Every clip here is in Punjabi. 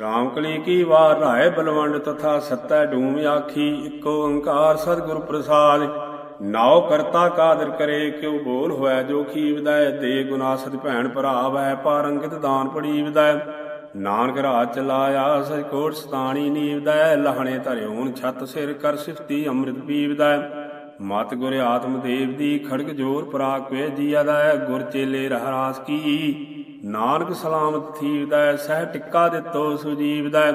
ਰਾਮ ਕਲੀ ਕੀ ਵਾਰ ਰਾਏ ਬਲਵੰਡ ਤਥਾ ਸਤੈ ਡੂਮ ਆਖੀ, ਇੱਕੋ ਓੰਕਾਰ ਸਤਿਗੁਰ ਪ੍ਰਸਾਦ। ਨਾਉ ਕਰਤਾ ਕਾਦਰ ਕਰੇ, ਕਿਉ ਬੋਲ ਹੋਇ ਜੋ ਖੀ ਵਿਦੈ ਦੇ ਗੁਨਾ ਭੈਣ ਭਰਾ ਵੈ ਪਾਰੰਗਤ ਦਾਨ ਪੜੀ ਵਿਦੈ ਨਾਨਕ ਰਾਜ ਚਲਾਇਆ ਸਚ ਕੋਟ ਸਤਾਣੀ ਨੀਵਦੈ, ਲਹਣੇ ਧਰਿਉਣ ਛਤ ਸਿਰ ਕਰ ਸਿਫਤੀ ਅੰਮ੍ਰਿਤ ਪੀਵਦੈ। ਮਤ ਗੁਰ ਆਤਮ ਦੇਵ ਦੀ ਖੜਗ ਜੋਰ ਪਰਾਕ ਵੇ ਜੀਆ ਦਾ ਗੁਰ ਚੇਲੇ ਰਹਿਰਾਸ ਕੀ। ਨਾਨਕ ਸਲਾਮਤ ਥੀਵਦੈ ਸਹਿ ਟਿੱਕਾ ਦਿੱਤੋ ਸੁਜੀਵਦੈ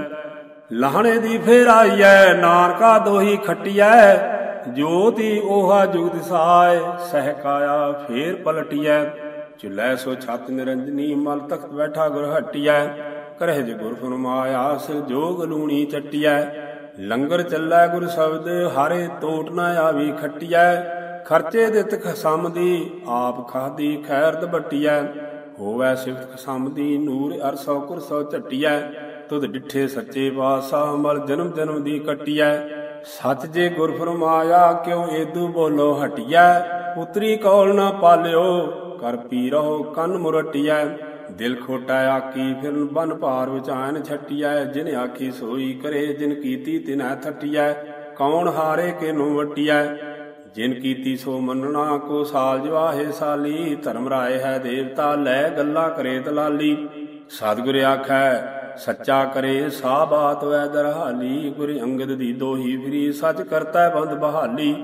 ਲਾਹਣੇ ਦੀ ਫੇਰ ਆਈਐ, ਨਾਨਕਾ ਦੋਹੀ ਖਟਿਐ। ਜੋਤੀ 오ਹਾ ਜੁਗਤ ਸਾਇ ਸਹਿ ਕਾਇਆ ਫੇਰ ਪਲਟਿਐ। ਚੁਲੈ ਸੋ ਛਤ ਨਿਰੰਜਨੀ, ਮਲ ਤਖਤ ਬੈਠਾ ਗੁਰ ਹਟਿਐ। ਕਰਹਿ ਜੇ ਗੁਰ ਫਰਮਾਇਆ ਸਿਰ ਜੋਗ ਲੂਣੀ ਚਟਿਐ। ਲੰਗਰ ਚੱਲੈ ਗੁਰ ਸ਼ਬਦ, ਹਾਰੇ ਤੋਟ ਨਾ ਆਵੀ ਖਟਿਐ। ਖਰਚੇ ਦਿੱਤ ਖਸਮ ਦੀ ਆਪ ਖਾਦੀ ਖੈਰ ਦਬਟਿਐ। ਹੋਵੈ ਸਿਫਤ ਖਸਮ ਦੀ ਨੂਰ ਅਰ ਸੌ ਕੁਰ ਸੌ ਝਟਿਐ, ਤੁਧ ਡਿਠੇ ਸੱਚੇ ਪਾਤਸ਼ਾਹ ਮਲ ਜਨਮ ਜਨਮ ਦੀ ਕਟਿਐ। ਸੱਚ ਜੇ ਗੁਰ ਫਰਮਾਇਆ, ਕਿਉ ਏਦੂ ਬੋਲੋ ਹਟਿਐ? ਉਤਰੀ ਕੌਲ ਨਾ ਪਾਲਿਓ, ਕਰ ਪੀ ਰਹੋ ਕੰਨ ਮੁਰਟੀਐ। ਦਿਲ ਖੋਟਾ ਆਕੀ ਫਿਰਨ ਬਨ ਭਾਰ ਵਿਚਾਨ ਛਟੀਐ। ਜਿਨ ਆਖੀ ਸੋਈ ਕਰੇ, ਜਿਨ ਕੀਤੀ ਤਿਨੈ ਥਟਿਐ। ਕੌਣ ਹਾਰੇ ਕੇ ਨੂੰ ਵਟਿਐ? ਜਿਨ ਕੀਤੀ ਸੋ ਮੰਨਣਾ, ਕੋ ਸਾਲ ਜਵਾਹੇ ਸਾਲੀ, ਧਰਮ ਰਾਏ ਹੈ ਦੇਵਤਾ, ਲੈ ਗੱਲਾਂ ਕਰੇ ਦਲਾਲੀ। ਸਤਿਗੁਰ ਆਖੈ, ਸੱਚਾ ਕਰੇ, ਸਾ ਬਾਤ ਵੈ ਦਰਹਾਲੀ। ਗੁਰ ਅੰਗਦ ਦੀ ਦੋਹੀ ਫਰੀ, ਸੱਚ ਕਰਤਾ ਬੰਦ ਬਹਾਲੀ।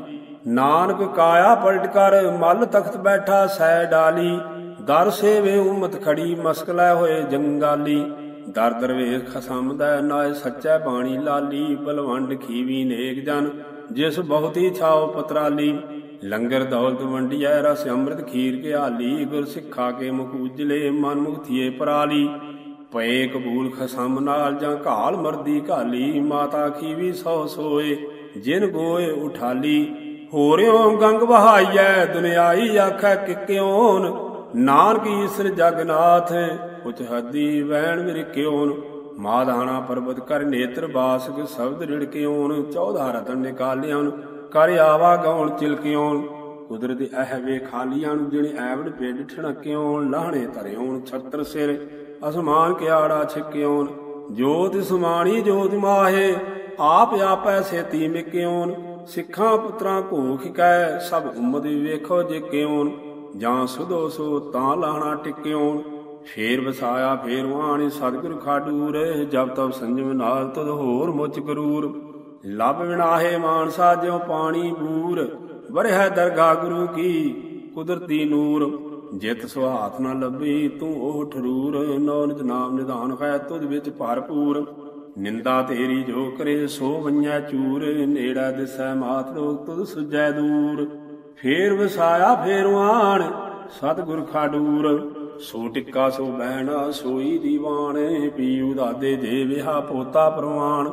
ਨਾਨਕ ਕਾਇਆ ਪਲਟ ਕਰ, ਮਲ ਤਖਤ ਬੈਠਾ ਸੈ ਡਾਲੀ। ਦਰ ਸੇਵੇ ਉਮਤ ਖੜੀ ਮਸਕਲੇ ਹੋਏ ਜੰਗਾਲੀ। ਦਰ ਦਰਵੇਸ਼ ਖਸਮਦਾ ਨਾਏ ਸੱਚੈ ਬਾਣੀ ਲਾਲੀ। ਬਲਵੰਡ ਖੀਵੀ ਨੇਕ ਜਨ ਜਿਸ ਬਹੁਤੀ ਛਾਉ ਪਤਰਾਲੀ, ਲੰਗਰ ਦੌਲਤ ਵੰਡੀਐ, ਰਸ ਅੰਮ੍ਰਿਤ ਖੀਰ ਕੇ ਹਾਲੀ, ਗੁਰ ਸਿੱਖਾ ਕੇ ਮੁਖ ਉਜਲੇ, ਮਨ ਮੁਕਤੀਏ ਪਰਾਲੀ। ਪਏ ਕਬੂਲ ਖਸਮ ਨਾਲ ਜਾਂ ਘਾਲ ਮਰਦੀ ਘਾਲੀ, ਮਾਤਾ ਖੀਵੀ ਸੋ ਸੋਏ, ਜਿਨ ਗੋਏ ਉਠਾਲੀ। ਹੋਰਿਓ ਗੰਗ ਵਹਾਈਐ, ਦੁਨਿਆਈ ਆਖੈ ਕਿਕਿਉਨ ਨਾਨਕ ਈਸਰ ਜਗਨਾਥ ਉਚ ਹੱਦੀ ਵੈਣ ਵਿਰਕਿਉਨ ਮਾਧਾਣਾ ਪਰਬਤ ਕਰ ਨੇਤਰ ਬਾਸਕ ਸ਼ਬਦ ਰਿੜਕਿਉਨ ਚੌਧਾ ਰਤਨ ਨਿਕਾਲਿਆਨ ਕਰ ਆਵਾ ਗਉਣ ਚਿਲਕਿਉਨ ਕੁਦਰਤ ਇਹ ਵੇ ਖਾਲੀਆਂ ਨੂੰ ਜਿਣੇ ਐਵੜ ਪੇਡ ਠਣਕਿਉਨ ਲਾਹਣੇ ਧਰਿਉਨ ਛਤਰ ਸਿਰ, ਅਸਮਾਨ ਕਿਆੜਾ ਛਿਕਿਉਨ ਜੋਤ ਸਮਾਣੀ ਜੋਤ ਮਾਹੇ, ਆਪ ਆਪੈ ਸੇਤੀ ਮਿਕਿਉਨ ਸਿੱਖਾਂ ਪੁੱਤਰਾਂ ਘੋਖ ਕੈ, ਸਭ ਉਮਦ ਵੇਖੋ ਜੇ ਕਿਉਨ ਜਾਂ ਸੁਦੋ ਸੋ ਤਾਂ ਲਾਣਾ ਟਿਕਿਉਨ ਫੇਰ ਵਸਾਇਆ, ਫੇਰ ਵਾਣੀ, ਸਤਿਗੁਰ ਖਾਡੂਰ, ਜਬ ਤਬ ਸੰਜਮ ਨਾਲ ਤਦ ਹੋਰ ਮੁਚ ਕਰੂਰ। ਲਬ ਵਿਨਾਹੇ ਮਾਨਸਾ, ਜਿਉ ਪਾਣੀ ਬੂਰ ਵਰਹਿ ਦਰਗਾ ਗੁਰੂ ਕੀ ਕੁਦਰਤੀ ਨੂਰ। ਜਿਤ ਸੁਹਾਤ ਨਾ ਲੱਭੀ, ਤੂੰ ਉਹ ਠਰੂਰ। ਨੌਨਜ ਨਾਮ ਨਿਧਾਨ ਹੈ ਤੁਧ ਵਿੱਚ ਭਰਪੂਰ। ਨਿੰਦਾ ਤੇਰੀ ਜੋ ਕਰੇ, ਸੋ ਵੰਨਿਆ ਚੂਰ। ਨੇੜਾ ਦਿਸੈ ਮਾਤ ਲੋਕ, ਤੁਧ ਸੁਜੈ ਦੂਰ। ਫੇਰ ਵਸਾਇਆ ਫੇਰਵਾਨ ਸਤਿਗੁਰ ਖਾਡੂਰ। ਸੋ ਟਿੱਕਾ, ਸੋ ਬਹਿਣਾ, ਸੋਈ ਦੀਵਾਨ ਪੀ ਦਾਦੇ ਦੇ ਵਿਹਾ ਪੋਤਾ ਪ੍ਰਵਾਨ।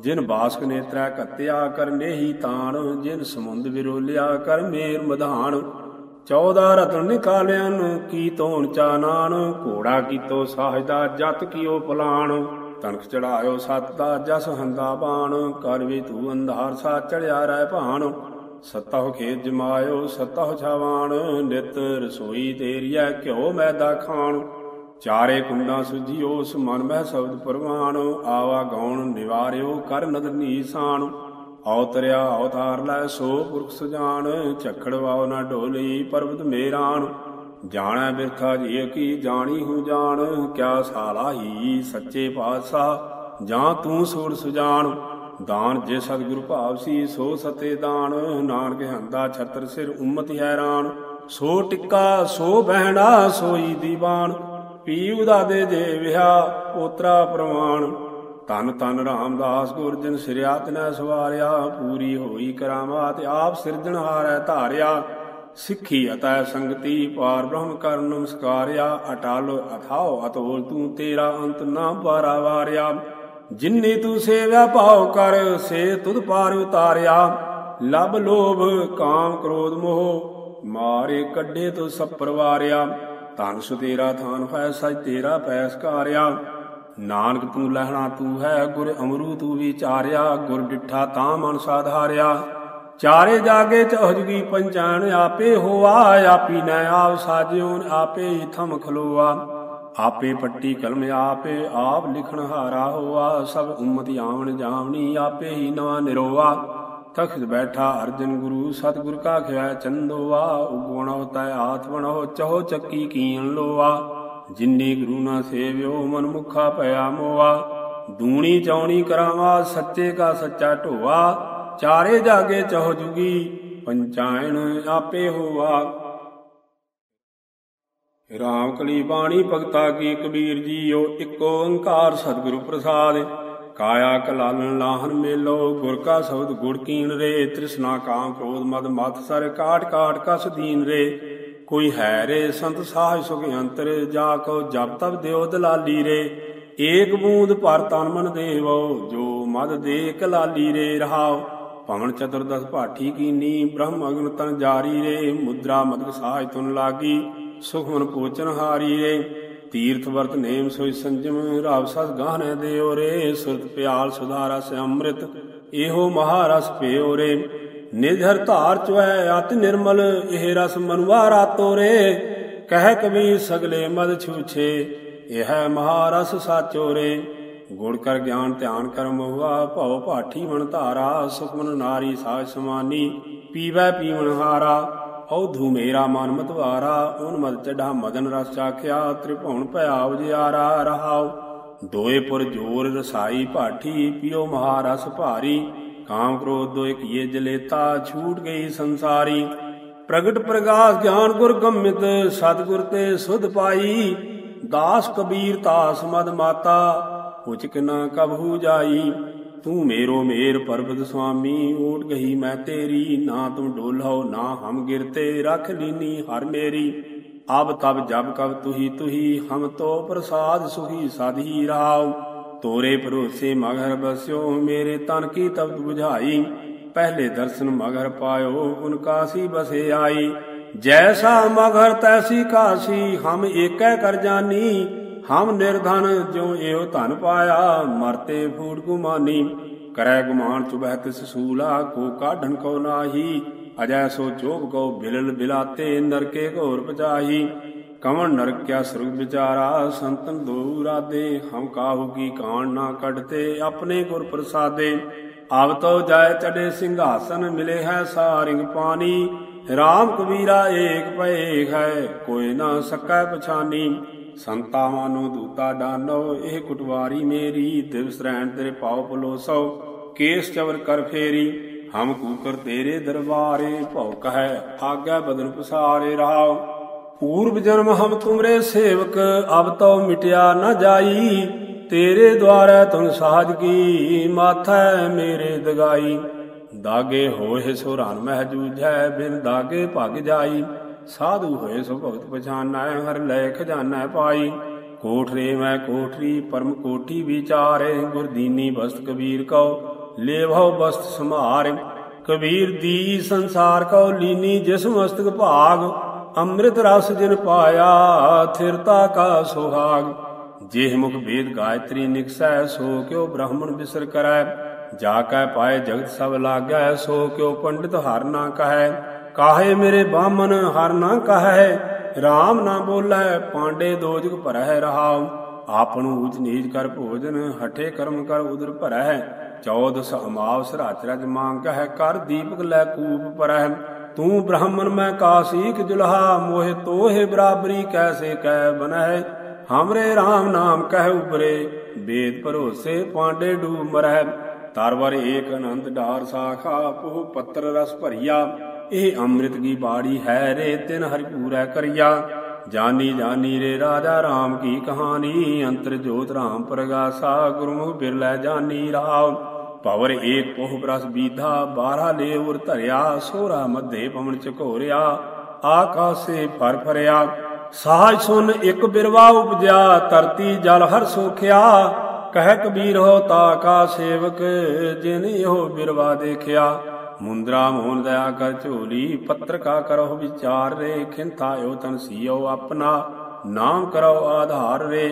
ਜਿਨ ਬਾਸਕ ਨੇਤਰਾ ਕੱਤਿਆ ਕਰਨੇ ਹੀ ਤਾਣ, ਜਿਨ ਸਮੁੰਦ ਵਿਰੋਲਿਆ ਕਰ ਮੇਰ ਮਧਾਨ। 14 ਰਤਨ ਨਿਕਾਲਿਆਨ ਕੀ ਤੋਣ ਚਾਨਾਨ ਘੋੜਾ ਕੀਤੋ ਸਾਹਜਦਾ ਜਤ ਕੀਓ ਪਲਾਣ। ਤਨਖ ਚੜਾਇਓ ਸਤ ਦਾ ਜਸ ਹੰਦਾ ਬਾਣ, ਕਰ ਵੀ ਤੂੰ ਅੰਧਾਰ ਸਾ ਚੜਿਆ ਰਹਿ ਭਾਣ। ਸਤਹੁ ਖੇਤ ਜਮਾਇਓ ਸਤਹੁ ਛਾਵਾਣ, ਨਿਤ ਰਸੋਈ ਤੇਰੀਐ ਘਿਓ ਮੈਦਾ ਖਾਣ। ਚਾਰੇ ਕੁੰਡਾਂ ਸੁਜੀਓ ਉਸ ਮਨ ਮਹਿ ਸ਼ਬਦ ਪਰਵਾਣ। ਆਵਾ ਗਾਉਣ ਨਿਵਾਰਿਓ, ਕਰ ਨਦਰ ਨੀਸਾਨ ਔਤਰਿਆ ਅਵਤਾਰ ਲੈ ਸੋ ਪੁਰਖ ਸੁਜਾਨ ਝਖੜ ਵਾਉ ਨਾ ਢੋਲੀ ਪਰਬਤ ਮੇਰਾਨ ਜਾਣੈ ਬਿਰਥਾ ਜੀ ਕੀ ਜਾਣੀ ਹੂ ਜਾਣ। ਕਿਆ ਸਾਲਾ ਹੀ ਸੱਚੇ ਪਾਤਸ਼ਾਹ, ਜਾਂ ਤੂੰ ਸੋੜ ਸੁਜਾਨ ਦਾਨ ਜੇ ਸਤਿਗੁਰੂ ਭਾਵ ਸੀ, ਸੋ ਸਤੇ ਦਾਨ। ਨਾਨਕ ਹੰਦਾ ਛਤਰ ਸਿਰ ਉਮਤ ਹੈਰਾਨ। ਸੋ ਟਿੱਕਾ, ਸੋ ਬਹਿਣਾ, ਸੋਈ ਦੀਵਾਨ। ਪੀਉ ਦਾਦੇ ਜੇ ਵਿਹਾ, ਪੋਤਰਾ ਪ੍ਰਵਾਨ। ਤਨ ਤਨ ਰਾਮਦਾਸ ਗੁਰਜਨ ਸਿਰਿਆ ਤਨੈ ਸਵਾਰਿਆ। ਪੂਰੀ ਹੋਈ ਕਰਾਮਾਤ, ਆਪ ਸਿਰਜਣਹਾਰੈ ਧਾਰਿਆ। ਸਿੱਖੀ ਅਤੈ ਸੰਗਤੀ ਪਾਰ ਬ੍ਰਹਮ ਕਰਨ ਨਮਸਕਾਰਿਆ। ਅਟਾਲ ਅਥਾਓ ਅਤੋਲ ਤੂੰ ਤੇਰਾ ਅੰਤ ਨਾ ਪਾਰਾ ਵਾਰਿਆ। ਜਿਨਨੀ ਤੂੰ ਸੇਵਿਆ ਭਾਉ ਕਰ, ਸੇ ਤੁਧ ਪਾਰ ਉਤਾਰਿਆ। ਲਬ ਲੋਭ ਕਾਮ ਕ੍ਰੋਧ ਮੋਹ, ਮਾਰੇ ਕੱਢੇ ਤੋ ਸੱਪਰ ਵਾਰਿਆ। ਧਨ ਸੁ ਤੇਰਾ ਥਾਨ ਹੈ ਸਜ ਤੇਰਾ ਪੈਸ ਕਾਰਿਆ ਨਾਨਕ ਤੂੰ ਲਹਿਣਾ ਤੂੰ ਹੈ, ਗੁਰ ਅਮਰੂ ਤੂੰ ਵਿਚਾਰਿਆ। ਗੁਰ ਡਿਠਾ ਤਾਂ ਮਨ ਸਾਧਾਰਿਆ ਚਾਰੇ ਜਾਗੇ ਚਹੁਜਗੀ ਪੰਚਾਨ, ਆਪੇ ਹੋਆ, ਆਪੀ ਨੈ ਆਪ ਸਾਜਿਓ, ਆਪੇ ਹੀ ਥਮ ਖਲੋਆ। ਆਪੇ ਪੱਟੀ ਕਲਮ ਆਪੇ ਆਪ ਲਿਖਣ ਹਾਰਾ ਹੋਆ, ਸਭ ਉਮਤ ਆਵਣ ਜਾਵਣੀ ਆਪੇ ਹੀ ਨਵਾ ਨਿਰੋਆ। ਤਖਤ ਬੈਠਾ ਅਰਜਨ ਗੁਰੂ, ਸਤਿਗੁਰ ਕਾ ਖਿਆ ਚੰਦੋਆ, ਉਗਵਣੋ ਤੈ ਆਤ ਬਣੋ ਚਹੋ ਚੱਕੀ ਕੀਣ ਲੋਆ। ਜਿਨਨੀ ਗੁਰੂ ਨਾ ਸੇਵਿਓ, ਮਨ ਮੁਖਾ ਭਇਆ ਮੋਆ। ਦੂਣੀ ਚੌਣੀ ਕਰਾਵਾ, ਸੱਚੇ ਕਾ ਸੱਚਾ ਢੋਆ। ਚਾਰੇ ਜਾਗੇ ਚਹੁ ਜੁਗੀ, ਪੰਚਾਇਣ ਆਪੇ ਹੋਆ। ਰਾਮ ਕਲੀ ਬਾਣੀ ਭਗਤਾ ਕੀ ਕਬੀਰ ਜੀਓ, ਇੱਕੋ ਓੰਕਾਰ ਸਤਿਗੁਰੂ ਪ੍ਰਸਾਦ। ਕਾਇਆ ਕਲਾਲਨ ਲਾਹਨ ਮੇਲੋ, ਗੁਰ ਕਾ ਸ਼ਬਦ ਗੁੜ ਕੀਨ ਰੇ। ਤ੍ਰਿਸ਼ਨਾ ਕਾਮ ਕ੍ਰੋਧ ਮਦ ਮਤ ਸਰ ਕਾਟ ਕਾਟ ਕਸ ਦੀਨ ਰੇ। ਕੋਈ ਹੈ ਰੇ ਸੰਤ ਸਾਜ ਸੁਖ ਅੰਤਰ, ਜਾ ਕੋ ਜਪ ਤਬ ਦਿਓ ਦਲਾਲੀ ਰੇ। ਏਕ ਬੂੰਦ ਭਰ ਤਨ ਮਨ ਦੇਵੋ, ਜੋ ਮਦ ਦੇ ਕਲਾਲੀ ਰੇ ਰਹਾਓ ਪਵਨ ਚਤੁਰਦਸ ਭਾਠੀ ਕੀਨੀ ਬ੍ਰਹਮ ਅਗਨ ਤਨ ਜਾਰੀ ਰੇ। ਮੁਦਰਾ ਮਦਕ ਸਾਜ ਤੁਨ ਲਾਗੀ। ਸੁਖਮਨ ਪੋਚਨ ਹਾਰੀਏ। ਤੀਰਥ ਵਰਤ ਨੇਮ ਸੋਈ ਸੰਜਮ, ਰਾਵ ਸਸ ਗਾਹਨੇ ਦਿਓ ਰੇ। ਸੁਰਤ ਪਿਆਲ ਸੁਧਾਰਾ ਸ ਅੰਮ੍ਰਿਤ, ਇਹੋ ਮਹਾਰਸ ਪਿਓ ਰੇ। ਨਿਧਰ ਧਾਰ ਚੁਐ ਅਤ ਨਿਰਮਲ, ਇਹ ਰਸ ਮਨੁਆ ਰਾਤੋ ਰੇ। ਕਹਿ ਕਬੀਰ ਸਗਲੇ ਮਦ ਛੂਛੇ, ਇਹ ਮਹਾਰਸ ਸਾਚੋ ਰੇ। ਗੁੜ ਕਰ ਗਿਆਨ ਧਿਆਨ ਕਰ ਮੋਹਾ, ਭਉ ਭਾਠੀ ਮਨ ਧਾਰਾ। ਸੁਖਮਨ ਨਾਰੀ ਸਾਜ ਸਮਾਨੀ, ਪੀਵੈ ਪੀਵਨ ਹਾਰਾ। ਔਧੂ ਮੇਰਾ ਮਨ ਮਤਵਾਰਾ ਓਨ ਮਦ ਚੜਾ ਮਦਨ ਰਸ ਚਾਖਿਆ, ਤ੍ਰਿਭੁਵਨ ਭਇਆ ਉਜਿਆਰਾ ਰਹਾਉ। ਦੋਏ ਪੁਰ ਜੋਰ ਰਸਾਈ ਭਾਠੀ, ਪਿਓ ਮਹਾਰਸ ਭਾਰੀ। ਕਾਮ ਕ੍ਰੋਧ ਦੋਇ ਕੀਏ ਜਲੇਤਾ, ਛੂਟ ਗਈ ਸੰਸਾਰੀ। ਪ੍ਰਗਟ ਪ੍ਰਗਾਸ ਗਿਆਨ ਗੁਰ ਗੰਮਿਤ, ਸਤਗੁਰ ਤੇ ਸੁਧ ਪਾਈ। ਦਾਸ ਕਬੀਰ ਤਾਸ ਮਦ ਮਾਤਾ, ਉਚਕ ਨਾ ਕਬਹੂ ਜਾਈ। ਤੂੰ ਮੇਰੋ ਮੇਰ ਪਰਬਤ ਸੁਆਮੀ ਓਟ ਗਈ ਮੈਂ ਤੇਰੀ, ਨਾ ਤੂੰ ਡੋਲਹੋ ਨਾ ਹਮ ਗਿਰਤੇ ਰੱਖ ਲੀਨੀ ਹਰ ਮੇਰੀ। ਅਬ ਤਬ ਜਬ ਕਬ ਤੁਹੀ ਤੁਹੀ, ਹਮ ਤੋ ਪ੍ਰਸਾਦ ਸੁਖੀ ਸਾਧੀ ਰਾਵ ਤੋਰੇ ਭਰੋਸੇ ਮਗਰ ਬਸਿਓ, ਮੇਰੇ ਤਨ ਕੀ ਤਬ 부ਝਾਈ ਪਹਿਲੇ ਦਰਸ਼ਨ ਮਗਰ ਪਾਇਓ ਉਨ ਕਾਸੀ ਬਸੇ ਆਈ। ਜੈਸਾ ਮਗਰ ਤੈਸੀ ਕਾਸੀ, ਹਮ ਏਕੈ ਕਰ ਜਾਨੀ। ਹਮ ਨਿਰਧਨ ਜੋ ਇਹੋ ਧਨ ਪਾਇਆ, ਮਰਤੇ ਫੂਟ ਗੁਮਾਨੀ। ਕਰੈ ਗੁਮਾਨ ਚੁਬਹਿ ਤਿਸ ਸੂਲਾ, ਕੋ ਕਾਢਨ ਕੋ ਨਾਹੀ। ਅਜੈ ਸੋ ਚੋਬ ਕੋ ਬਿਲਲ ਬਿਲਾਤੇ, ਨਰਕੇ ਘੋਰ ਪਚਾਹੀ। ਕਵਨ ਨਰਕ ਕਿਆ ਸੁਰਗ ਵਿਚਾਰਾ, ਸੰਤਨ ਦੋ ਰਾਦੇ। ਹਮ ਕਾਹੂ ਕੀ ਕਾਣ ਨਾ ਕੱਢਤੇ, ਆਪਣੇ ਗੁਰ ਪ੍ਰਸਾਦੇ। ਆਵ ਤੋ ਜਾਏ ਚੜੇ ਸਿੰਘਾਸਨ, ਮਿਲੇ ਹੈ ਸਾਰਿੰਗ ਪਾਣੀ। RAM ਕਬੀਰਾ ਏਕ ਭਏ ਹੈ, ਕੋਈ ਨਾ ਸਕੈ ਪਛਾਨੀ। ਸੰਤਾਵਾਂ ਨੂੰ ਦੂਤਾ ਡਾਨੋ ਇਹ ਕੁਟਵਾਰੀ ਮੇਰੀ, ਦਿਵਸ ਰਹਿਣ ਤੇਰੇ ਪਾਉ ਪਲੋਸੋ ਕੇਸ ਚਵਰ ਕਰ ਫੇਰੀ, ਹਮ ਕੂਕਰ ਤੇਰੇ ਦਰਬਾਰੇ ਭੌਕ ਹੈ ਆਗਾ ਬਦਨ ਪਸਾਰੇ ਰਹਾਓ ਪੂਰਬ ਜਨਮ ਹਮ ਤੁਮਰੇ ਸੇਵਕ, ਅਬ ਤੋ ਮਿਟਿਆ ਨ ਜਾਈ, ਤੇਰੇ ਦੁਆਰਾ ਤੁਨ ਸਾਜ ਕੀ, ਮਾਥੈ ਮੇਰੇ ਦਗਾਈ। ਦਾਗੇ ਹੋਏ ਸੋ ਰਨ ਮਹਿ ਜੂਝੈ, ਬਿਨ ਦਾਗੇ ਭਗ ਜਾਈ। ਸਾਧੂ ਹੋਏ ਸੋ ਭਗਤ ਪਛਾਨਾ, ਹਰ ਲੈ ਖਜ਼ਾਨਾ ਪਾਈ। ਕੋਠਰੇ ਮੈਂ ਕੋਠਰੀ, ਪਰਮ ਕੋਠੀ ਵਿਚਾਰੇ ਗੁਰਦੀਨੀ ਬਸਤ ਕਬੀਰ ਕਉ, ਲੇਵਹੁ ਬਸਤ ਸਮਾਰ ਕਬੀਰ ਦੀ ਸੰਸਾਰ ਕਉ, ਲੀਨੀ ਜਿਸ ਮਸਤਕ ਭਾਗ। ਅੰਮ੍ਰਿਤ ਰਸ ਜਿਨ ਪਾਇਆ ਥਿਰਤਾ ਕਾ ਸੁਹਾਗ। ਜੇਹ ਮੁਖ ਵੇਦ ਗਾਇਤਰੀ ਨਿਕਸੈ, ਸੋ ਕਿਉ ਬ੍ਰਾਹਮਣ ਬਿਸਰ ਕਰੈ। ਜਾ ਕੈ ਪਾਏ ਜਗਤ ਸਭ ਲਾਗੈ, ਸੋ ਕਿਉ ਪੰਡਿਤ ਹਰ ਨਾ ਕਹੈ। ਕਾਹੇ ਮੇਰੇ ਬਾਮਨ ਹਰ ਨਾ ਕਹੈ RAM ਨਾ ਬੋਲੈ, ਪਾਂਡੇ ਦੋਜਕ ਭਰੈ ਰਹਾਉ। ਆਪਣੂ ਉਚ ਨੀਚ ਕਰ ਭੋਜਨ, ਹਠੇ ਕਰਮ ਕਰ ਉਦਰ ਭਰੈ। ਚੌਦਸ ਅਮਾਵਸ ਰਾਤ ਰਜ ਮੰਗ ਹੈ ਕਰ ਦੀਪਕ ਲੈ ਕੂਪ ਪਰੈ। ਤੂੰ ਬ੍ਰਾਹਮਣ ਮੈਂ ਕਾਸੀਕ ਜੁਲਹਾ, ਮੋਹਿ ਤੋਹਿ ਬਰਾਬਰੀ ਕੈਸੇ ਕਹਿ ਬਨਹਿ ਹਮਰੇ RAM ਨਾਮ ਕਹਿ ਉਬਰੇ ਵੇਦ ਭਰੋਸੇ ਪਾਂਡੇ ਡੂਬ ਮਰਹਿ ਤਰਵਰ ਏਕ ਅਨੰਤ ਢਾਰ ਸਾਖਾ, ਪਹੁ ਪੱਤਰ ਰਸ ਭਰੀਆ। ਇਹ ਅੰਮ੍ਰਿਤ ਕੀ ਬਾੜੀ ਹੈ ਰੇ ਤਿਨ ਹਰਿ ਪੂਰੈ ਕਰਿਆ। ਜਾਨੀ ਜਾਨੀ ਰੇ ਰਾਜਾ RAM ਕੀ ਕਹਾਣੀ, ਅੰਤਰ ਜੋਤ RAM ਪ੍ਰਗਾਸਾ, ਗੁਰਮੁਖ ਬਿਰਲੇ ਜਾਨੀ ਰਾਵ। ਪਵਰ ਏਕ ਪੋਹ ਬਰਸ ਬੀਧਾ 12 ਲੇ ਉਰ ਧਰਿਆ, ਸੋਰਾ ਮੱਧੇ ਪਵਨ ਝਕੋਰਿਆ ਆਕਾਸੇ ਫਰ ਫਰਿਆ ਸਾਜ ਸੁਨ ਇਕ ਬਿਰਵਾ ਉਪਜਿਆ, ਧਰਤੀ ਜਲ ਹਰ ਸੋਖਿਆ। ਕਹਿ ਕਬੀਰ ਹੋ ਤਾ ਕਾ ਸੇਵਕ, ਜਿਨ ਇਹੋ ਬਿਰਵਾ ਦੇਖਿਆ। ਮੁੰਦਰਾ ਮੋਹਨ ਦਇਆ ਕਰ ਝੋਲੀ ਪੱਤਰ ਕਾ ਕਰੋ ਵਿਚਾਰ ਰੇ, ਖਿੰਥਾ ਓ ਤਨ ਸੀਓ ਆਪਣਾ, ਨਾਮ ਕਰੋ ਆਧਾਰ ਰੇ।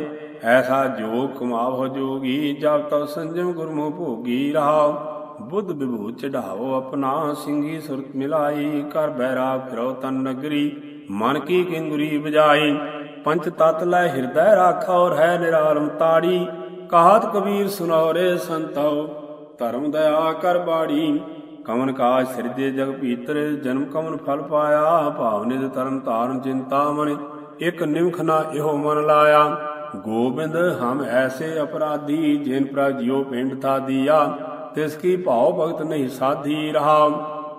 ਐਸਾ ਜੋਗ ਕਮਾਵੋ ਜੋਗੀ, ਜਬ ਤਉ ਸੰਜਮ ਗੁਰਮੁ ਭੋਗੀ ਰਹਾਓ। ਬੁੱਧ ਵਿਭੂ ਚੜਾਵੋ ਆਪਣਾ ਸਿੰਘੀ ਸੁਰਤ ਮਿਲਾਈ ਕਰ ਬੈਰਾਗ ਫਿਰੋ ਤਨ ਨਗਰੀ। ਮਨ ਕੀ ਕਿੰਗਰੀ ਬਜਾਈ ਪੰਚ ਤਤ ਲੈ ਹਿਰਦੈ ਰਾਖਾ ਔਰ ਹੈ ਨਿਰਾਲਮ ਤਾੜੀ ਕਹਾਤ ਕਬੀਰ ਸੁਨੋਰੇ ਸੰਤੋ, ਧਰਮ ਦਇਆ ਕਰ ਬਾੜੀ। ਕਮਨ ਕਾਜ ਸਿਰਜੇ ਜਗ ਭੀਤਰ, ਜਨਮ ਕਮਨ ਫਲ ਪਾਇਆ, ਭਾਵ ਨਿਜ ਤਰਨ ਤਾਰਨ ਚਿੰਤਾ ਮਨ। ਇਕ ਨਿਮਖ ਨਾ ਇਹੋ ਮਨ ਲਾਇਆ। ਗੋਬਿੰਦ, ਹਮ ਐਸੇ ਅਪਰਾਧੀ, ਜਿਨ ਪ੍ਰ ਜਿਉ ਪਿੰਡ ਥਾ ਦੀਆ, ਤਿਸ ਕੀ ਭਾਉ ਭਗਤ ਨਹੀਂ ਸਾਧੀ ਰਹਾ।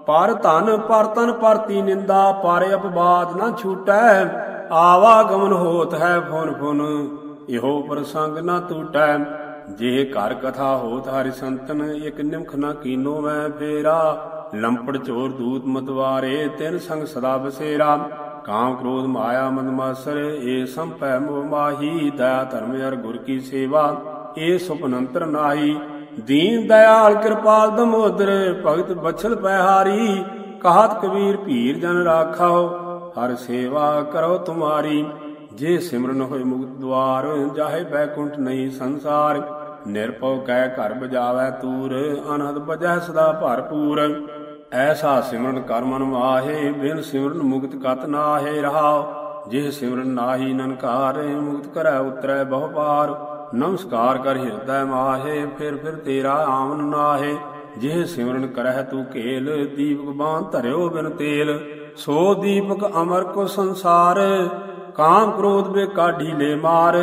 ਪਰ ਧਨ, ਪਰ ਤਨ ਪਰਤੀ ਨਿੰਦਾ, ਪਰ ਅਪਵਾਦ ਨਾ ਛੂਟੈ। ਆਵਾ ਗਮਨ ਹੋਤ ਹੈ ਫੁਨ ਫੁਨ, ਇਹੋ ਪ੍ਰਸੰਗ ਨਾ ਟੂਟੈ। ਜੇ ਘਰ ਕਥਾ ਹੋਤ ਹਰਿ ਸੰਤਨ, ਇਕ ਨਿਮਖ ਨਾ ਕੀਨੋ ਮੈਂ ਫੇਰਾ। ਲੰਪੜ ਚੋਰ ਦੂਤ ਮਤਵਾਰੇ, ਤਿਨ ਸੰਗ ਸਦਾ ਬਸੇਰਾ। ਕਾਮ ਕ੍ਰੋਧ ਮਾਇਆ ਮਦ ਮਾਸਰ, ਏ ਸੰਪੈ ਮੋਹ ਮਾਹੀ, ਦਇਆ ਧਰਮ ਅਰ ਗੁਰ ਕੀ ਸੇਵਾ। ਏ ਸੁਪਨੰਤਰ ਨਾਹੀ, ਦੀਨ ਦਇਆਲ ਕਿਰਪਾਲ ਦਮੋਦਰ, ਭਗਤ ਬਛਲ ਪਹਿਹਾਰੀ ਕਹਾਤ ਕਬੀਰ ਭੀਰ ਜਨ ਰਾਖਾਓ, ਹਰ ਸੇਵਾ ਕਰੋ ਤੁਮਾਰੀ। ਜੇ ਸਿਮਰਨ ਹੋਏ ਮੁਕਤ ਦਵਾਰ, ਜਾਹੇ ਬੈਕੁੰਠ ਨਹੀਂ ਸੰਸਾਰ। ਨਿਰਭਉ ਕੈ ਘਰ ਬਜਾਵੈ ਤੂਰ ਅਨਹਦ ਬਜੈ ਸਦਾ ਭਰਪੂਰ। ਐਸਾ ਸਿਮਰਨ ਕਰ ਮਨ ਮਾਹੇ, ਬਿਨ ਸਿਮਰਨ ਮੁਕਤ ਕਤ ਨਾਹੇ ਰਹਾਉ। ਜਿਹ ਸਿਮਰਨ ਨਾਹੀ ਨਨਕਾਰ, ਮੁਕਤ ਕਰੈ ਉਤਰੈ ਬਹੁ ਪਾਰ ਨਮਸਕਾਰ ਕਰ ਹਿਰਦੈ ਮਾਹੇ, ਫਿਰ ਫਿਰ ਤੇਰਾ ਆਮਨ ਨਾਹੇ। ਜਿਹ ਸਿਮਰਨ ਕਰਹਿ ਤੂੰ ਕੇਲ ਦੀਪਕ ਬਾਣ ਧਰਿਓ ਬਿਨ ਤੇਲ। ਸੋ ਦੀਪਕ ਅਮਰ ਕੋ ਸੰਸਾਰ, ਕਾਮ ਕ੍ਰੋਧ ਬੇ ਕਾਢੀ ਲੈ ਮਾਰ।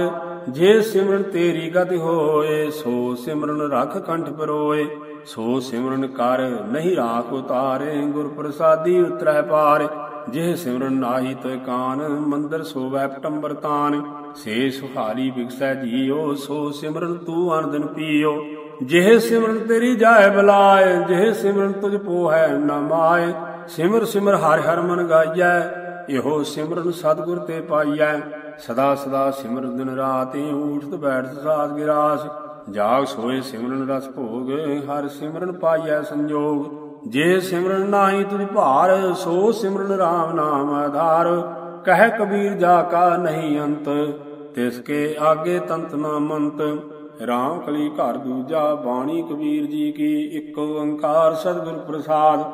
ਜੇ ਸਿਮਰਨ ਤੇਰੀ ਗਤ ਹੋਏ, ਸੋ ਸਿਮਰਨ ਰਖ ਕੰਠ ਪਰੋਏ। ਸੋ ਸਿਮਰਨ ਕਰ ਨਹੀਂ ਰਾਖ ਉਤਾਰੇ ਗੁਰ ਪ੍ਰਸਾਦੀ ਉਤਰੈ ਪਾਰ। ਜੇ ਸਿਮਰਨ ਨਾਹੀ ਤੋਇ ਕਾਨ, ਮੰਦਰ ਸੋਵੈ ਪਟੰਬਰ ਤਾਨ। ਸੇ ਸੁਹਾਰੀ ਬਿਕਸੈ ਜੀਓ, ਸੋ ਸਿਮਰਨ ਤੂੰ ਅਨ ਪੀਓ। ਜਿਹ ਸਿਮਰਨ ਤੇਰੀ ਜਾਏ ਬਲਾਏ, ਜਿਹ ਸਿਮਰਨ ਤੁਝ ਪੋਹੈ ਨਾ ਮਾਏ। ਸਿਮਰ ਸਿਮਰ ਹਰਿ ਹਰਿ ਮਨ ਗਾਈਐ, ਇਹੋ ਸਿਮਰਨ ਸਤਿਗੁਰ ਤੇ ਪਾਈਐ। ਸਦਾ ਸਦਾ ਸਿਮਰ ਦਿਨ ਰਾਤ ਊਠਤ ਬੈਠਤ ਸਾਧ ਗਿਰਾਸ ਜਾਗ ਸੋਏ ਸਿਮਰਨ ਰਸ ਭੋਗ, ਹਰ ਸਿਮਰਨ ਪਾਈਐ ਸੰਜੋਗ। ਜੇ ਸਿਮਰਨ ਨਾਹੀ ਤੁਝ ਭਾਰ, ਸੋ ਸਿਮਰਨ RAM ਨਾਮ ਆਧਾਰ। ਕਹਿ ਕਬੀਰ ਜਾ ਕਾ ਨਹੀਂ ਅੰਤ, ਤਿਸ ਕੇ ਆਗੇ ਤੰਤ ਨਾ ਮੰਤ। ਰਾਮ ਕਲੀ ਘਰ ਦੂਜਾ, ਬਾਣੀ ਕਬੀਰ ਜੀ ਕੀ ਇੱਕ ਓੰਕਾਰ ਸਤਿਗੁਰ ਪ੍ਰਸਾਦ।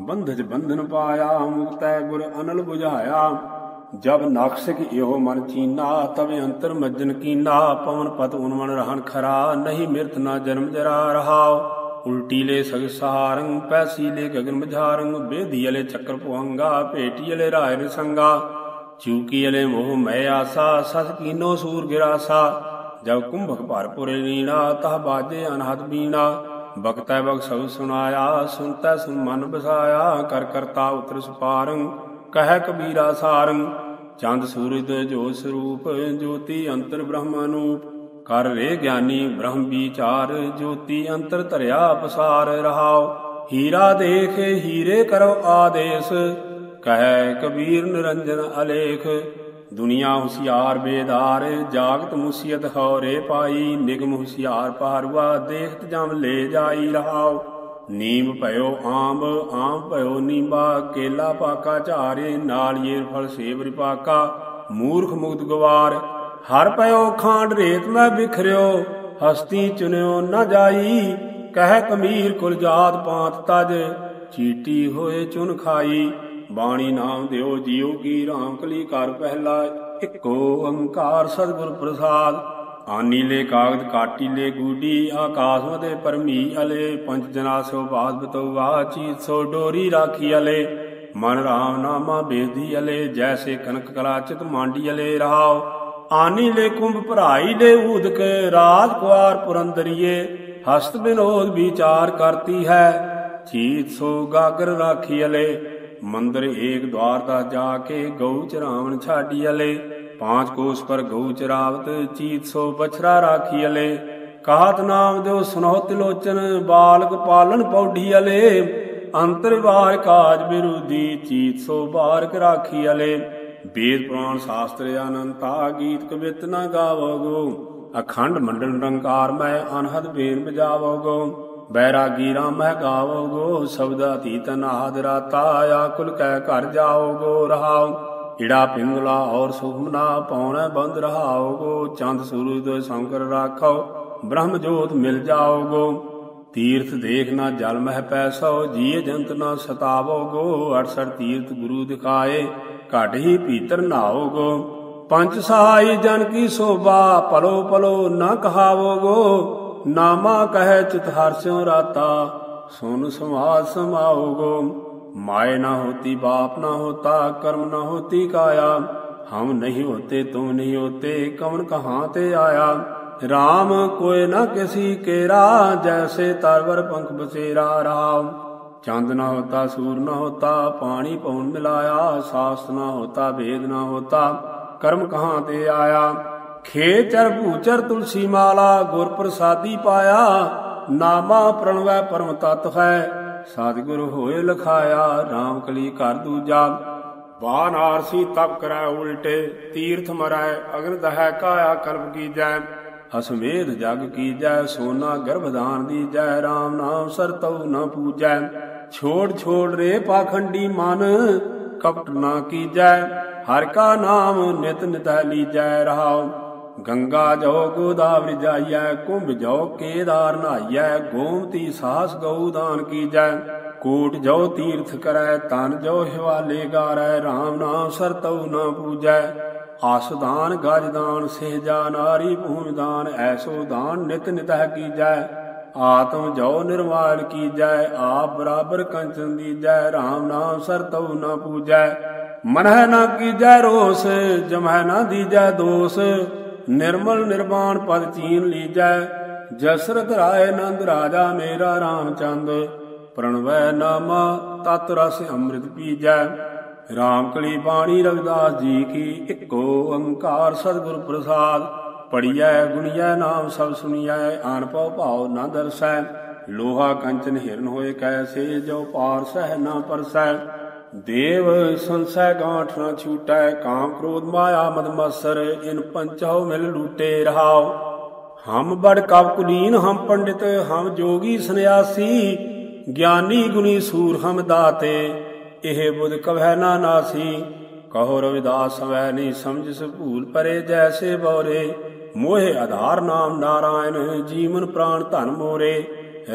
ਬੰਧਜ ਬੰਧਨ ਪਾਇਆ, ਮੁਕਤੈ ਗੁਰ ਅਨਲ ਬੁਝਾਇਆ। ਜਬ ਨਕਸ਼ਕ ਇਹੋ ਮਨ ਚੀਨਾ, ਤਵੇ ਅੰਤਰ ਮੱਜਨ ਕੀਨਾ, ਪਵਨ ਪਤ ਉਨਮਨ ਰਹਨ ਖਰਾ, ਨਹੀਂ ਮਿਰਤ ਨਾ ਜਨਮ ਜਰਾ ਰਹਾਉ ਉਲਟੀ ਲੈ ਸਗ ਸਹਾਰੰ, ਪੈਸੀ ਲੈ ਗਗਨ ਮਝਾਰੰ, ਬੇਦੀ ਅਲੇ ਚੱਕਰ ਪੁਹੰਗਾ ਭੇਟੀ ਅਲੇ ਰਾਇ ਰਸੰਗਾ ਚੂਕੀ ਅਲੇ ਮੋਹ ਮੈ ਆਸਾ, ਸਸ ਕੀਨੋ ਸੂਰ ਗਿਰਾਸਾ। ਜਬ ਕੁੰਭਕ ਭਰਪੁਰ ਨੀਣਾ ਤਹ ਬਾਜੇ ਅਨਹਦ ਬੀਣਾ। ਬਖਤੈ ਬਖ ਸਭ ਸੁਨਾਇਆ ਸੁਨਤੈ ਸੁਨ ਮਨ ਬਸਾਇਆ, ਕਰ ਕਰਤਾ ਉਤਰ ਸੁਪਾਰੰ। ਕਹਿ ਕਬੀਰਾ ਸਾਰੰ, ਚੰਦ ਸੂਰਜ ਜੋ ਸਰੂਪ, ਜੋਤੀ ਅੰਤਰ ਬ੍ਰਹਮ ਅਨੂਪ। ਕਰ ਰੇ ਗਿਆਨੀ ਬ੍ਰਹਮ ਵਿਚਾਰ, ਜੋਤੀ ਅੰਤਰ ਧਰਿਆ ਪਸਾਰ ਰਹਾਉ। ਹੀਰਾ ਦੇਖ, ਹੀਰੇ ਕਰੋ ਆਦੇਸ। ਕਹਿ ਕਬੀਰ ਨਿਰੰਜਨ ਅਲੇਖ, ਦੁਨੀਆ ਹੁਸ਼ਿਆਰ ਬੇਦਾਰ, ਜਾਗਤ ਮੁਸੀਅਤ ਹੋ ਰੇ ਪਾਈ। ਨਿਗਮ ਹੁਸ਼ਿਆਰ ਪਾਰਵਾ ਦੇਖਤ ਜਮ ਲੈ ਜਾਈ ਰਹਾਓ ਨੀਮ ਭਇਓ ਆਮ ਆਮ ਭਇਓ ਨੀਂਬਾ, ਕੇਲਾ ਪਾਕਾ ਝਾਰੇ ਨਾਲੀਏ ਫਲ ਸੇਬ ਰਿਪਾਕਾ ਮੂਰਖ ਮੁਕਤ ਗਵਾਰ, ਹਰ ਪਇਓ ਖਾਂਡ ਰੇਤ ਮੈਂ ਬਿਖਰਿਓ, ਹਸਤੀ ਚੁਨਿਓ ਨਾ ਜਾਈ, ਕਹਿ ਕਮੀਰ ਕੁਲ ਜਾਤ ਪਾਂਤ ਤਜ, ਚੀਟੀ ਹੋਏ ਚੁਨ ਖਾਈ, ਬਾਣੀ ਨਾਮ ਦਿਓ ਜੀਉ ਕੀ ਰਾਮ ਕਲੀ ਕਰ ਪਹਿਲਾ, ਇੱਕੋ ਓੰਕਾਰ ਸਤਿਗੁਰ ਪ੍ਰਸਾਦ। ਆਨੀ ਲੈ ਕਾਗਦ ਕਾਟੀ ਲੈ ਗੂਡੀ, ਆਕਾਸ ਮਦੇ ਪਰਮੀ ਅਲੇ, ਪੰਜ ਜਨਾ ਸੋ ਬਾਦ ਬਤਵਾ ਚੀਤ ਸੋ ਡੋਰੀ ਰਾਖੀ ਅਲੇ। ਮਨ ਰਾਮ ਨਾਮਾ ਬੇਦੀ ਅਲੇ, ਜੈਸੇ ਕਨਕ ਕਲਾ ਚਿਤ ਮਾਂਡੀ ਅਲੇ ਰਹਾਉ ਆਨੀ ਕੁੰਭ ਭਰਾਈ ਲੈ ਊਦਕ ਰਾਜ ਕੁਆਰ ਪੁਰੰਦਰੀਏ, ਹਸਤ ਬਿਨੋਦ ਵਿਚਾਰ ਕਰਤੀ ਹੈ। ਚੀਤ ਸੋ ਗਾਗਰ ਰਾਖੀ ਅਲੇ, ਮੰਦਰ ਏਕ ਦਵਾਰ ਦਾ ਜਾ ਕੇ ਗਊ ਚਰਾਵਣ ਛਾਡੀ ਅਲੇ। ਪਾਂਚ ਕੋਸ ਪਰ ਗਊ ਚਰਾਵਤ, ਚੀਤ ਸੋ ਬਛਰਾ ਰਾਖੀ ਅਲੇ। ਕਾਹਤ ਨਾਮ ਦਿਓ ਸੁਨੋ ਤਿਲੋਚਨ ਬਾਲਕ ਪਾਲਣ ਪੌਢੀ ਅਲੇ। ਅੰਤਰ ਵਾਰ ਕਾਜ ਬਿਰੂਦੀ ਚੀਤ ਸੋ ਬਾਰਕ ਰਾਖੀ ਅਲੇ। ਵੇਦ ਪੁਰਾਣ ਸ਼ਾਸਤਰ ਅਨੰਤਾ ਗੀਤ ਕਵਿਤ ਨਾ ਗਾਵੋਗੋ ਅਖੰਡ ਮੰਡਲ ਰੰਕਾਰ ਮੈਂ ਅਨਹਦ ਬੇਨ ਬਜਾਵੋਗੋ ਬੈਰਾਗੀ ਰਾਮ ਮਹਿ ਗਾਵੋਗੋ ਸ਼ਬਦ ਅਤੀਤ ਨਾਦ ਰਾਤਾ, ਆਕੁਲ ਕਹਿ ਘਰ ਜਾਓਗੋ ਰਹਾਉ ਇੜਾ ਪਿੰਗਲਾ ਔਰ ਸੁਖਮਨਾ ਪੌਣਾ ਬੰਦ ਰਹਾਓਗੋ, ਚੰਦ ਸੂਰਜ ਸੰਕਰ ਰਾਖੋ, ਬ੍ਰਹਮ ਜੋਤ ਮਿਲ ਜਾਓਗੋ। ਤੀਰਥ ਦੇਖ ਨਾ ਜਲ ਮਹਿ ਪੈਸੋ ਜੀਏ ਜੰਤ ਨਾ ਸਤਾਵੋਗੋ। 68 ਤੀਰਥ ਗੁਰੂ ਦਿਖਾਏ, ਘਟ ਹੀ ਭੀਤਰ ਨਾਓਗੋ। ਪੰਜ ਸਹਾਈ ਜਨ ਕੀ ਸੋਭਾ ਪਲੋ ਪਲੋ ਨਾ ਕਹਾਵੋਗੋ। ਨਾਮਾ ਕਹੈ ਚਿਤ ਹਰਸਿਓ ਰਾਤਾ, ਸੁਨ ਸਮਾਜ ਸਮਾਓਗੋ। ਮਾਏ ਨਾ ਹੋਤੀ, ਬਾਪ ਨਾ ਹੋਤਾ, ਕਰਮ ਨਾ ਹੋਤੀ ਕਾਇਆ। ਹਮ ਨਹੀਂ ਹੋਤੇ, ਤੁਮ ਨਹੀਂ ਹੋਤੇ ਕਵਨ ਕਹਾਂ ਤੇ ਆਇਆ। RAM ਕੋਇ ਨਾ ਕਿਸੀ ਕੇਰਾ, ਜੈਸੇ ਤਰਵਰ ਪੰਖ ਬਸੇਰਾ ਰਾਮ। ਚੰਦ ਨਾ ਹੋਤਾ, ਸੂਰ ਨਾ ਹੋਤਾ, ਪਾਣੀ ਪਉਣ ਮਿਲਾਇਆ ਸਾਸਤ ਨਾ ਹੋਤਾ ਭੇਦ ਨਾ ਹੋਤਾ, ਕਰਮ ਕਹਾਂ ਤੇ ਆਇਆ। ਖੇਚਰ ਭੂਚਰ ਤੁਲਸੀ ਮਾਲਾ, ਗੁਰ ਪ੍ਰਸਾਦੀ ਪਾਇਆ। ਨਾਮਾ ਪ੍ਰਣਵੈ ਪਰਮ ਤਤ ਹੈ। ਸਤਿਗੁਰ ਹੋਏ ਲਖਾਇਆ RAM ਕਲੀ ਘਰ ਦੂਜਾ। ਵਾਨਾਰਸੀ ਤਪ ਕਰੈ ਉਲਟੇ, ਤੀਰਥ ਮਰੈ, ਅਗਨ ਦਹੈ ਕਾਇਆ ਕਲਪ ਕੀਜੈ। ਅਸਮੇਧ ਜਗ ਕੀਜੈ, ਸੋਨਾ ਗਰਭਦਾਨ ਦੀਜੈ RAM ਨਾਮ ਸਰਤਉ ਨ ਪੂਜੈ। ਛੋੜ ਛੋੜ ਰੇ ਪਾਖੰਡੀ ਮਨ, ਕਪਟ ਨਾ ਕੀਜੈ। ਹਰ ਕਾ ਨਾਮ ਨਿਤ ਨਿਤ ਲੀਜੈ ਰਹਾਉ। ਗੰਗਾ ਜੋ ਗੋਦਾਵਰੀ ਜਾਈਐ, ਕੁੰਭ ਜੋ ਕੇਦਾਰ ਨਹਾਈਐ ਗੋਮਤੀ ਸਾਸ ਗਊ ਦਾਨ ਕੀਜੈ। ਕੋਟ ਜੋ ਤੀਰਥ ਕਰੈ ਤਨ ਜੋ ਹਿਵਾਲੇ ਗਾਰੈ RAM ਨਾਮ ਸਰਤਉ ਨਾ ਪੂਜੈ। ਆਸਦਾਨ ਗਜਦਾਨ ਸਹਿਜਾ ਨਾਰੀ ਭੂਮਿ ਦਾਨ, ਐਸੋ ਦਾਨ ਨਿਤ ਨਿਤ ਹੈ ਕੀਜੈ। ਆਤਮ ਜੋ ਨਿਰਵਾਲ ਕੀਜੈ, ਆਪ ਬਰਾਬਰ ਕੰਚਨ ਦੀਜੈ RAM ਨਾਮ ਸਰਤਉ ਨਾ ਪੂਜੈ। ਮਨਹਿ ਨਾ ਕੀਜੈ ਰੋਸ, ਜਮਹਿ ਨਾ ਦੀਜੈ ਦੋਸ। ਨਿਰਮਲ ਨਿਰਵਾਣ ਪਦ ਚੀਨ ਲੀਜੈ, ਜਸਰਤ ਰਾਏ ਨੰਦ ਰਾਜਾ ਮੇਰਾ ਰਾਮਚੰਦ। ਪ੍ਰਣਵੈ ਨਾਮਾ, ਤਤ ਰਸ ਅੰਮ੍ਰਿਤ ਪੀਜੈ। ਰਾਮ ਕਲੀ ਬਾਣੀ ਰਵਿਦਾਸ ਜੀ ਕੀ ਇੱਕੋ ਓੰਕਾਰ ਸਤਿਗੁਰ ਪ੍ਰਸਾਦ। ਪੜੀਐ ਗੁਣੀਐ, ਨਾਮ ਸਭ ਸੁਣੀਐ, ਆਨ ਭਾਉ ਨਾ ਦਰਸੈ। ਲੋਹਾ ਕੰਚਨ ਹਿਰਨ ਹੋਏ ਕੈਸੇ ਜੋ ਪਾਰ ਸਹਿ ਨਾ ਪਰਸੈ। ਦੇਵ ਸੰਸੈ ਗਾਂਠ ਨਾ ਛੂਟੈ, ਕਾਮ ਕ੍ਰੋਧ ਮਾਇਆ ਮਦ ਮਸਰ, ਇਨ ਪੰਚੋ ਮਿਲ ਲੂਟੇ ਰਹਾਉ। ਹਮ ਬੜ ਕਵ ਕੁਲੀਨ, ਹਮ ਪੰਡਿਤ, ਹਮ ਜੋਗੀ ਸੰਿਆਸੀ ਗਿਆਨੀ ਗੁਣੀ ਸੂਰ ਹਮ ਦਾਤੇ। ਇਹ ਬੁਧ ਕਵੈ ਨਾ ਨਾਸੀ, ਕਹੋ ਰਵਿਦਾਸ ਸਵੈ ਨਹੀਂ ਸਮਝ ਸ ਭੂਲ ਪਰੇ ਜੈਸੇ ਬੋਰੇ। ਮੋਹਿ ਆਧਾਰ ਨਾਮ ਨਾਰਾਇਣ, ਜੀਵਨ ਪ੍ਰਾਣ ਧਨ ਮੋਰੇ।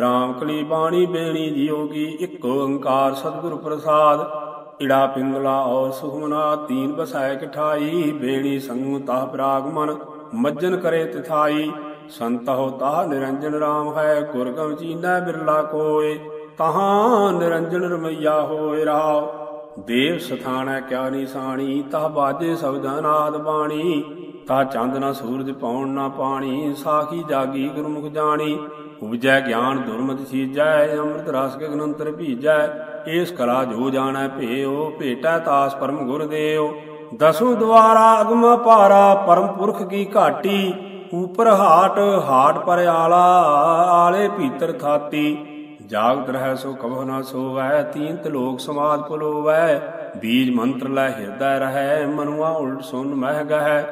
ਰਾਮ ਕਲੀ ਬਾਣੀ ਬੇਣੀ ਜੀਓਗੀ, ਇੱਕ ਓੰਕਾਰ ਸਤਿਗੁਰ ਪ੍ਰਸਾਦ। ਇੜਾ ਪਿੰਗਲਾ ਔਰ ਸੁਖਮਨਾ, ਤੀਨ ਬਸਾਇ ਕਠਾਈ ਬੇਣੀ ਸੰਗੁ ਤਾ ਪ੍ਰਾਗਮਨ ਮੱਜਨ ਕਰੇ ਤਿਥਾਈ। ਸੰਤਹੁ ਤਾਹ ਨਿਰੰਜਨ RAM ਹੈ, ਗੁਰਗਮ ਚੀਨੈ ਬਿਰਲਾ ਕੋਏ। ਤਹਾਂ ਨਿਰੰਜਨ ਰਮਈਆ ਹੋਏ ਰਾਵ ਦੇਵ ਸਥਾਨੈ ਕਿਆ ਨਿਸ਼ਾਨੀ ਤਾ ਬਾਜੇ ਸਬਦਾਨਾਦ ਬਾਣੀ। ਤਾ ਚੰਦ ਨਾ ਸੂਰਜ ਪਾਉਣ ਨਾ ਪਾਣੀ, ਸਾਖੀ ਜਾਗੀ ਗੁਰਮੁਖ ਜਾਣੀ। ਉਪਜੈ ਗਿਆਨ ਦੁਰਮਤਿ ਸੀਜੈ, ਅੰਮ੍ਰਿਤ ਰਸ ਗਗਨੰਤਰ ਭੀਜੈ। ਏਸ ਕਲਾ ਜੋ ਜਾਣੈ ਭੇਓ ਭੇਟੈ ਤਾਸ ਪਰਮ ਗੁਰ ਦੇਓ ਦਸੂ ਦਵਾਰਾ ਅਗਮ ਪਾਰਾ ਪਰਮ ਪੁਰਖ ਕੀ ਘਾਟੀ। ਉਪਰ ਹਾਟ ਹਾਟ ਪਰ ਆਲਾ ਆਲੇ ਭੀਤਰ ਥਾਤੀ। ਜਾਗਤ ਰਹਿ ਸੋ ਕਬਹੁ ਨਾ ਸੋਵੈ ਤੀਨਤ ਲੋਕ ਸਮਾਦ ਪੁਲੋਵੈ। ਬੀਜ ਮੰਤਰ ਲੈ ਹਿਰਦੈ ਰਹੈ, ਮਨੁਆ ਉਲਟ ਸੁਨ ਮਹਿ ਗਹਿ।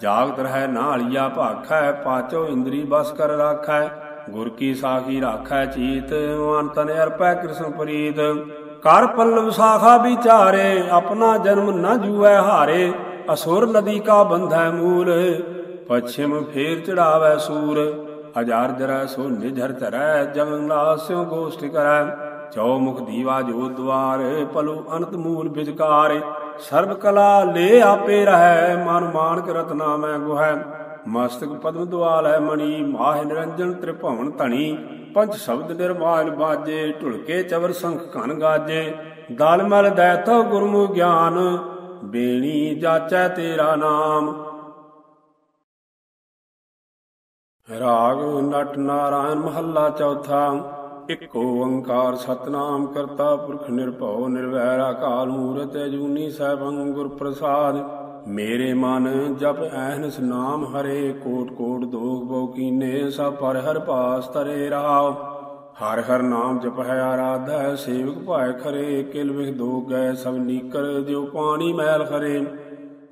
ਜਾਗਤ ਰਹਿ ਨਾਲਿਆ ਭਾਖੈ, ਪਾਚੋ ਇੰਦਰੀ ਬਸ ਕਰ ਰਾਖੈ। ਗੁਰ ਕੀ ਸਾਖੀ ਰਾਖੈ ਚੀਤ, ਮਨ ਤਨ ਅਰਪੈ ਕ੍ਰਿਸ਼ਨ ਪ੍ਰੀਤ। ਕਰ ਪੱਲਵ ਸਾਖਾ ਵਿਚਾਰੇ, ਆਪਣਾ ਜਨਮ ਨਾ ਜੂਐ ਹਾਰੇ, ਅਸੁਰ ਨਦੀ ਕਾ ਬੰਧੈ ਮੂਲ। ਪਛਿਮ ਫੇਰ ਚੜਾਵੈ ਸੂਰ ਹਜ਼ਾਰ ਜਰੈ ਸੋ ਨਿਝਰ ਧਰੈ ਜਮਨ ਨਾਸਿਓ ਗੋਸ਼ਟ ਕਰੈ। ਚੌ ਮੁਖ ਦੀਵਾ ਜੋ ਦਵਾਰ, ਪਲੂ ਅਨੰਤ ਮੂਲ ਵਿਚਕਾਰ। ਸਰਬ ਕਲਾ ਲੈ ਆਪੇ ਰਹੈ, ਮਨ ਮਾਨਕ ਰਤਨਾ ਮੈਂ ਗੁਹੈ। ਮਸਤਕ ਪਦਮ ਦਵਾਲ ਹੈ ਮਣੀ, ਮਾਹ ਨਿਰੰਜਨ ਤ੍ਰਿਭਵਨ ਧਣੀ। ਪੰਜ ਸ਼ਬਦ ਨਿਰਮਾਲ ਬਾਜੇ, ਢੁਲਕੇ ਚਵਰ ਸੰਖ ਘਨ ਗਾਜੇ। ਦਲ ਮਲ ਦੈਤੋ ਗੁਰਮੁ ਗਿਆਨ, ਬੇਣੀ ਜਾਚੈ ਤੇਰਾ ਨਾਮ। ਰਾਗ ਨਟ ਨਾਰਾਇਣ ਮਹੱਲਾ ਚੌਥਾ, ਇੱਕ ਓੰਕਾਰ ਸਤਨਾਮ ਕਰਤਾ ਪੁਰਖ ਨਿਰਭਉ ਨਿਰਵੈਰ ਅਕਾਲ ਮੂਰਤ ਅਜੂਨੀ ਸੈਭੰ ਗੁਰ ਪ੍ਰਸਾਦ ਮੇਰੇ ਮਨ ਜਪ ਐਹਨਸ ਨਾਮ ਹਰੇ, ਕੋਟ ਕੋਟ ਦੋਖ ਬੋ ਕੀਨੇ, ਸਭ ਪਰ ਹਰ ਪਾਸ ਤਰੇ ਰਾਵ। ਹਰ ਹਰ ਨਾਮ ਜਪ ਹੈ ਆਰਾਧੈ, ਸੇਵਕ ਭਾਇ ਖਰੇ, ਕਿਲ ਵਿਖ ਦੋ ਗਏ ਸਭ ਨੀਕਰ ਜਿਉ ਪਾਣੀ ਮੈਲ ਖਰੇ।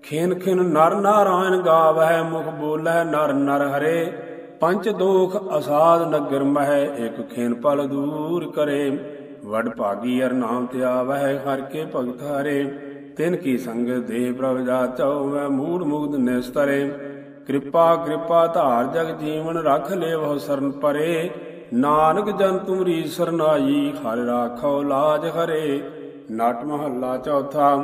ਖਿਨ ਖਿਨ ਨਰ ਨਾਰਾਇਣ ਗਾਵਹਿ, ਮੁਖ ਬੋਲੈ ਨਰ ਨਰ ਹਰੇ। ਪੰਚ ਦੋਖ ਅਸਾਦ ਨਗਰ ਮਹਿ, ਇਕ ਖੇਨ ਪਲ ਦੂਰ ਕਰੇ। ਵਡ ਭਾਗੀ ਅਰ ਨਾਮ ਧਿਆਵਹਿ ਹਰ ਕੇ ਭਗਤ ਹਰੇ। ਤਿਨ ਕੀ ਸੰਗਤ ਦੇ ਪ੍ਰਭ ਜਾਚਉ ਮੈਂ ਮੂੜ ਮੁਗਦ ਨਿਸਤਰੇ। ਕਿਰਪਾ ਕਿਰਪਾ ਧਾਰ ਜਗ ਜੀਵਨ ਰਖ ਲੇਵਹੁ ਸਰਨ ਪਰੇ। ਨਾਨਕ ਜਨ ਤੁਮਰੀ ਸਰਨਾਈ, ਹਰਿ ਰਾਖੋ ਲਾਜ ਹਰੇ। ਨਟ ਮਹੱਲਾ ਚੌਥਾ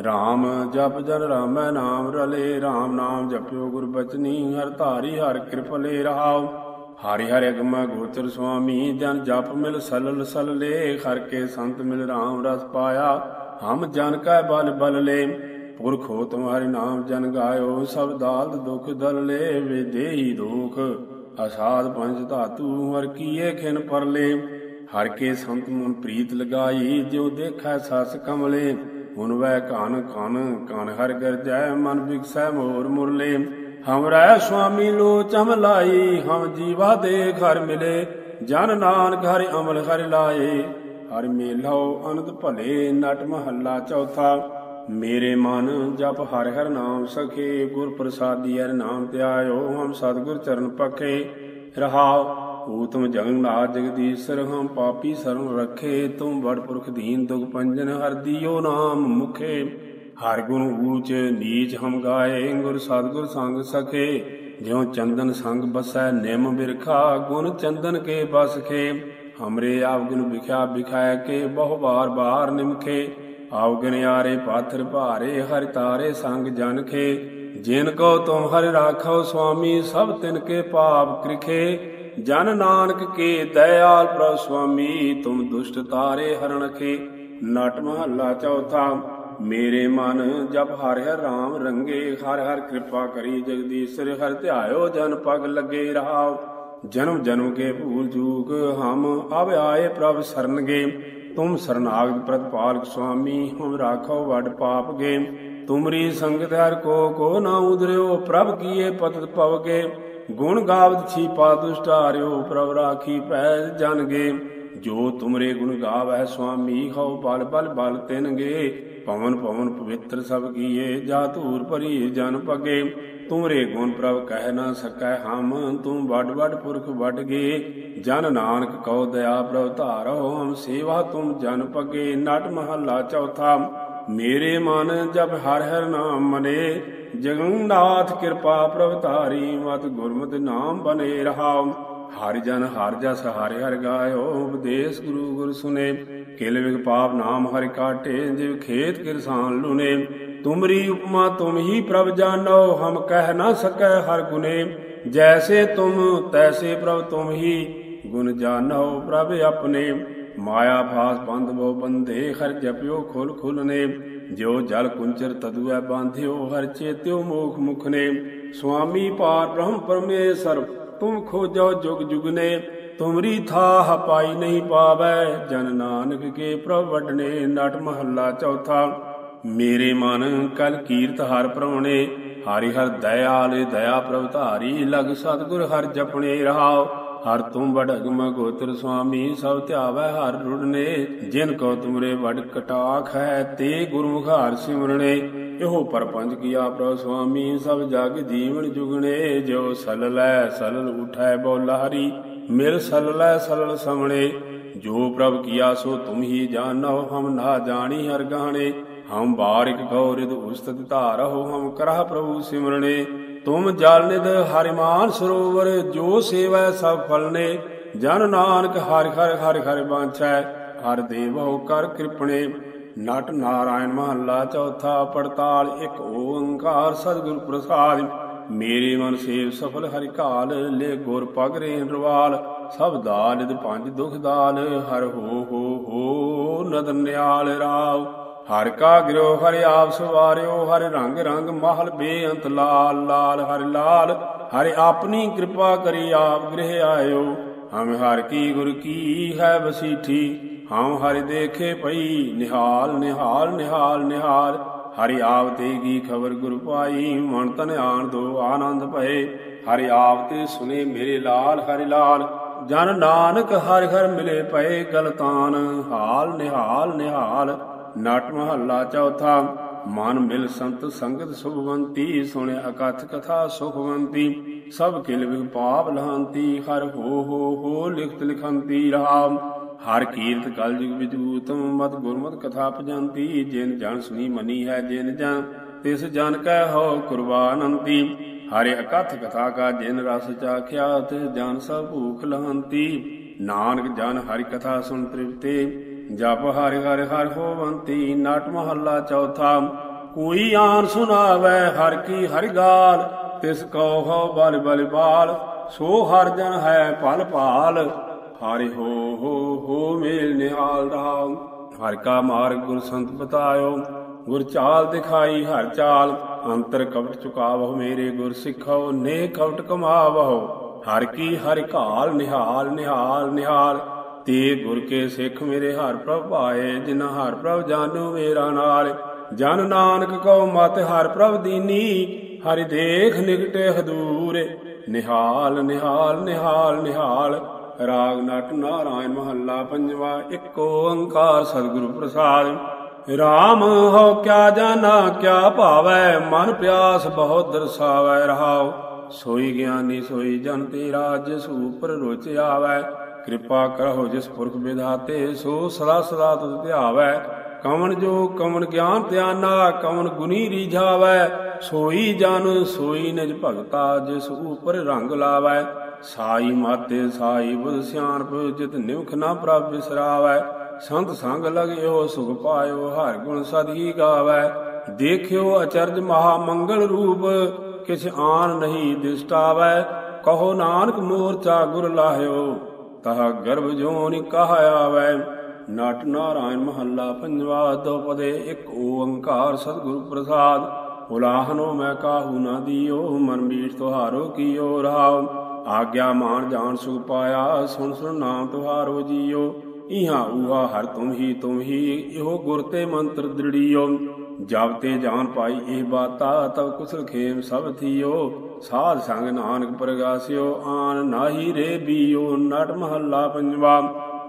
RAM ਜਪ ਜਨ ਰਾਮੈ ਨਾਮ ਰਲੇ। RAM ਨਾਮ ਜਪਿਓ ਗੁਰ ਬਚਨੀ, ਹਰ ਧਾਰੀ ਹਰ ਕਿਰਪਲੇ ਰਹਾਉ। ਹਰਿ ਹਰਿ ਅਗਮਾ ਗੋਚਰ ਸੁਆਮੀ, ਜਨ ਜਪ ਮਿਲ ਸਲਲ ਸਲਲੇ। ਹਰ ਕੇ ਸੰਤ ਮਿਲ RAM ਰਸ ਪਾਇਆ। ਹਮ ਜਨ ਕੈ ਬਲ ਬਲ ਲੈ। ਪੁਰਖ ਹੋ ਤੁਮਹਾਰੇ ਨਾਮ ਜਨ ਗਾਇਓ, ਸਭ ਦਾਲ ਦੁਖ ਦਲ ਲੈ ਵੇ ਦੇਹੀ ਦੁਖ। ਪੰਜ ਧਾਤੂ, ਹਰ ਕੀਏ ਖਿਨ ਪਰਲੇ ਹਰ ਕੇ ਸੰਤ ਮਨ ਪ੍ਰੀਤ ਲਗਾਈ, ਜਿਉ ਦੇਖੈ ਸਸ ਕਮਲੇ। ਹੁਨ ਵੈ ਕਨ ਕਨ ਕਨ ਹਰ ਗਰਜੈ, ਮਨ ਬਿਕਸੈ ਮੋਰ ਮੁਰਲੇ। ਹਮਰੈ ਸੁਆਮੀ ਲੋ ਚਮ ਲਾਈ, ਹਮ ਜੀਵਾ ਦੇ ਘਰ ਮਿਲੇ। ਜਨ ਨਾਨਕ ਹਰਿ ਅਮਲ ਹਰਿ ਲਾਏ। ਹਰ ਮੇਲੋ ਅਨੰਦ ਭਲੇ, ਨਟ ਮਹੱਲਾ ਚੌਥਾ। ਮੇਰੇ ਮਨ ਜਪ ਹਰਿ ਹਰਿ ਨਾਮ ਸਖੇ, ਗੁਰ ਪ੍ਰਸਾਦੀ ਹਰਿ ਨਾਮ ਧਿਆਇਓ, ਹਮ ਸਤਿਗੁਰ ਚਰਨ ਪਖੇ। ਰਹਾਉ ਊਤਮ ਜਗਨਨਾਥ ਜਗਦੀਸ਼ਰ, ਹਮ ਪਾਪੀ ਸਰਮ ਰਖੇ। ਤੁਮ ਬੜ ਪੁਰਖ ਦੀਨ ਦੁਖ ਪੰਜਨ, ਹਰ ਦਿਓ ਨਾਮ ਮੁਖੇ। ਹਰ ਗੁਣ ਊਚ ਨੀਚ ਹਮ ਗਾਏ, ਗੁਰ ਸਤਿਗੁਰ ਸੰਗ ਸਖੇ। ਜਿਉ ਚੰਦਨ ਸੰਗ ਬਸੈ, ਨਿਮ ਬਿਰਖਾ, ਗੁਣ ਚੰਦਨ ਕੇ ਬਸ ਖੇ। ਹਮਰੇ ਆਪ ਗੁਣ ਵਿਖਿਆ ਵਿਖਾਇ ਕੇ ਬਹੁ ਬਾਰ ਬਾਰ ਨਿਮਖੇ ਆਵ ਆਰੇ ਪਾਥਰ ਭਾਰੇ ਹਰਿ ਤਾਰੇ ਸੰਗ ਜਨ ਖੇ ਜਿਨ ਕੋ ਤੁਮ ਹਰਿ ਰਾਖੋ ਸੁਆਮੀ ਸਭ ਤਿਨ ਕੇ ਪਾਪ ਕ੍ਰਿਖੇ ਜਨ ਨਾਨਕ ਕੇ ਦਇਆਲ ਪ੍ਰਭ ਸੁਆਮੀ ਤੁਮ ਦੁਸ਼ਟ ਤਾਰੇ ਹਰਣ ਖੇ ਨਟ ਮਹੱਲਾ ਚੌਥਾ ਮੇਰੇ ਮਨ ਜਪ ਹਰਿ ਹਰਿ ਰਾਮ ਰੰਗੇ ਹਰ ਹਰ ਕਿਰਪਾ ਕਰੀ ਜਗਦੀਸ਼ਰ ਹਰਿ ਧਿਆਇਓ ਜਨ ਪਗ ਲੱਗੇ ਰਹਾਉ ਜਨਮ ਜਨਮ ਕੇ ਭੂਲ ਜੂਗ ਹਮ ਅਬ ਆਏ ਪ੍ਰਭ ਸਰਨਗੇ, ਤੁਮ ਸਰਨਾਗਤ ਪ੍ਰਤਪਾਲਕ ਸੁਆਮੀ, ਹਮ ਰਾਖੋ ਵੱਡ ਪਾਪ ਗੇ ਤੁਮਰੀ ਸੰਗਤ ਹਰ ਕੋ ਕੋ ਨਾ ਉਦਰਿਓ ਪ੍ਰਭ ਕੀਏ ਪਤਿਤ ਪਵਗੇ ਗੁਣ ਗਾਵਤ ਛੀਪਾ ਦੁਸ਼ਟਾਰਿਓ ਪ੍ਰਭ ਰਾਖੀ ਪੈ ਜਨਗੇ। ਜੋ ਤੁਮਰੇ ਗੁਣ ਗਾਵੈ ਸੁਆਮੀ, ਹਉ ਬਲ ਬਲ ਬਲ ਤਿਨਗੇ। ਪਵਨ ਪਵਨ ਪਵਿੱਤਰ ਸਭ ਕੀਏ, ਜਾ ਧੂਰ ਭਰੀ ਜਨ ਪਗੇ ਤੁਮਰੇ ਗੁਣ ਪ੍ਰਭ ਕਹਿ ਨਾ ਸਕੈ ਹਮ ਤੂੰ ਵੱਡ ਵੱਡ ਪੁਰਖ ਵੱਡ ਗੇ ਜਨ ਨਾਨਕ ਕਉ ਦਇਆ ਪ੍ਰਭ ਧਾਰੋ ਹਮ ਸੇਵਾ ਤੁਮ ਜਨ ਪਗੇ। ਨਟ ਮਹੱਲਾ ਚੌਥਾ, ਮੇਰੇ ਮਨ ਜਬ ਹਰ ਹਰ ਨਾਮ ਮਨੇ। ਜਗਨਨਾਥ ਕਿਰਪਾ ਪ੍ਰਭ ਧਾਰੀ, ਮਤ ਗੁਰਮਤਿ ਨਾਮ ਬਨੇ ਰਹਾਉ। ਹਰ ਜਨ ਹਰ ਜਸ ਹਰਿ ਹਰ ਗਾਇਓ, ਉਪਦੇਸ਼ ਗੁਰੂ ਗੁਰ ਸੁਨੇ। ਕਿਲ ਵਿਗ ਪਾਪ ਨਾਮ ਹਰਿ ਕਾਟੇ, ਜਿਵ ਖੇਤ ਕਿਰਸਾਨ ਲੁਨੇ। ਤੁਮਰੀ ਉਪਮਾ ਤੁਮ ਹੀ ਪ੍ਰਭ ਜਾਣੋ, ਹਮ ਕਹਿ ਨਾ ਸਕੈ ਹਰ ਗੁਨੇ। ਜੈਸੇ ਤੁਮ, ਤੈਸੇ ਪ੍ਰਭ ਤੁਮ ਹੀ ਗੁਣ ਜਾਣੋ ਪ੍ਰਭ ਆਪਣੇ। ਮਾਇਆ ਫਾਸ ਬੰਧ ਬੋ ਬੰਦੇ ਹਰ ਜਪਿਓ ਖੁਲ ਖੁਲ ਨੇ ਜਿਉ ਜਲ ਕੁੰਚਰ ਤਦੁਐ ਬਾਂਧਿਓ, ਹਰ ਚੇਤਿਓ ਮੋਖ ਮੁਖ ਨੇ ਸੁਆਮੀ ਪਾਰ ਬ੍ਰਹਮ ਪਰਮੇਸ਼ਰ, ਤੁਮ ਖੋਜੋ ਜੁਗ ਜੁਗ ਨੇ ਤੁਮਰੀ ਥਾਹ ਪਾਈ ਨਹੀਂ ਪਾਵੈ, ਜਨ ਨਾਨਕ ਕੇ ਪ੍ਰਭ ਵਡਨੇ। ਨਟ ਮਹੱਲਾ ਚੌਥਾ ਮੇਰੇ ਮਨ ਕਲ ਕੀਰਤ ਹਰ ਪ੍ਰਉਣੇ ਹਰਿ ਹਰ ਦਇਆਲੇ, ਦਇਆ ਪ੍ਰਭ ਧਾਰੀ, ਲਗ ਸਤਗੁਰ ਹਰ ਜਪਣੇ ਰਹਾਉ ਹਰ ਤੁਮ ਬੜ ਅਗਮ ਗੋਤਰ ਸੁਆਮੀ, ਸਭ ਧਿਆਵੈ ਹਰ ਰੁੜਨੇ, ਜਿਨ ਕੋ ਤੁਮਰੇ ਵਡ ਕਟਾਖ ਹੈ, ਤੇ ਗੁਰਮੁਖ ਹਰ ਸਿਮਰਣੇ ਇਹੋ ਪਰਪੰਚ ਕੀਆ ਪ੍ਰਭ ਸੁਆਮੀ, ਸਭ ਜਗ ਜੀਵਨ ਜੁਗਣੇ ਜੋ ਸਲ ਸਲਲੈ ਸਲਲ ਉਠੈ ਬੋਲਾਰੀ ਮਿਲ ਸਲਲੈ ਸਲਲ ਸਮਣੇ। ਜੋ ਪ੍ਰਭ ਕੀਆ ਸੋ ਤੁਮ ਹੀ ਜਾਣੋ, ਹਮ ਨਾ ਜਾਣੀ ਹਰ ਗਾਣੇ। ਹਮ ਬਾਰਿਕ ਗੌਰਿਦ ਉਸਤਤ ਧਾਰਹੁ, ਹਮ ਕਰਹ ਪ੍ਰਭੂ ਸਿਮਰਣੇ ਤੁਮ ਜਲ ਨਿਦ ਹਰਿਮਾਨ ਸਰੋਵਰ, ਜੋ ਸੇਵੈ ਸਭ ਫਲਨੇ ਜਨ ਨਾਨਕ ਹਰਿ ਹਰਿ ਹਰਿ ਹਰਿ ਬਾਂਛੈ ਹਰ ਦੇਵੋ ਕਰ ਕਿਰਪਣੇ ਨਟ ਨਾਰਾਇਣ ਮਹੱਲਾ ਚੌਥਾ ਪੜਤਾਲ, ਇੱਕ ਓੰਕਾਰ ਸਤਿਗੁਰ ਪ੍ਰਸਾਦ। ਮੇਰੇ ਮਨ ਸੇਵ ਸਫਲ ਹਰਿ ਕਾਲ, ਲੈ ਗੁਰ ਪਗ ਰੇਨ ਰਵਾਲ। ਸਭ ਦਾਲਿਦ ਪੰਜ ਦੁਖ ਦਾਲ, ਹਰ ਹੋ ਹੋ ਹੋ ਨਦਰ ਨਿਆਲ ਰਾਵ ਹਰ ਕਾ ਗਿਰੋ, ਹਰਿ ਆਪ ਸਵਾਰਿਓ, ਹਰ ਰੰਗ ਰੰਗ ਮਹਲ ਬੇਅੰਤ ਲਾਲ ਲਾਲ ਹਰਿ ਲਾਲ। ਹਰਿ ਆਪਣੀ ਕਿਰਪਾ ਕਰੀ ਆਪ ਗ੍ਰਹਿ ਆਇਓ। ਹਮ ਹਰ ਕੀ ਗੁਰ ਕੀ ਹੈ ਵਸੀਠੀ, ਹਮ ਹਰ ਦੇਖੇ ਪਈ, ਨਿਹਾਲ ਨਿਹਾਲ ਨਿਹਾਲ ਨਿਹਾਲ। ਹਰਿ ਆਪ ਤੇ ਕੀ ਖਬਰ ਗੁਰ ਪਾਈ, ਮਨ ਤਨ ਆਣ ਦੋ ਆਨੰਦ ਭਏ। ਹਰਿ ਆਪ ਤੇ ਸੁਨੇ ਮੇਰੇ ਲਾਲ, ਹਰਿ ਲਾਲ। ਜਨ ਨਾਨਕ ਹਰਿ ਹਰ ਮਿਲੇ ਪਏ ਗਲਤਾਨ, ਹਾਲ, ਨਿਹਾਲ ਨਿਹਾਲ। ਨਾਟ ਮਹੱਲਾ ਚੌਥਾ, ਮਨ ਮਿਲ ਸੰਤ ਸੰਗਤ ਸੁਭਵੰਤੀ ਸੁਣਿ ਅਕਥ ਕਥਾ ਸੁਖਵੰਤੀ ਸਭ ਕਿਲ ਵਿਗ ਪਾਪ ਲਹੰਤੀ, ਹਰ ਹੋ ਹੋ ਹੋ ਲਿਖਤ ਲਿਖੰਤੀ ਰਾਮ ਹਰ ਕੀਰਤ ਕਲ ਜੁਗ ਵਿਦੂਤਮ ਮਤ ਗੁਰਮਤ ਕਥਾ ਭਜੰਤੀ, ਜਿਨ ਜਨ ਸੁਣੀ ਮਨੀ ਹੈ ਜਿਨ ਜਨ, ਤਿਸ ਜਨ ਕੈ ਹੋ ਕੁਰਬਾਨੰਤੀ। ਹਰਿ ਅਕਥ ਕਥਾ ਕਾ ਜਿਨ ਰਸ ਚਾਖਿਆ, ਤਿਸ ਜਨ ਸਭ ਭੂਖ ਲਹੰਤੀ। ਨਾਨਕ ਜਨ ਹਰਿ ਕਥਾ ਸੁਣ ਤ੍ਰਿਪਤੇ ਜਪ ਹਰਿ ਹਰਿ ਹਰਿ ਹੋਵੰਤੀ, ਨਟ ਮਹੱਲਾ ਚੌਥਾ, ਕੋਈ ਆਨ ਸੁਣਾਵੇ ਹਰ ਕੀ ਹਰਿ ਗਾਲ, ਤਿਸ ਕੋ ਹੋ ਬਲ ਬਲ ਬਾਲ, ਸੋ ਹਰ ਜਨ ਹੈ ਭਲ ਭਾਲ। ਹਰਿ ਹੋ ਹੋ ਹੋ ਮੇਲ ਨਿਹਾਲ ਰਾਮ, ਹਰਿ ਕਾ ਮਾਰਗ ਗੁਰ ਸੰਤ ਬਤਾਇਓ, ਗੁਰ ਚਾਲ ਦਿਖਾਈ ਹਰ ਚਾਲ, ਅੰਤਰ ਕਵਟ ਚੁਕਾਵਹੁ ਮੇਰੇ ਗੁਰ ਸਿੱਖੋ ਨੇ ਕਵਟ ਕਮਾਵਹੁ, ਹਰ ਕੀ ਹਰਿ ਘਾਲ ਨਿਹਾਲ ਨਿਹਾਲ ਨਿਹਾਲ। ਤੇ ਗੁਰ ਕੇ ਸਿੱਖ ਮੇਰੇ ਹਰ ਪ੍ਰਭ ਭਾਏ ਜਿਨ੍ਹਾਂ ਹਰ ਪ੍ਰਭ ਜਾਨੋ ਮੇਰਾ ਨਾਲ। ਜਨ ਨਾਨਕ ਕਉ ਮਤ ਹਰ ਪ੍ਰਭ ਦੀਨੀ, ਹਰਿ ਦੇਖ ਨਿਕਟੇ ਹਦੂਰੇ। ਨਿਹਾਲ ਨਿਹਾਲ ਨਿਹਾਲ ਨਿਹਾਲ, ਰਾਗ ਨਟ ਨਾਰਾਇਣ ਮਹੱਲਾ ਪੰਜਵਾ, ਇੱਕ ਓੰਕਾਰ ਸਤਿਗੁਰੂ ਪ੍ਰਸਾਦ। ਰਾਮ ਹੋ ਕਿਆ ਜਾਣਾ, ਕਿਆ ਭਾਵੈ, ਮਨ ਪਿਆਸ ਬਹੁਤ ਦਰਸਾਵੈ, ਰਹਾਉ। ਸੋਈ ਗਿਆਨੀ ਸੋਈ ਜਨ ਤੇਰਾ ਜਿਸ ਉਪਰ ਰੁਚ ਆਵੈ। ਕਿਰਪਾ ਕਰਹੁ ਜਿਸ ਪੁਰਖ ਵਿਧਾਤੇ ਸੋ ਸਦਾ ਸਦਾ ਤੁਧ ਧਿਆਵੈ। ਕਵਨ ਜੋ ਕਵਨ ਗਿਆਨ ਧਿਆਨਾ ਕਵਨ ਗੁਨੀ ਰੀਝਾਵੈ। ਸੋਈ ਜਨ, ਸੋਈ ਨਿਜ ਭਗਤਾ, ਜਿਸ ਉਪਰ ਰੰਗ ਲਾਵੈ। ਸਾਈ ਮਾਤੇ, ਸਾਈ ਬੁਧ ਸਿਆਣਪ, ਜਿਤ ਨਿਵਖ ਨਾ ਪ੍ਰਭ ਵਿਸਰਾਵੈ ਸੰਤ ਸੰਗ ਲਗਿਓ, ਸੁਖ ਪਾਇਓ, ਹਰ ਗੁਣ ਸਦੀ ਗਾਵੈ। ਦੇਖਿਓ ਅਚਰਜ ਮਹਾ ਮੰਗਲ ਰੂਪ, ਕਿਛ ਆਨ ਨਹੀਂ ਦਿਸਟਾਵੈ। ਕਹੋ ਨਾਨਕ ਮੋਰਚਾ ਗੁਰ ਲਾਹਿਓ। ਤਹ ਗਰਭ ਜੋਨਿ ਕਹ ਆਵੈ। ਨਾਟ ਨਾਰਾਇਣ ਮਹੱਲਾ ਪੰਜਵਾ ਦੋ ਪਦੇ ਇੱਕ ਓੰਕਾਰ ਸਤਿਗੁਰ ਪ੍ਰਸਾਦ। ਉਲਾਹਨੋ ਮੈਂ ਕਾਹੂ ਨਾ ਦਿਓ, ਮਨ ਮੀਠ ਤੁਹਾਰੋ ਕੀਓ ਰਾਮ ਆਗਿਆ ਮਾਨ ਜਾਣ ਸੁਖ ਪਾਇਆ, ਸੁਣ ਸੁਣ ਨਾਮ ਤੁਹਾਰੋ ਜੀਓ। ਇਹਾਂ ਉਹਾ ਹਰ ਤੁਮ ਹੀ ਤੁਮ ਹੀ, ਇਹੋ ਗੁਰ ਤੇ ਮੰਤਰ ਦ੍ਰਿੜੀਓ। ਜਬ ਤੇ ਜਾਨ ਪਾਈ ਇਹ ਬਾਤਾ, ਤਬ ਕੁਸਲ ਖੇਮ ਸਭ ਥੀਓ। ਸਾਧ ਸੰਗ ਨਾਨਕ ਪ੍ਰਗਾਸਿਓ, ਆਨ ਨਾਹੀ ਰੇ ਬੀਓ, ਨਟ ਮਹੱਲਾ ਪੰਜਵਾ।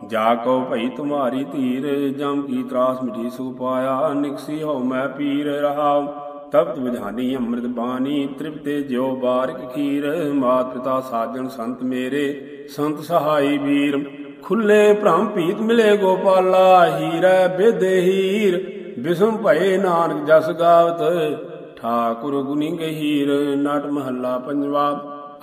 ਜਾ ਕੋ ਭਈ ਤੁਮਾਰੀ ਧੀਰ, ਜਮ ਕੀ ਤਰਾਸ ਮਿਟੀ ਸੁਖ ਪਾਇਆ ਨਿਕਸੀ ਹੋ ਮੈਂ ਪੀਰ ਰਹਾਉ ਤਪਤ ਵਿਧਾਨੀ ਅੰਮ੍ਰਿਤ ਬਾਣੀ, ਤ੍ਰਿਪਤੇ ਜਿਉ ਬਾਰਕ ਖੀਰ। ਮਾਤ ਪਿਤਾ ਸਾਜਣ ਸੰਤ ਮੇਰੇ, ਸੰਤ ਸਹਾਈ ਵੀਰ। ਖੁੱਲੇ ਭ੍ਰਮ ਭੀਤ ਮਿਲੇ ਗੋਪਾਲਾ, ਹੀਰੈ ਬੇਦੇ ਹੀਰ। ਬਿਸਮ ਭਏ ਨਾਨਕ ਜਸ ਗਾਵਤ, ਠਾਕੁਰ ਗੁਨੀ ਗਹੀਰ, ਨਟ ਮਹੱਲਾ ਪੰਜਵਾ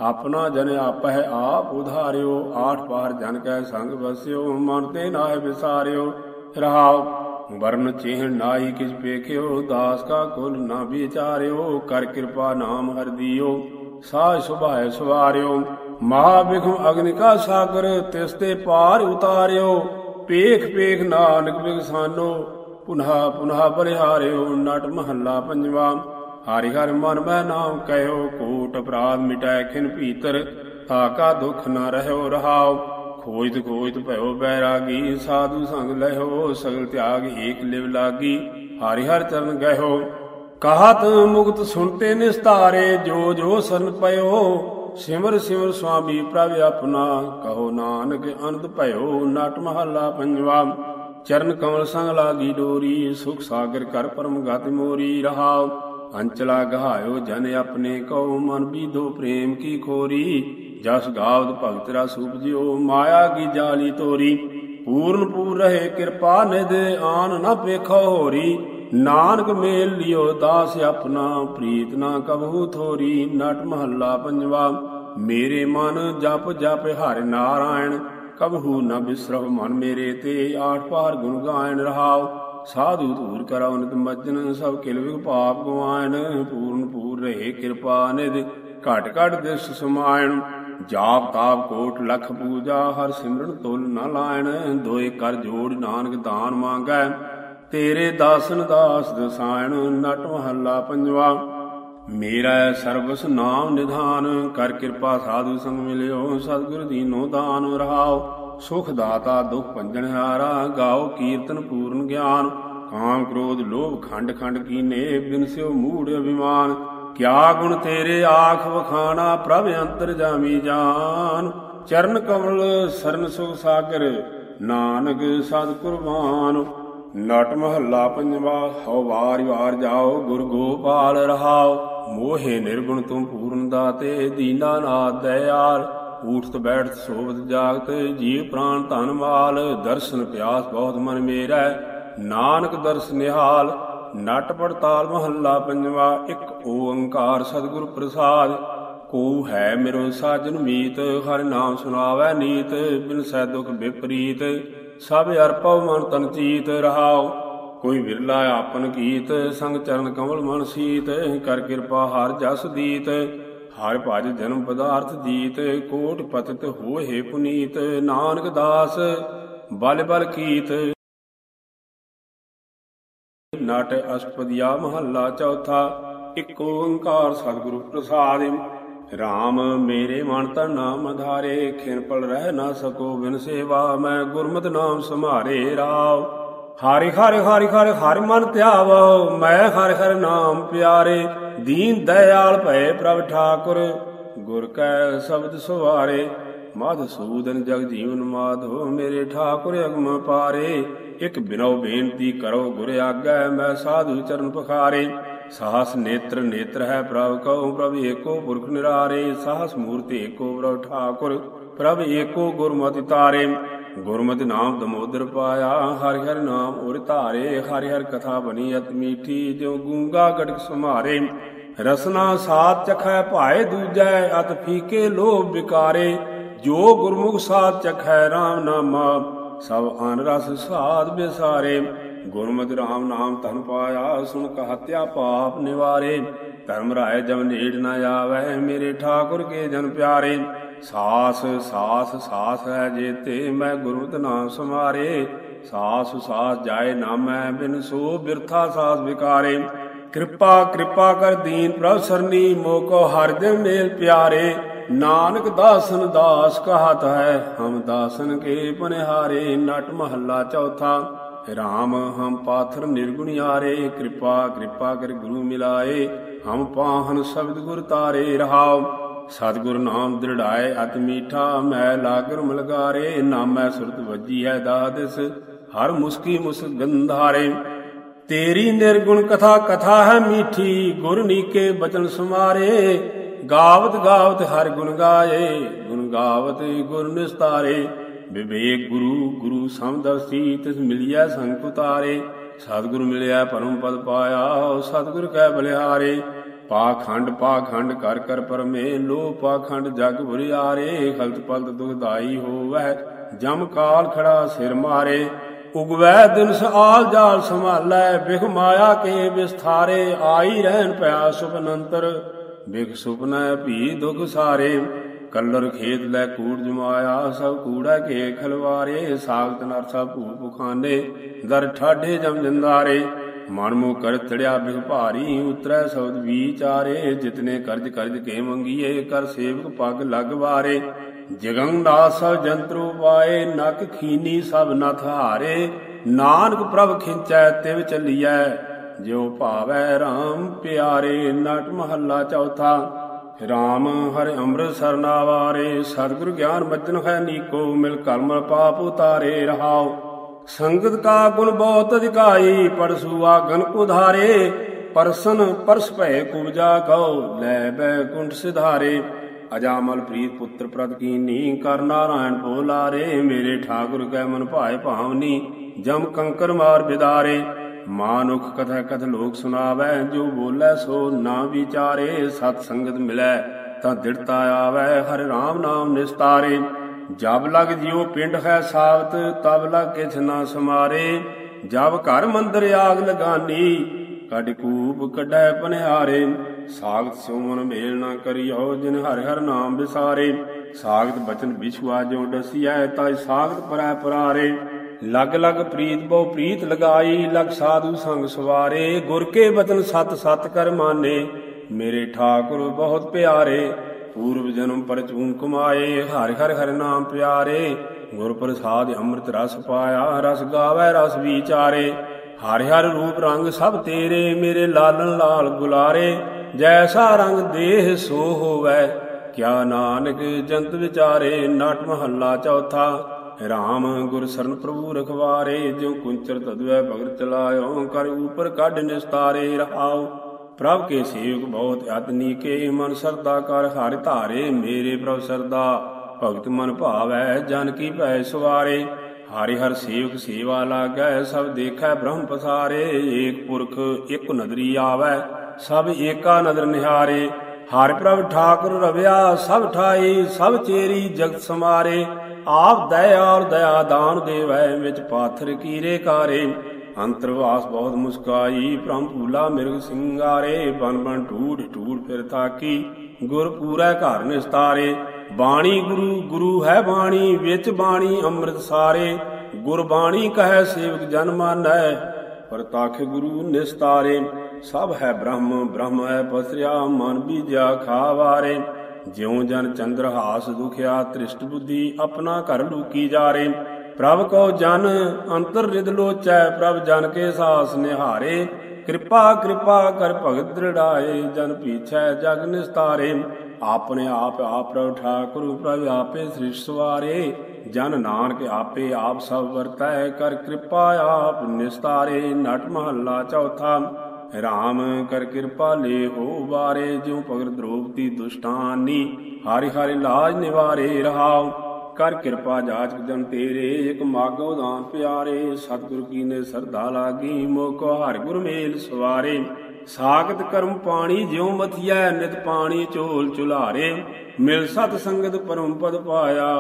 ਆਪਣਾ ਜਨ ਆਪਹਿ ਆਪ ਉਧਾਰਿਓ, ਆਠ ਪਾਰ ਜਨ ਕੈ ਸੰਗ ਵਸਿਓ, ਮਨ ਤੇ ਨਾਹਿ ਵਿਸਾਰਿਓ ਰਹਾਉ ਵਰਨ ਚਿਹ ਨਾਹੀ ਕਿਛ ਪੇਖਿਓ ਦਾਸ ਕਾ ਕੁਲ ਨਾ ਵਿਚਾਰਿਓ, ਕਰ ਕਿਰਪਾ ਨਾਮ ਹਰ ਦਿਓ ਸਾਹ ਸੁਭਾਏ ਸਵਾਰਿਓ ਮਹਾ ਬਿਖਮ ਅਗਨਿ ਕਾ ਸਾਗਰ ਤਿਸ ਤੇ ਪਾਰ ਉਤਾਰਿਓ ਪੇਖ ਪੇਖ ਨਾਨਕ ਬਿਗਸਾਨੋ ਪੁਨਹਾ ਪੁਨਹਾ ਬਲਿਹਾਰਿਓ ਨਟ ਮਹੱਲਾ ਪੰਜਵਾ। ਹਰਿ ਹਰਿ ਮਨ ਮੈਂ ਨਾਮ ਕਹਿਓ, ਕੋਟ ਅਪਰਾਧ ਮਿਟਾਇ ਖਿਨ ਭੀਤਰ ਤਾਕਾ ਦੁਖ ਨਾ ਰਹਿਓ ਰਹਾਓ। ਖੋਜਤ ਖੋਜਤ ਭਇਓ ਬੈਰਾਗੀ, ਸਾਧੂ ਸੰਗ ਲਹਿਓ, ਸਗਲ ਤਿਆਗ ਏਕ ਲਿਵ ਲਾਗੀ ਹਰਿ ਹਰਿ ਚਰਨ ਗਹਿਓ। ਕਾਹਤ ਮੁਕਤ ਸੁਣਤੇ ਨਿਸਤਾਰੇ, ਜੋ ਜੋ ਸਰਨ ਪਇਓ, ਸਿਮਰ ਸਿਮਰ ਸੁਆਮੀ ਪ੍ਰਭ ਆਪਣਾ, ਕਹੋ ਨਾਨਕ ਅਨੰਦ ਭਇਓ, ਨਟ ਮਹੱਲਾ ਪੰਜਵਾ। ਚਰਨ ਕਮਲ ਸੰਗ ਲਾਗੀ ਡੋਰੀ, ਸੁਖ ਸਾਗਰ ਕਰ ਪਰਮ ਗਤਿ ਮੋਰੀ ਰਹਾਉ। ਅੰਚਲਾ ਗਹਾਇਓ ਜਨ ਆਪਣੇ ਕਉ, ਮਨ ਬੀਧੋ ਪ੍ਰੇਮ ਕੀ ਖੋਰੀ। ਜਸ ਗਾਵਤ ਭਗਤ ਰਸ ਉਪਜਿਓ, ਮਾਇਆ ਕੀ ਜਾਲੀ ਤੋਰੀ। ਪੂਰਨ ਪੂਰ ਰਹੇ ਕਿਰਪਾ ਨਿਧ, ਆਨ ਨਾ ਪੇਖੋ ਹੋਰੀ। ਨਾਨਕ ਮੇਲ ਲਿਓ, ਦਾਸ ਆਪਣਾ, ਪ੍ਰੀਤ ਨਾ ਕਬਹੂ ਥੋਰੀ। ਨਟ ਮਹੱਲਾ ਪੰਜਵਾ, ਮੇਰੇ ਮਨ ਜਪ ਜਪ ਹਰਿ ਨਾਰਾਇਣ। ਕਬਹੂ ਨ ਬਿਸਰਹੁ ਮਨ ਮੇਰੇ ਤੇ ਆਠ ਪਾਰ ਗੁਣ ਗਾਇਣ ਰਹਾਉ। ਸਾਧੂ ਧੂਰ ਕਰਉ ਨਿਤ ਮਜਨ, ਸਭ ਕਿਲ ਵਿਗ ਪਾਪ ਗਵਾਇਨ ਪੂਰਨ ਪੂਰ ਰਹੇ ਕਿਰਪਾ ਨਿਧ, ਘਟ ਘਟ ਦਿਸ ਸਮਾਇਣ। ਜਾਪ ਤਾਪ ਕੋਟ ਲਖ ਪੂਜਾ, ਹਰ ਸਿਮਰਨ ਤੁਲ ਨ ਲਾਇਣ। ਦੋਏ ਕਰ ਜੋੜ ਨਾਨਕ ਦਾਨ ਮੰਗੈ, ਤੇਰੇ ਦਾਸਨ ਦਾਸ ਦਸਾਇਣ। ਨਟ ਮਹੱਲਾ ਪੰਜਵਾ ਮੇਰਾ ਸਰਬਸ ਨਾਮ ਨਿਧਾਨ, ਕਰ ਕਿਰਪਾ ਸਾਧੂ ਸੰਗ ਮਿਲਿਓ, ਸਤਿਗੁਰ ਦੀਨੋ ਦਾਨ ਰਹਾਓ। ਸੁਖ ਦਾਤਾ ਦੁਖ ਭੰਜਨ ਹਾਰਾ, ਗਾਓ ਕੀਰਤਨ ਪੂਰਨ ਗਿਆਨ। ਕਾਮ ਕ੍ਰੋਧ ਲੋਭ ਖੰਡ ਖੰਡ ਕੀਨੇ ਬਿਨਸਿਓ ਮੂੜ ਅਭਿਮਾਨ। ਕਿਆ ਗੁਣ ਤੇਰੇ ਆਖ ਵਖਾਣਾ, ਪ੍ਰਭ ਅੰਤਰ ਜਾਮੀ ਜਾਨ। ਚਰਨ ਕਮਲ ਸਰਨ ਸੁਖ ਸਾਗਰ, ਨਾਨਕ ਸਤ ਕੁਰਬਾਨ। ਨਟ ਮਹੱਲਾ ਪੰਜਵਾ, ਹਉ ਵਾਰ ਵਾਰ ਜਾਓ, ਗੁਰ ਗੋਪਾਲ ਰਹਾਓ। ਮੋਹੇ ਨਿਰਗੁਣ ਤੁਮ ਪੂਰਨ ਦਾਤੇ, ਦੀਨਾ ਨਾਥ ਦਇਆਲ। ਊਠਤ ਬੈਠਤ ਸੋਵਤ ਜਾਗਤ, ਜੀਵ ਪ੍ਰਾਨ ਧਨ ਮਾਲ। ਦਰਸ਼ਨ ਪਿਆਸ ਬਹੁਤ ਮਨ ਮੇਰਾ, ਨਾਨਕ ਦਰਸ ਨਿਹਾਲ। ਨਟ ਪੜਤਾਲ ਮਹੱਲਾ ਪੰਜਵਾ, ਇੱਕ ਓੰਕਾਰ ਸਤਿਗੁਰ ਪ੍ਰਸਾਦ। ਕੋ ਹੈ ਮੇਰੋ ਸਾਜਨ ਮੀਤ, ਹਰਿ ਨਾਮ ਸੁਨਾਵੈ ਨੀਤ। ਬਿਨ ਸੈ ਦੁਖ ਵਿਪਰੀਤ ਸਭ ਅਰਪਉ ਮਨ ਤਨ ਚੀਤ ਰਹਾਉ। ਕੋਈ ਵਿਰਲਾ ਆਪਨ ਕੀਤ ਸੰਗ ਚਰਨ ਕਮਲ ਮਨ ਸੀਤ, ਕਰ ਕਿਰਪਾ ਹਰ ਜਸ ਦੀਤ, ਹਰ ਭਜ ਜਨਮ ਪਦਾਰਥ ਜੀਤ, ਕੋਟ ਪਤਿਤ ਹੋਏ ਪੁਨੀਤ, ਨਾਨਕ ਦਾਸ ਬਲ ਬਲ ਕੀਤ। ਨਾਟ ਅਸਪਦਿਆ ਮਹੱਲਾ ਚੌਥਾ, ਇੱਕ ਓੰਕਾਰ ਸਤਿਗੁਰੂ ਪ੍ਰਸਾਦਿ। RAM ਮੇਰੇ ਮਨ ਤਨ ਨਾਮ ਧਾਰੇ, ਖਿਨ ਰਹਿ ਨਾ ਸਕੋ ਬਿਨ ਸੇਵਾ, ਮੈਂ ਗੁਰਮਤਿ ਨਾਮ ਸਮਾਰੇ ਰਾਵ। ਹਰਿ ਹਰਿ ਹਰਿ ਹਰਿ ਹਰਿ ਮਨ ਧਿਆਵੋ, ਮੈਂ ਹਰਿ ਹਰਿ ਨਾਮ ਪਿਆਰੇ। ਦੀਨ ਦਇਆਲ ਭਏ ਪ੍ਰਭ ਠਾਕੁਰ, ਗੁਰ ਕੈ ਸ਼ਬਦ ਸੁਵਾਰੇ। ਮਾਧ ਜਗ ਜੀਵਨ ਮਾਧੋ ਮੇਰੇ ਠਾਕੁਰ ਅਗਮ ਪਾਰੇ। ਇਕ ਬਿਨੋ ਬੇਨਤੀ ਕਰੋ ਗੁਰ ਆਗੈ, ਮੈਂ ਸਾਧੂ ਚਰਨ ਪਖਾਰੇ। ਸਾਹਸ ਨੇਤਰ ਨੇਤਰ ਹੈ ਪ੍ਰਭ ਕਉ, ਪ੍ਰਭ ਏਕੋ ਪੁਰਖ ਨਿਰਾਰੇ। ਸਾਹਸ ਮੂਰਤੀ ਏਕੋ ਪ੍ਰਭ ਠਾਕੁਰ, ਪ੍ਰਭ ਏਕੋ ਗੁਰਮਤਿ ਤਾਰੇ। ਗੁਰਮਤਿ ਨਾਮ ਦਮੋਦਰ ਪਾਇਆ, ਹਰਿ ਹਰਿ ਨਾਮ ਉਰ ਧਾਰੇ, ਹਰਿ ਹਰਿ ਕਥਾ ਬਣੀ ਅਤ ਮੀਠੀ ਜਿਉ ਗੂੰਗਾ ਗੜਕ ਸਮਾਰੇ ਰਸਨਾ ਸਾਤ ਚਖੈ ਭਾਏ ਦੂਜੈ, ਅਤ ਫੀਕੇ ਲੋਭ ਵਿਕਾਰੇ। ਜੋ ਗੁਰਮੁਖ ਸਾਤ ਚਖੈ RAM ਨਾਮਾ, ਸਭ ਅਨ ਰਸ ਸਾਧ ਬਿਸਾਰੇ। ਗੁਰਮਤਿ RAM ਨਾਮ ਧਨ ਪਾਇਆ ਸੁਨ ਕਹਤਿਆ ਪਾਪ ਨਿਵਾਰੇ। ਧਰਮ ਰਾਏ ਜਮ ਨੇੜ ਨ ਆਵੈ, ਮੇਰੇ ਠਾਕੁਰ ਕੇ ਜਨ ਪਿਆਰੇ। ਸਾਸ ਸਾਸ ਸਾਸ ਹੈ ਜੇਤੇ ਮੈਂ ਗੁਰੂ ਨਾਮ ਸਮਾਰੇ ਸਾਸ ਸਾਸ ਜਾਏ ਨਾਮੈ ਬਿਨ ਸੋ ਬਿਰਥਾ ਸਾਸ ਵਿਕਾਰੇ। ਕਿਰਪਾ ਕਿਰਪਾ ਕਰ ਦੀਨ ਪ੍ਰਭ ਸਰਨੀ ਮੋਕੋ ਹਰ ਦਿਨ ਮੇਲ ਪਿਆਰੇ। ਨਾਨਕ ਦਾਸਨ ਦਾਸ ਕਹਾਤ ਹੈ, ਹਮ ਦਾਸਨ ਕੇ ਪਨਿਹਾਰੇ। ਨਟ ਮਹੱਲਾ ਚੌਥਾ, ਰਾਮ ਹਮ ਪਾਥਰ ਨਿਰਗੁਣਿਆਰੇ ਕਿਰਪਾ ਕਿਰਪਾ ਕਰ ਗੁਰੂ ਮਿਲਾਏ, ਹਮ ਪਾਹਨ ਸ਼ਬਦ ਗੁਰ ਤਾਰੇ ਰਹਾਓ ਸਤਿਗੁਰ ਨਾਮ ਦ੍ਰਿੜਾਏ ਅਤ ਮੀਠਾ, ਮੈਂ ਲਾਗਰ ਮਲਗਾਰੇ, ਨਾਮੈ ਸੁਰਤ ਵੱਜੀ ਹੈ ਦਾਦਿਸ, ਹਰ ਮੁਸਕੀ ਮੁਸ ਗੰਧਾਰੇ। ਤੇਰੀ ਨਿਰਗੁਣ ਕਥਾ ਕਥਾ ਹੈ ਮੀਠੀ, ਗੁਰ ਨੀਕੇ ਬਚਨ ਸਮਾਰੇ। ਗਾਵਤ ਗਾਵਤ ਹਰ ਗੁਣ ਗਾਏ, ਗੁਣ ਗਾਵਤ ਗੁਰ ਨਿਸਤਾਰੇ। ਵਿਵੇਕ ਗੁਰੂ ਗੁਰੂ ਸਮਦਸੀ ਤਿਸ ਮਿਲਿਆ ਸੰਗ ਉਤਾਰੇ ਸਤਿਗੁਰ ਮਿਲਿਆ, ਪਰਮ ਪਦ ਪਾਇਆ, ਸਤਿਗੁਰ ਕੈ ਬਲਿਹਾਰੇ ਪਾਖੰਡ ਪਾਖੰਡ ਕਰ ਕਰ ਪਰਮੇ ਲੋ ਪਾਖੰਡ ਜਗ ਬੁਰਿਆਰੇ ਖਲਤ ਪਲਤ ਦੁਖਦਾਈ ਹੋਵੈ। ਜਮ ਕਾਲ ਖੜਾ ਸਿਰ ਮਾਰੇ, ਉਗਵੈ ਦਿਨ ਸਾਲ ਜਾਲ ਸੰਭਾਲੈ। ਬਿਖ ਮਾਇਆ ਕੇ ਵਿਸਥਾਰੇ, ਆਈ ਰਹਿਣ ਪਿਆ ਸੁਪਨੰਤਰ ਬਿਖ ਸੁਪਨੈ ਭੀ ਦੁਖ ਸਾਰੇ, ਕੱਲਰ ਖੇਤ ਲੈ ਕੂੜ ਜਮਾਇਆ, ਸਭ ਕੂੜਾ ਕੇ ਖਲਵਾਰੇ। ਸਾਖਤ ਨਰਸਾ ਭੂ ਪੁਖਾਨੇ ਦਰ ਠਾਢੇ ਜਮ ਜਿੰਦਾਰੇ। ਮਨ ਮੋ ਕਰ ਤੜਿਆ ਬਿਖ ਭਾਰੀ ਉਤਰੈ ਸਬਦ ਵਿਚਾਰੇ, ਜਿਤਨੇ ਕਰਜ ਕਰਜ ਕੇ ਮੰਗੀਏ, ਕਰ ਸੇਵਕ ਪਗ ਲਗਵਾਰੇ ਜਗੰਦਾਸ ਸਭ ਜੰਤਰੂ ਪਾਏ, ਨਕ ਖੀਨੀ ਸਭ ਨਥ ਹਾਰੇ। ਨਾਨਕ ਪ੍ਰਭ ਖਿੰਚੈ, ਤਿਵ ਚੱਲੀਐ, ਜਿਉ ਭਾਵੈ RAM ਪਿਆਰੇ। ਨਟ ਮਹੱਲਾ ਚੌਥਾ, ਰਾਮ ਹਰਿ ਅੰਮ੍ਰਿਤ ਸਰਨਾਵਾਰੇ ਸਤਿਗੁਰ ਗਿਆਨ ਮੱਜਨ ਹੈ, ਨੀਕੋ ਮਿਲ ਕਲਮਲ ਪਾਪ ਉਤਾਰੇ ਰਹਾਓ ਸੰਗਤ ਕਾ ਗੁਣ ਬਹੁਤ ਅਧਿਕਾਈ ਪਰਸੂ ਆਗਨ ਉਧਾਰੇ। ਪਰਸਨ ਪਰਸ ਭੈ ਕੁਬਜਾ ਕਉ, ਲੈ ਬੈ ਕੁੰਠ ਸਿਧਾਰੇ। ਅਜਾਮਲ ਪ੍ਰੀਤ ਪੁੱਤਰ ਪ੍ਰਤਕੀਨੀ ਕਰ ਨਾਰਾਇਣ ਬੋਲਾਰੇ ਮੇਰੇ ਠਾਕੁਰ ਕੈ ਮਨ ਭਾਏ ਭਾਵਨੀ, ਜਮ ਕੰਕਰ ਮਾਰ ਬਿਦਾਰੇ। ਮਾਨੁਖ ਕਥਾ ਕਥ ਲੋਕ ਸੁਨਾਵੈ ਜੋ ਬੋਲੇ ਸੋ ਨਾ ਵਿਚਾਰੇ। ਸਤ ਸੰਗਤ ਮਿਲੈ, ਤਾਂ ਦਿੜਤਾ ਆਵੈ, ਹਰਿ ਰਾਮ ਨਾਮ ਨਿਸਤਾਰੇ। ਜਬ ਲਗ ਜਿਉ ਪਿੰਡ ਹੈ ਸਾਵਤ ਤਬ ਲਗ ਕਿਛ ਨਾ ਸਮਾਰੇ। ਜਬ ਘਰ ਮੰਦਰ ਆਗ ਲਗਾਨੀ, ਕੱਢ ਕੂਪ ਕੱਢੈ ਪਨਿਹਾਰੇ। ਸਾਗਤ ਸੋਮਨ ਮੇਲ ਨਾ ਕਰਿਓ, ਜਿਨ ਹਰ ਹਰ ਨਾਮ ਵਿਸਾਰੇ। ਸਾਗਤ ਬਚਨ ਵਿਛੁਆ ਜੋ ਡਸੀਐ ਤਾਂ ਸਾਗਤ ਪਰੈ ਪਰਾਰੇ। ਲਗ ਲਗ ਪ੍ਰੀਤ ਬਹੁ ਪ੍ਰੀਤ ਲਗਾਈ, ਲਗ ਸਾਧੂ ਸੰਗ ਸਵਾਰੇ। ਗੁਰ ਕੇ ਬਚਨ ਸਤ ਸਤ ਕਰ ਮਾਨੇ, ਮੇਰੇ ਠਾਕੁਰ ਬਹੁਤ ਪਿਆਰੇ। ਪੂਰਵ ਜਨਮ ਪਰਚੂਨ ਕਮਾਏ ਹਰਿ ਹਰਿ ਹਰਿ ਨਾਮ ਪਿਆਰੇ ਗੁਰ ਪ੍ਰਸਾਦ ਅੰਮ੍ਰਿਤ ਰਸ ਪਾਇਆ ਰਸ ਗਾਵੇ ਰਸ ਵਿਚਾਰੇ ਹਰਿ ਹਰਿ ਰੂਪ ਰੰਗ ਸਭ ਤੇਰੇ ਮੇਰੇ ਲਾਲਨ ਲਾਲ ਗੁਲਾਰੇ ਜੈਸਾ ਰੰਗ ਦੇਹ ਸੋ ਹੋਵੇ ਕਿਆ ਨਾਨਕ ਜੰਤ ਵਿਚਾਰੇ ਨਾਟ ਮਹੱਲਾ ਚੌਥਾ ਰਾਮ ਗੁਰ ਸਰਨ ਪ੍ਰਭੂ ਰਖਵਾਰੇ ਜਿਉ ਕੁੰਚਰ ਤਦਵੈ ਭਗਤ ਚਲਾਇਓ ਕਰ ਉਪਰ ਕੱਢ ਨਿਸਤਾਰੇ ਰਹਾਉ ਪ੍ਰਭ ਕੇ ਸੇਵਕ ਬਹੁਤ ਅਤਨੀ ਕੇ ਮਨ ਸਰਦਾ ਕਰ ਹਰਿ ਧਾਰੇ ਮੇਰੇ ਪ੍ਰਭ ਸਰਦਾ, ਭਗਤ ਮਨ ਭਾਵੈ ਜਨ ਕੀ ਭੈ ਸਵਾਰੇ। ਹਰਿ ਹਰ ਸੇਵਕ ਸੇਵਾ ਲਾਗੈ, ਸਭ ਦੇਖੈ ਬ੍ਰਹਮ ਪਸਾਰੇ। ਏਕ ਪੁਰਖ ਇਕ ਨਦਰੀ ਆਵੈ, ਸਭ ਏਕਾ ਨਦਰ ਨਿਹਾਰੇ। ਹਰਿ ਪ੍ਰਭ ਠਾਕੁਰ ਰਵਿਆ, ਸਭ ਠਾਈ ਸਭ ਚੇਰੀ ਜਗਤ ਸਮਾਰੇ। ਆਪ ਦਇਆਲ ਦਇਆ ਦਾਨ ਦੇਵੈ, ਵਿੱਚ ਪਾਥਰ ਕੀਰੇ ਕਾਰੇ। ਅੰਤਰਵਾਸ ਬਹੁਤ ਮੁਸਕਾਈ ਪ੍ਰਮ ਭੂਲਾ ਮਿਰਗ ਸਿੰਗਾਰੇ, ਬਨ ਬਨ ਢੂੜ ਢੂੜ ਫਿਰ ਥਾਕੀ, ਗੁਰ ਪੂਰਾ ਘਰ ਨਿਸਤਾਰੇ, ਬਾਣੀ ਗੁਰੂ ਗੁਰੂ ਹੈ ਬਾਣੀ, ਵਿੱਚ ਬਾਣੀ ਅੰਮ੍ਰਿਤ ਸਾਰੇ ਗੁਰਬਾਣੀ ਕਹੈ ਸੇਵਕ ਜਨ ਮਾਨੈ ਪ੍ਰਤਖ ਗੁਰੂ ਨਿਸਤਾਰੇ, ਸਭ ਹੈ ਬ੍ਰਹਮ ਬ੍ਰਹਮ ਹੈ ਪਸਰਿਆ, ਮਨ ਬੀਜਾ ਖਾਵਾਰੇ, ਜਿਉ ਜਨ ਚੰਦਰ ਹਾਸ ਦੁਖਿਆ, ਤ੍ਰਿਸ਼ਟ ਬੁੱਧੀ ਆਪਣਾ ਘਰ ਲੂਕੀ ਜਾਰੇ ਪ੍ਰਭ ਕੋ ਜਨ ਅੰਤਰ ਰਿਦ ਲੋਚੈ, ਪ੍ਰਭ ਜਨ ਕੇ ਸਾਸ ਨਿਹਾਰੇ। ਕਿਰਪਾ ਕਿਰਪਾ ਕਰ ਭਗਤ ਦ੍ਰਿੜਾਏ, ਜਨ ਪੀਛੈ ਜਗ ਨਿਸਤਾਰੇ। ਆਪਣੇ ਆਪ ਆਪ ਪ੍ਰਭ ਠਾਕੁਰ, ਪ੍ਰਭ ਆਪੇ ਸ੍ਰਿਸ਼ਟ ਸਵਾਰੇ। ਜਨ ਨਾਨਕ ਆਪੇ ਆਪ ਸਭ ਵਰਤੈ, ਕਰ ਕਿਰਪਾ ਆਪ ਨਿਸਤਾਰੇ। ਨਟ ਮਹੱਲਾ ਚੌਥਾ, ਰਾਮ ਕਰ ਕਿਰਪਾ ਲੇ ਹੋ ਵਾਰੇ। ਜਿਉ ਭਗਤ ਦ੍ਰੋਪਦੀ ਦੁਸ਼ਟਾਨੀ, ਹਰਿ ਹਰਿ ਲਾਜ ਨਿਵਾਰੇ ਰਹਾਉ। ਕਰ ਕਿਰਪਾ ਜਾਚ ਜਨ ਤੇਰੇ, ਇਕ ਮਾਗੋ ਦਾਨ ਪਿਆਰੇ, ਸਤਿਗੁਰ ਕੀ ਨੇ ਸਰਦਾ ਲਾਗੀ, ਮੋਕੋ ਹਰਿ ਗੁਰ ਮੇਲ ਸਵਾਰੇ। ਸਾਖਤ ਕਰਮ ਪਾਣੀ ਜਿਉ ਮਥਿਐ, ਨਿਤ ਪਾਣੀ ਝੋਲ ਚੁਲਾਰੇ ਮਿਲ ਸਤ ਸੰਗਤ ਪਰਮ ਪਦ ਪਾਇਆ,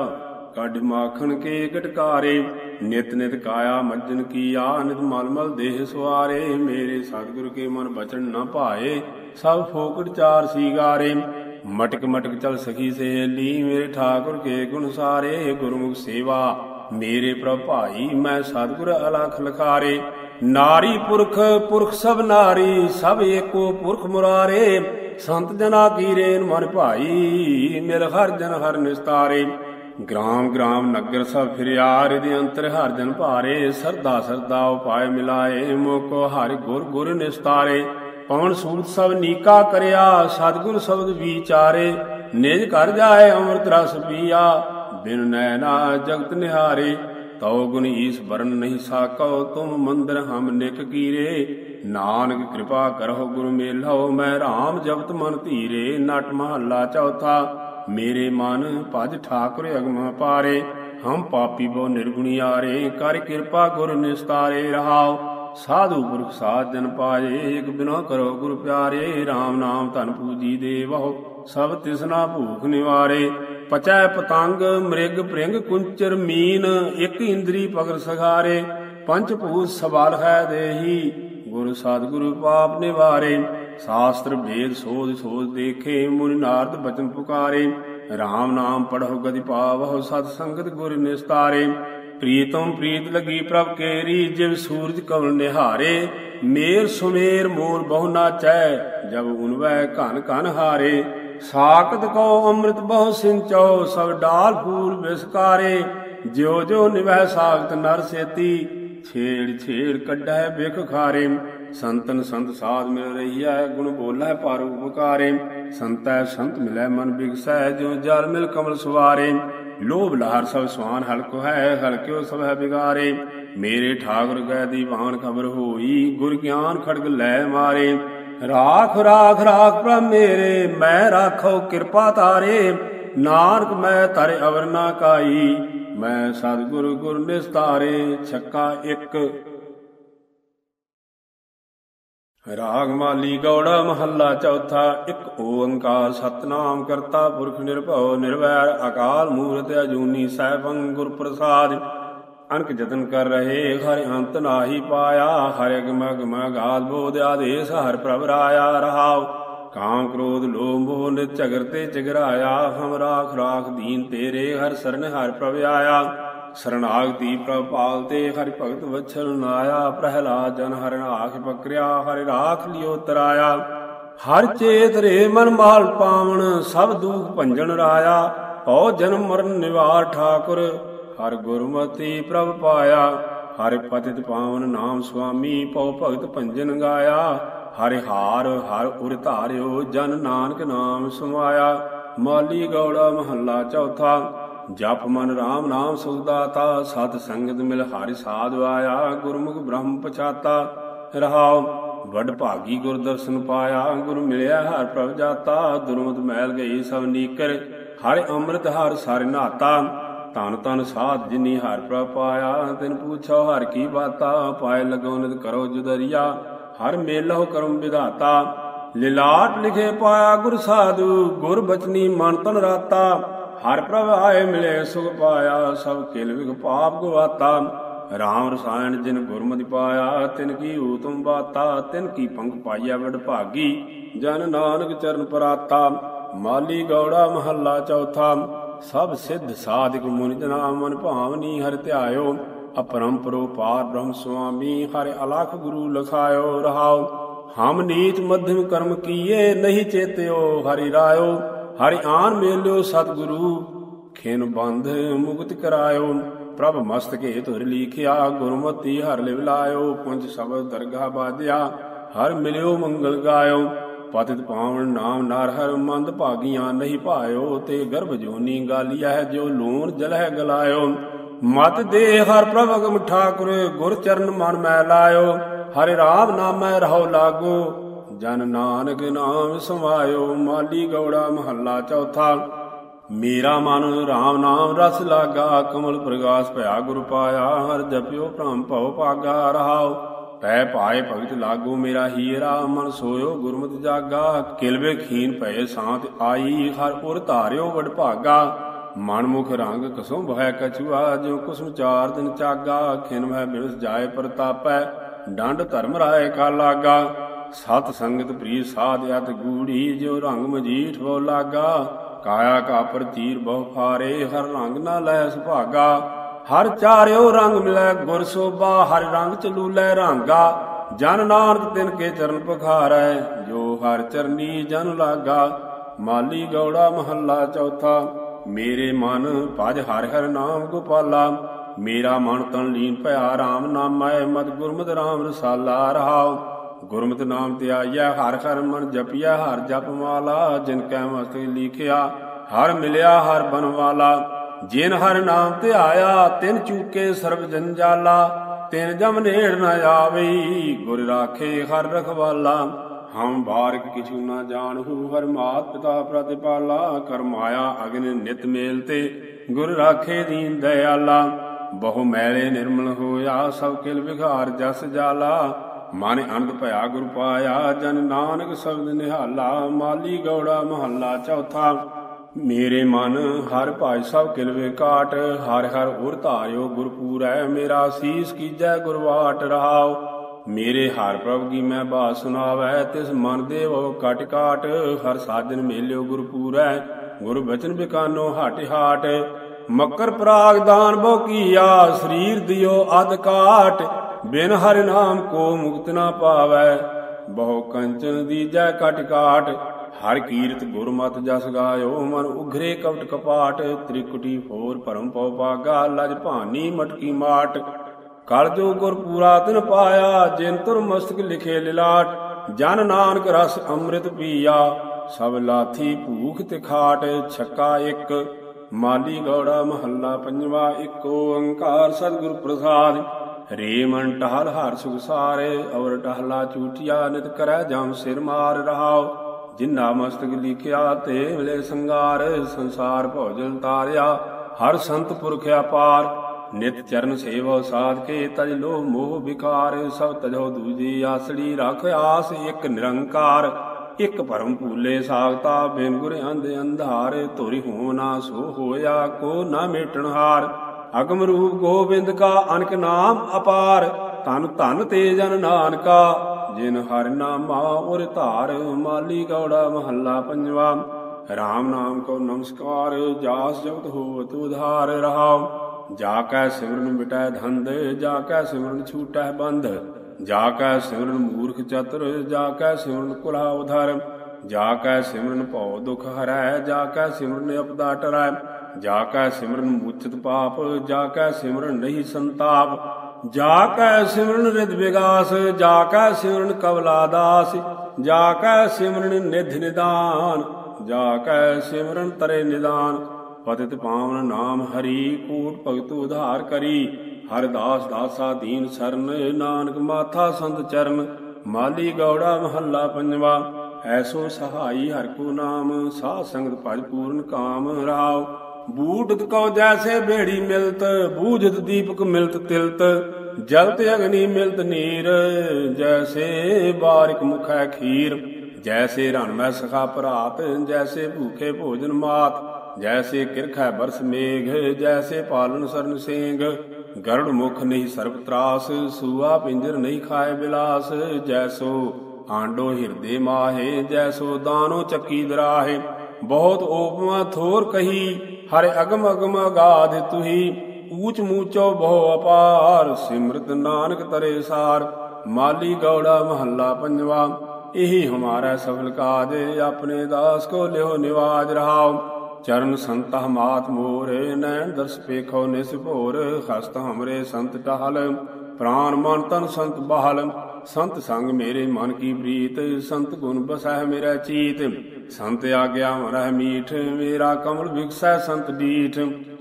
ਕੱਢ ਮਾਖਣ ਕੇ ਗਟਕਾਰੇ। ਨਿਤ ਨਿਤ ਕਾਇਆ ਮੱਜਨ ਕੀ ਆ ਨਿਤ ਮਲ ਮਲ ਦੇਹ ਸਵਾਰੇ। ਮੇਰੇ ਸਤਿਗੁਰ ਕੇ ਮਨ ਬਚਨ ਨਾ ਭਾਏ, ਸਭ ਫੋਕਟ ਚਾਰ ਸੀਗਾਰੇ। ਮਟਕ ਮਟਕ ਚਲ ਸਖੀ ਸੇਲੀ ਮੇਰੇ ਠਾਕੁਰ ਕੇ ਗੁਣ ਸਾਰੇ, ਗੁਰਮੁਖ ਸੇਵਾ, ਮੇਰੇ ਪ੍ਰਭ ਭਾਈ, ਮੈਂ ਸਤਿਗੁਰ ਅਲਖ ਲਖਾਰੇ। ਨਾਰੀ ਪੁਰਖ ਪੁਰਖ ਸਭ ਨਾਰੀ, ਸਭ ਏਕੋ ਪੁਰਖ ਮੁਰਾਰੇ। ਸੰਤ ਜਨਾ ਕੀ ਰੇਨ ਮਨ ਭਾਈ, ਮਿਲ ਹਰ ਜਨ ਹਰ ਨਿਸਤਾਰੇ। ਗ੍ਰਾਮ ਗ੍ਰਾਮ ਨਗਰ ਸਭ ਫਿਰਿਆ ਰਿਦੇ ਅੰਤਰ ਹਰ ਜਨ ਭਾਰੇ। ਸਰਦਾ ਸਰਦਾ ਉਪਾਏ ਮਿਲਾਏ, ਮੋਕੋ ਹਰ ਗੁਰ ਗੁਰ ਨਿਸਤਾਰੇ। ਪਵਨ ਸੂਤ ਸਭ ਨੀਕਾ ਕਰਿਆ, ਸਤਗੁਰ ਸ਼ਬਦ ਵਿਚਾਰੇ। ਨਿਜ ਘਰ ਜਾਏ ਅੰਮ੍ਰਿਤ ਰਸ ਪੀਆ, ਬਿਨ ਨੈਣਾ ਜਗਤ ਨਿਹਾਰੇ। ਤਉ ਗੁਣ ਈਸ ਵਰਨ ਨਹੀਂ ਸਾਕੋ ਤੁਮ ਮੰਦਰ ਹਮ ਨਿਕ ਕੀਰੇ। ਨਾਨਕ ਕਿਰਪਾ ਕਰੋ ਗੁਰ ਮੇਲੋ ਮੈਂ RAM ਜਪਤ ਮਨ ਧੀਰੇ। ਨਟ ਮਹੱਲਾ ਚੌਥਾ, ਮੇਰੇ ਮਨ ਭਜ ਠਾਕੁਰ ਅਗਮ ਪਾਰੇ। ਹਮ ਪਾਪੀ ਬੋ ਨਿਰਗੁਣੀ ਆਰੇ ਕਰ ਕਿਰਪਾ ਗੁਰ ਨਿਸਤਾਰੇ ਰਹਾਓ ਸਾਧੂ ਪੁਰਖ ਸਾਧ ਜਨ ਪਾਏ ਇਕ ਬਿਨੋ ਕਰੋ ਗੁਰ ਪਿਆਰੇ RAM ਨਾਮ ਧਨ ਪੂਜੀ ਦੇਵੋ ਸਭ ਤਿਸਨਾ ਭੂਖ ਨਿਵਾਰੇ। ਪਚੈ ਪਤੰਗ, ਮ੍ਰਿਗ ਪ੍ਰਿੰਗ ਕੁੰਚਰ ਮੀਨ, ਇਕ ਇੰਦਰੀ ਪਗਰ ਸਖਾਰੇ ਪੰਜ ਭੂਤ ਸਵਾਲ ਹੈ ਦੇਹੀ, ਗੁਰ ਸਤਿਗੁਰੂ ਪਾਪ ਨਿਵਾਰੇ। ਸ਼ਾਸਤਰ ਭੇਦ ਸੋਧ ਸੋਧ ਦੇਖੇ, ਮੁਨਿ ਨਾਰਦ ਬਚਨ ਪੁਕਾਰੇ। RAM ਨਾਮ ਪੜੋ ਗതി ਪਾਵਹੁ, ਸਤ ਸੰਗਤ ਗੁਰ ਨਿਸਤਾਰੇ। ਪ੍ਰੀਤਮ ਪ੍ਰੀਤ ਲਗੀ ਪ੍ਰਭ ਕੇਰੀ, ਜਿਵ ਸੂਰਜ ਕਮਲ ਨਿਹਾਰੇ, ਮੇਰ ਸੁਮੇਰ ਮੋਰ ਬਹੁ ਨਾਚੈ, ਜਬ ਉਨਵੈ ਘਨ ਘਨ ਹਾਰੇ। ਸਾਖਤ ਕੋ ਅੰਮ੍ਰਿਤ ਬਹੁ ਸਿੰਚੋ, ਸਭ ਡਾਲ ਫੂਲ ਵਿਸਕਾਰੇ। ਜਿਉ ਜਿਉ ਨਿਵੈ ਸਾਖਤ ਨਰ ਸੇਤੀ, ਛੇੜ ਛੇੜ ਕੱਢੈ ਬਿਖ ਖਾਰੇ। ਸੰਤਨ ਸੰਤ ਸਾਧ ਮਿਲ ਰਹੀ ਹੈ ਗੁਣ ਬੋਲੇ ਪਰ ਉਪਕਾਰੇ। ਸੰਤੈ ਸੰਤ ਮਿਲੈ ਮਨ ਬਿਗਸੈ, ਜਿਉ ਜਲ ਮਿਲ ਕਮਲ ਸਵਾਰੇ। ਲੋਭ ਲਹਰ ਸਭ ਸਵਾਨ ਹਲਕੋ ਹੈ ਹਲਕਿਓ ਸਭ ਹੈ ਬਿਗਾਰੇ। ਮੇਰੇ ਠਾਕੁਰ ਗੈ ਦੀਵਾਨ ਖਬਰ ਹੋਈ, ਗੁਰ ਗਿਆਨ ਖੜਗ ਲੈ ਮਾਰੇ। ਰਾਖ ਰਾਖ ਰਾਖ ਪ੍ਰਭ ਮੇਰੇ, ਮੈਂ ਰਾਖੋ ਕਿਰਪਾ ਤਾਰੇ। ਨਾਨਕ, ਮੈਂ ਤਰ ਅਵਰ ਨਾ ਕਾਈ, ਮੈਂ ਸਤਿਗੁਰ ਗੁਰ ਨਿਸਤਾਰੇ, ਛੱਕਾ ਇੱਕ। ਰਾਗ ਮਾਲੀ ਗੌੜਾ ਮਹੱਲਾ ਚੌਥਾ, ਇੱਕ ਓੰਕਾਰ ਸਤਨਾਮ ਕਰਤਾ ਪੁਰਖ ਨਿਰਭਉ ਨਿਰਵੈਰ ਅਕਾਲ ਮੂਰਤ ਅਜੂਨੀ ਸੈਭੰ ਗੁਰ ਪ੍ਰਸਾਦ ਅਨਕ ਜਤਨ ਕਰ ਰਹੇ ਹਰਿ ਅੰਤ ਨਾਹੀ ਪਾਇਆ, ਹਰਿ ਗਮ ਗਮ ਗਾਦ ਬੋਧ ਆਦੇਸ ਹਰ ਪ੍ਰਭ ਰਾਇਆ ਰਹਾਉ। ਕਾਮ ਕ੍ਰੋਧ ਲੋਭ ਮੋਹ ਨਿ ਝਗਰ ਤੇ ਝਗਰਾਇਆ ਹਮ ਰਾਖ ਰਾਖ ਦੀਨ ਤੇਰੇ ਹਰ ਸਰਨ ਹਰ ਪ੍ਰਭ ਆਇਆ। ਸਰਣਾਗਤੀ ਪ੍ਰਭ ਪਾਲ ਤੇ ਹਰਿ ਭਗਤ ਵਛਲ ਨਾਇਆ, ਪ੍ਰਹਿਲਾਦ ਜਨ ਹਰਿ ਰਾਖ ਪਕਰਿਆ ਹਰਿ ਰਾਖ ਲਿਓ ਤਰਾਇਆ। ਹਰ ਚੇਤ ਰੇ ਮਨ ਮਾਲ ਪਾਵਣ, ਸਭ ਦੁਖ ਭੰਜਨ ਰਾਇਆ। ਭਉ ਜਨਮ ਮਰਨ ਨਿਵਾਰ ਠਾਕੁਰ, ਹਰ ਗੁਰਮਤੀ ਪ੍ਰਭ ਪਾਇਆ। ਹਰਿ ਪਤਿਤ ਪਾਵਨ ਨਾਮ ਸੁਆਮੀ ਪਉ ਭਗਤ ਭੰਜਨ ਗਾਇਆ। ਹਰਿ ਹਾਰ, ਹਰ ਉਰ ਧਾਰਿਓ, ਜਨ ਨਾਨਕ ਨਾਮ ਸਮਾਇਆ। ਮਾਲੀ ਗੌੜਾ ਮਹੱਲਾ ਚੌਥਾ ਜਪ ਮਨ RAM ਨਾਮ ਸੁਖਦਾਤਾ ਸਤ ਸੰਗਤ ਮਿਲ ਹਰਿ ਸਾਧ ਆਇਆ ਗੁਰਮੁਖ ਬ੍ਰਹਮ ਪਛਾਤਾ। ਰਹਾਉ, ਵੱਡ ਭਾਗੀ ਗੁਰ ਦਰਸ਼ਨ ਪਾਇਆ, ਗੁਰ ਮਿਲਿਆ ਹਰ ਪ੍ਰਭ ਜਾਤਾ। ਦੁਰਮਤ ਮੈਲ ਗਈ ਸਭ ਨੀਕਰ, ਹਰਿ ਅੰਮ੍ਰਿਤ ਹਰ ਸਾਰੇ ਨਾਤਾ। ਤਨ ਤਨ ਸਾਧ ਜਿਨੀ ਹਰ ਪ੍ਰਭ ਪਾਇਆ, ਤਿਨ ਪੁੱਛੋ ਹਰ ਕੀ ਬਾਤਾ ਪਾਏ ਲਗੋ ਨਿਤ ਕਰੋ ਜੁਦਰੀਆ। ਹਰ ਮੇਲਹੁ ਕਰਮ ਵਿਧਾਤਾ। ਲਿਲਾਟ ਲਿਖੇ ਪਾਇਆ ਗੁਰ ਸਾਧੂ, ਗੁਰ ਬਚਨੀ ਮਨ ਤਨ ਰਾਤਾ। ਹਰ ਪ੍ਰਭ ਆਏ ਮਿਲੇ, ਸੁਖ ਪਾਇਆ, ਸਭ ਕਿਲ ਵਿਖ ਪਾਪ ਗਵਾਤਾ। ਰਾਮ ਰਸਾਇਣ ਜਿਨ ਗੁਰਮਤਿ ਪਾਇਆ, ਤਿਨ ਕੀ ਊਤਮ ਬਾਤਾ, ਤਿਨ ਕੀ ਪੰਗ ਪਾਈਆ ਵਡ ਭਾਗੀ। ਜਨ ਨਾਨਕ ਚਰਨ ਪਰਾਤਾ, ਮਾਲੀ ਗੌੜਾ ਮਹੱਲਾ ਚੌਥਾ। ਸਭ ਸਿੱਧ ਸਾਧਿਕ ਮੁਨਿ ਜਨਾ ਮਨ ਭਾਵਨੀ ਹਰਿ ਧਿਆਇਓ। ਅਪਰੰਪਰੋ ਪਾਰ ਬ੍ਰਹਮ ਸੁਆਮੀ, ਹਰਿ ਅਲਖ ਗੁਰੂ ਲਖਾਇਓ ਰਹਾਓ। ਹਮ ਨੀਚ ਮਧਮ ਕਰਮ ਕੀਏ, ਨਹੀਂ ਚੇਤਿਓ ਹਰਿ ਰਾਇਓ। ਹਰਿ ਆਨ ਮੇਲਿਓ ਸਤਿਗੁਰੂ, ਖਿਨ ਬੰਧ ਮੁਕਤ ਕਰਾਇਓ। ਪ੍ਰਭ ਮਸਤਕੇ ਧੁਰ ਲੀਖਿਆ, ਗੁਰਮਤੀ ਹਰ ਲਿਵ ਪੁੰਜ ਸ਼ਬਦ ਦਰਗਾ ਬਾਦਿਆ ਹਰ ਮਿਲਿਓ ਮੰਗਲ ਗਾਇਓ। ਪਤਿਤ ਪਾਵਨ ਨਾਮ ਨਰ ਹਰ ਮੰਦ ਭਾਗੀਆਂ ਨਹੀਂ ਭਾਇਓ, ਤੇ ਗਰਭ ਜੋਨੀ ਗਾਲੀਆ ਜੋ ਲੂਣ ਜਲਹਿ ਗਲਾਇਓ। ਮਤ ਦੇ ਹਰ ਪ੍ਰਭ ਅਗਮ ਠਾਕੁਰ, ਗੁਰ ਚਰਨ ਮਨ ਮੈਂ ਲਾਇਓ। ਹਰਿ ਰਾਮ ਨਾਮੈ ਰਹੋ ਲਾਗੋ। ਜਨ ਨਾਨਕ ਨਾਮ ਸਮਾਇਓ, ਮਾਲੀ ਗੌੜਾ ਮਹੱਲਾ ਚੌਥਾ। ਮੇਰਾ ਮਨ RAM ਨਾਮ ਰਸ ਲਾਗਾ, ਕਮਲ ਪ੍ਰਗਾਸ ਭਇਆ ਗੁਰ ਪਾਇਆ, ਹਰ ਜਪਿਓ ਭ੍ਰਮ ਭਉ ਭਾਗਾ, ਰਹਾਉ। ਪੈ ਪਾਏ ਭਗਤ ਲਾਗੋ ਮੇਰਾ ਹੀਰਾ, ਮਨ ਸੋਇਓ ਗੁਰਮਤਿ ਜਾਗਾ। ਕਿਲਵੇ ਖੀਨ ਭਏ ਸਾਥ ਆਈ, ਹਰ ਉਰ ਧਾਰਿਓ ਵਡ ਭਾਗਾ। ਮਨ ਮੁਖ ਰੰਗ ਕਸੋਂ ਭੈ ਕਛੁਆ ਜੋ ਕੁਸਮ ਚਾਰ ਦਿਨ ਚਾਗਾ। ਖਿਨ ਮਹਿ ਬਿਵਸ ਜਾਏ ਪ੍ਰਤਾਪੈ, ਡੰਡ ਧਰਮ ਰਾਏ ਕਾ ਲਾਗਾ। ਸਤ ਸੰਗਤ ਪ੍ਰੀ ਸਾਧ ਅਤ ਗੂੜੀ ਜੋ ਰੰਗ ਮਜੀਠ ਬੋ ਲਾਗਾ। ਕਾਇਆ ਕਾ ਪ੍ਰਤੀਰ ਬਹੁ ਫਾਰੇ, ਹਰ ਰੰਗ ਨਾ ਲੈ ਸੁਭਾਗਾ। ਹਰ ਚਾਰਿਓ ਰੰਗ ਮਿਲੈ ਗੁਰ ਸੋਭਾ, ਹਰ ਰੰਗ ਚਲੂ ਲੈ ਰਾਂਗਾ। ਜਨ ਨਾਨਕ ਤਿਨ ਕੇ ਚਰਨ ਪਖਾਰੈ, ਜੋ ਹਰ ਚਰਨੀ ਜਨ ਲਾਗਾ। ਮਾਲੀ ਗੌੜਾ ਮਹੱਲਾ ਚੌਥਾ, ਮੇਰੇ ਮਨ ਭਜ ਹਰਿ ਹਰਿ ਨਾਮ ਗੋਪਾਲਾ। ਮੇਰਾ ਮਨ ਤਨ ਲੀਨ ਭਇਆ RAM ਨਾਮੈ, ਮਦ ਗੁਰਮਤਿ RAM ਰਸਾਲਾ ਰਹਾਉ। ਗੁਰਮਤਿ ਨਾਮ ਧਿਆਈਐ, ਹਰ ਹਰ ਮਨ ਜਪਿਆ ਹਰ ਜਪ ਮਾਲਾ, ਜਿਨ ਕੈ ਮਸਤਕ ਲਿਖਿਆ, ਹਰ ਮਿਲਿਆ, ਹਰ ਬਨ ਵਾਲਾ। ਜਿਨ ਹਰ ਨਾਮ ਧਿਆਇਆ, ਤਿਨ ਚੂਕੇ ਸਰਬ ਜੰਜਾਲਾ ਤਿਨ ਜਮ ਨੇੜ ਨਾ ਆਵਈ, ਗੁਰ ਰਾਖੇ ਹਰ ਰਖਵਾਲਾ। ਹਮ ਬਾਰਿਕ ਕਿਛੂ ਨਾ ਜਾਣਹੂ, ਹਰ ਮਾਤ ਪਿਤਾ ਪ੍ਰਤਿਪਾਲਾ। ਕਰਮਾਇਆ ਅਗਨ ਨਿਤ ਮੇਲ ਤੇ, ਗੁਰ ਰਾਖੇ ਦੀਨ ਦਇਆਲਾ। ਬਹੁ ਮੈਲੇ ਨਿਰਮਲ ਹੋਇਆ, ਸਭ ਕਿਲ ਵਿਖਾਰ ਜਸ ਜਾਲਾ। ਮਨ ਅਨੰਦ ਭਇਆ ਗੁਰ ਪਾਇਆ, ਜਨ ਨਾਨਕ ਸ਼ਬਦ ਨਿਹਾਲਾ, ਮਾਲੀ ਗੌੜਾ ਮਹੱਲਾ ਚੌਥਾ। ਮੇਰੇ ਮਨ ਹਰ ਭਾਜ ਸਭ ਕਿਲਵੇ ਕਾਟ, ਹਰ ਹਰ ਉਰ ਧਾਰਿਓ ਗੁਰਪੂਰੈ, ਮੇਰਾ ਸੀਸ ਕੀਜੈ ਗੁਰਵਾਟ ਰਹਾਉ। ਮੇਰੇ ਹਰ ਪ੍ਰਭ ਕੀ ਮੈਂ ਬਾਤ ਸੁਣਾਵੈ, ਤਿਸ ਮਨ ਦੇਵੋ ਕਟ ਕਾਟ, ਹਰ ਸਾਜਨ ਮੇਲਿਓ ਗੁਰਪੂਰੈ, ਗੁਰ ਬਚਨ ਬਿਕਾਨੋ ਹਟ ਹਾਟ। ਮਕਰ ਪ੍ਰਾਗ ਦਾਨ ਬੋ ਕੀਆ, ਸਰੀਰ ਦਿਓ ਅਦ ਕਾਟ। ਬਿਨ ਹਰਿ ਨਾਮ ਕੋ ਮੁਕਤ ਨਾ ਪਾਵੈ, ਬਹੁ ਕੰਚਨ ਦੀਜੈ ਕਟ ਕਾਟ ਹਰ ਕੀਰਤ ਗੁਰਮਤਿ ਜਸ ਗਾਇਓ, ਮਨ ਉਘਰੇ ਕਪਟ ਕਪਾਟ, ਤ੍ਰਿਕੁਟੀ ਫੋਰ ਪਰਮ ਪਉ ਪਾਗਾ, ਲਜ ਭਾਨੀ ਮਟਕੀ ਮਾਟ। ਕਲ ਜੋ ਗੁਰ ਪੂਰਾ ਤਿਨ ਪਾਇਆ, ਜਿਨ ਤੁਰ ਮਸਤਕ ਲਿਖੇ ਲਿਲਾਟ, ਜਨ ਨਾਨਕ ਰਸ ਅੰਮ੍ਰਿਤ ਪੀਆ, ਸਭ ਲਾਥੀ ਭੂਖ ਤੇ ਖਾਟ, ਛੱਕਾ ਇੱਕ, ਮਾਲੀ ਗੌੜਾ ਮਹੱਲਾ ਪੰਜਵਾ, ਇੱਕ ਓੰਕਾਰ ਸਤਿਗੁਰ ਪ੍ਰਸਾਦ। ਰੇ ਮਨ ਟਹਲ ਹਰ ਸੁਖ ਸਾਰੇ, ਔਰ ਟਹਲਾ ਚੂਟਿਆ ਨਿਤ ਕਰੈ ਜਮ ਸਿਰ ਮਾਰ ਰਹਾਓ। ਜਿਨਾ ਮਸਤਕ ਲਿਖਿਆ ਤੇ ਮਿਲੇ ਸੰਗਾਰ, ਸੰਸਾਰ ਭੋਜਨ ਤਾਰਿਆ, ਹਰ ਸੰਤ ਪੁਰਖ ਅਪਾਰ। ਨਿਤ ਚਰਨ ਸੇਵੋ ਸਾਧ ਕੇ ਤਜ ਲੋ ਮੋਹ ਵਿਕਾਰ, ਸਭ ਤਜੋ ਦੂਜੀ ਆਸੜੀ ਰਖ ਆਸ, ਇੱਕ ਨਿਰੰਕਾਰ। ਇੱਕ ਭਰਮ ਭੂਲੇ ਸਾਗਤਾ ਬਿਨ ਗੁਰ ਅੰਧ ਅੰਧਾਰ, ਧੁਰੀ ਹੋਮ ਨਾ ਸੋ ਹੋਇਆ, ਕੋ ਨਾ ਮੇਟਣ ਹਾਰ। ਅਗਮ ਰੂਪ ਗੋਬਿੰਦ ਕਾ ਅਨਕ ਨਾਮ ਅਪਾਰ ਤਨ ਧਨ ਤੇ ਜਨ ਨਾਨਕਾ, ਜਿਨ ਹਰਿ ਨਾਮਾ ਉਰ ਧਾਰ, ਮਾਲੀ ਗੌੜਾ ਮਹੱਲਾ ਪੰਜਵਾ। RAM ਨਾਮ ਕੋ ਨਮਸਕਾਰ, ਜਾਸ ਜਗਤ ਹੋਵਤ ਉਧਾਰ ਰਹਾਉ। ਜਾ ਕੈ ਸਿਮਰਨ ਮਿਟੈ ਧੰਦ, ਜਾ ਕੈ ਸਿਮਰਨ ਛੂਟੈ ਬੰਧ ਜਾ ਕੈ ਸਿਮਰਨ ਮੂਰਖ ਚਤੁਰ, ਜਾ ਕੈ ਸਿਮਰਨ ਕੁਲਾ ਉਧਾਰ ਜਾ ਕੈ ਸਿਮਰਨ ਭਉ ਦੁਖ ਹਰੈ, ਜਾ ਕੈ ਸਿਮਰਨ ਅਪਦਾ ਟਰੈ। ਜਾ ਕੈ ਸਿਮਰਨ ਮੂਚਿਤ ਪਾਪ, ਜਾ ਕੈ ਸਿਮਰਨ ਨਹੀਂ ਸੰਤਾਪ। ਜਾ ਕੈ ਸਿਮਰਨ ਰਿਦ ਵਿਗਾਸ, ਜਾ ਕੈ ਸਿਮਰਨ ਕਵਲਾ ਦਾਸ। ਜਾ ਕੈ ਸਿਮਰਨ ਨਿਧ ਨਿਦਾਨ, ਜਾ ਕੈ ਸਿਮਰਨ ਤਰੇ ਨਿਦਾਨ। ਪਤਿਤ ਪਾਵਨ ਨਾਮ ਹਰੀ, ਕੂਟ ਭਗਤ ਉਧਾਰ ਕਰੀ। ਹਰ ਦਾਸ ਦਾਸਾ ਦੀਨ ਸਰਨ ਨਾਨਕ ਮਾਥਾ ਸੰਤ ਚਰਨ। ਮਾਲੀ ਗੌੜਾ ਮਹੱਲਾ ਪੰਜਵਾ, ਐਸੋ ਸਹਾਈ ਹਰ ਕੋ ਨਾਮ। ਸਾਧ ਸੰਗਤ ਭਜ ਪੂਰਨ ਕਾਮ ਰਾਓ ਬੂਟਤ ਕਉ ਜੈਸੇ ਬੇੜੀ ਮਿਲਤ, ਬੂਝਤ ਦੀਪਕ ਮਿਲਤ ਤਿਲਤ, ਜਲਤ ਅਗਨੀ ਮਿਲਤ ਨੀਰ, ਜੈਸੇ ਬਾਰਿਕ ਮੁਖੈ ਖੀਰ, ਜੈਸੇ ਰਣ ਮੈਂ ਸਖਾ ਭਰਾਤ, ਜੈਸੇ ਭੂਖੇ ਭੋਜਨ ਮਾਤ, ਜੈਸੇ ਕਿਰਖੈ ਬਰਸ ਮੇਘ, ਜੈਸੇ ਪਾਲਨ ਸਰਨ ਸੇਂਗ, ਗਰੜ ਮੁਖ ਨਹੀਂ ਸਰਬ ਤਰਾਸ, ਸੂਆ ਪਿੰਜਰ ਨਹੀਂ ਖਾਏ ਬਿਲਾਸ, ਜੈਸੋ ਆਂਡੋ ਹਿਰਦੇ ਮਾਹੇ, ਜੈਸੋ ਦਾਨੋ ਚੱਕੀ ਦਰਾਹੇ, ਬਹੁਤ ਓਪਮਾ ਥੋਰ ਕਹੀ ਹਰਿ ਅਗਮ ਅਗਮ ਅਗਾਧ ਤੁਹੀ, ਊਚ ਮੂਚੋ ਬਹੁ ਅਪਾਰ, ਸਿਮਰਤ ਨਾਨਕ ਤਰੇ ਸਾਰ। ਮਾਲੀ ਗੌੜਾ ਮਹੱਲਾ ਪੰਜਵਾ, ਇਹੀ ਹਮਾਰਾ ਸਫਲ ਕਾਜ ਆਪਣੇ ਦਾਸ ਕੋ ਲਿਓ ਨਿਵਾਜ ਰਹਾਉ। ਚਰਨ ਸੰਤ ਹਮਾਤ ਮੋਰੇ, ਨੈਣ ਦਰਸ ਪੇਖੋ ਨਿਸ ਭੋਰ, ਹਸਤ ਹਮਰੇ ਸੰਤ ਟਹਲ ਪ੍ਰਾਨ ਮਨ ਤਨ ਸੰਤ ਬਹਲ। ਸੰਤ ਸੰਗ ਮੇਰੇ ਮਨ ਕੀ ਪ੍ਰੀਤ? ਸੰਤ ਗੁਣ ਬਸਹਿ ਮੇਰਾ ਚੀਤ। ਸੰਤ ਆਗਿਆ ਮਰਹਿ ਮੀਠ, ਮੇਰਾ ਕਮਲ ਵਿਗਸੈ ਸੰਤ ਡੀਠ।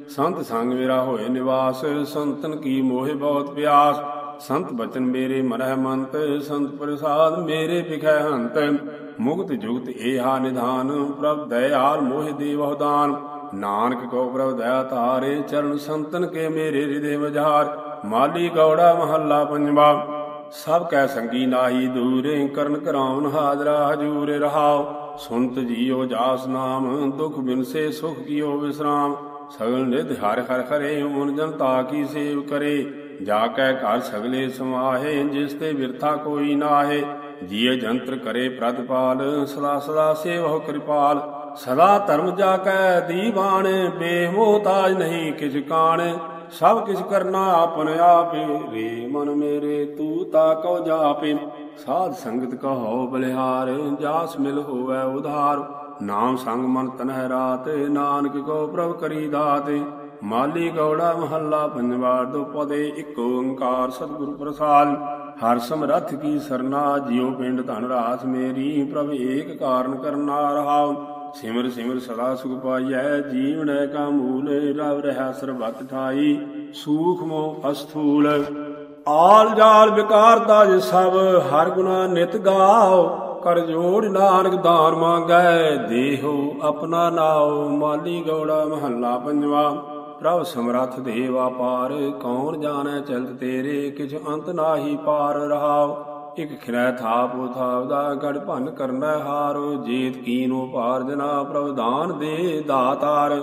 ਸੰਤ ਸੰਗ ਮੇਰਾ ਹੋਏ ਨਿਵਾਸ, ਸੰਤਨ ਕੀ ਮੋਹਿ ਬਹੁਤ ਪਿਆਸ। ਸੰਤ ਬਚਨ ਮੇਰੇ ਮਰਹਿ ਮੰਤ, ਸੰਤ ਪ੍ਰਸਾਦ ਮੇਰੇ ਪਿਖੈ ਹੰਤ। ਮੁਕਤ ਜੁਗਤ ਏਹਾ ਨਿਧਾਨ, ਪ੍ਰਭ ਦਇਆਲ ਮੋਹਿ ਦੇਵਹੁ ਦਾਨ। ਨਾਨਕ ਕੋ ਪ੍ਰਭ ਦਇਆ ਤਾਰੇ ਚਰਨ ਸੰਤਨ ਕੇ ਮੇਰੇ ਹਿਰਦੇ ਵਜਾਰ। ਮਾਲੀ ਗੌੜਾ ਮਹੱਲਾ ਪੰਜਵਾ। ਸਭ ਕੈ ਸੰਗੀ ਨਾਹੀ ਦੂਰੇ ਕਰਨ ਕਰਾਉਨ ਹਾਜ਼ਰਾ, ਹਜੂਰ ਰਹਾਉ। ਸੁਨਤ ਜੀਓ ਜਾਸ ਨਾਮ, ਦੁਖ ਬਿਨਸੇ ਸੁਖ ਕੀਓ ਵਿਸਰਾਮ। ਸਗਲ ਨਿਧ ਹਰ ਹਰ ਹਰੇ, ਮਨ ਜਨਤਾ ਕੀ ਸੇਵ ਕਰੇ। ਜਾ ਕੈ ਘਰ ਸਗਲੇ ਸਮਾਹੇ, ਜਿਸ ਤੇ ਵਿਰਥਾ ਕੋਈ ਨਾਹੇ। ਜੀਏ ਜੰਤਰ ਕਰੇ ਪ੍ਰਤਪਾਲ, ਸਦਾ ਸਦਾ ਸੇਵਹੁ ਕਿਰਪਾਲ। ਸਦਾ ਧਰਮ ਜਾ ਕੈ ਦੀਵਾਨ ਬੇਮੋਤਾਜ ਨਹੀਂ ਕਿਛ ਕਾਣ। ਸਭ ਕਿਛ ਕਰਨਾ ਆਪਨ ਆਪੇ, ਰੇ ਮਨ ਮੇਰੇ, ਤੂ ਤਾ ਕਉ ਜਾਪੇ। ਸਾਧ ਸੰਗਤ ਕਹੋ, ਬਲਿਹਾਰ, ਜਾਸ ਮਿਲ ਹੋਵੇ ਉਧਾਰ। ਨਾਮ ਸੰਗ ਮਨ ਤਨਹਿ ਰਾਤ ਨਾਨਕ ਕੋ ਪ੍ਰਭ ਕਰੀ ਦਾਤ। ਮਾਲੀ ਗੌੜਾ ਮਹੱਲਾ ਪੰਜਵਾ ਦੋ ਪਦੇ, ਇੱਕ ਓੰਕਾਰ ਸਤਿਗੁਰ ਪ੍ਰਸਾਦ। ਹਰ ਸਮਰੱਥ ਕੀ ਸਰਨਾ, ਜਿਉ ਪਿੰਡ ਧਨ ਰਾਸ ਮੇਰੀ, ਪ੍ਰਭ ਏਕ ਕਾਰਨ ਕਰਨਾ ਰਹਾਉ। ਸਿਮਰ ਸਿਮਰ ਸਦਾ ਸੁਖ ਪਾਈਐ, ਜੀਵਨੈ ਕਾ ਮੂਲ ਰਵ ਰਹਾ ਸਰਬਤ ਠਾਈ ਸੂਖਮੋ ਅਸਥੂਲ। ਆਲ ਜਾਲ ਵਿਕਾਰ ਤਾਜ ਸਭ, ਹਰ ਗੁਨਾ ਨਿਤ ਗਾਓ, ਕਰ ਜੋੜ ਨਾਨਕ ਦਾਨ ਮੰਗੈ, ਦੇਹੋ ਆਪਣਾ ਨਾਉ, ਮਾਲੀ ਗੌੜਾ ਮਹੱਲਾ ਪੰਜਵਾ। ਪ੍ਰਭ ਸਮਰੱਥ ਦੇਵ ਆਪਾਰ ਕੌਣ ਜਾਣੈ ਚਲਤ ਤੇਰੇ, ਕਿਛ ਅੰਤ ਨਾਹੀ ਪਾਰ ਰਹਾਉ। ਇਕ ਖਿਰੈ ਥਾਪ ਉਥਾਪ ਦਾ ਗੜ ਭੰਨ ਕਰਨਾ ਹਾਰ। ਜੇਤ ਕੀਨੋ ਪਾਰ ਜਨਾ ਪ੍ਰਭ ਦਾਨ ਦੇ ਦਾਤਾਰ।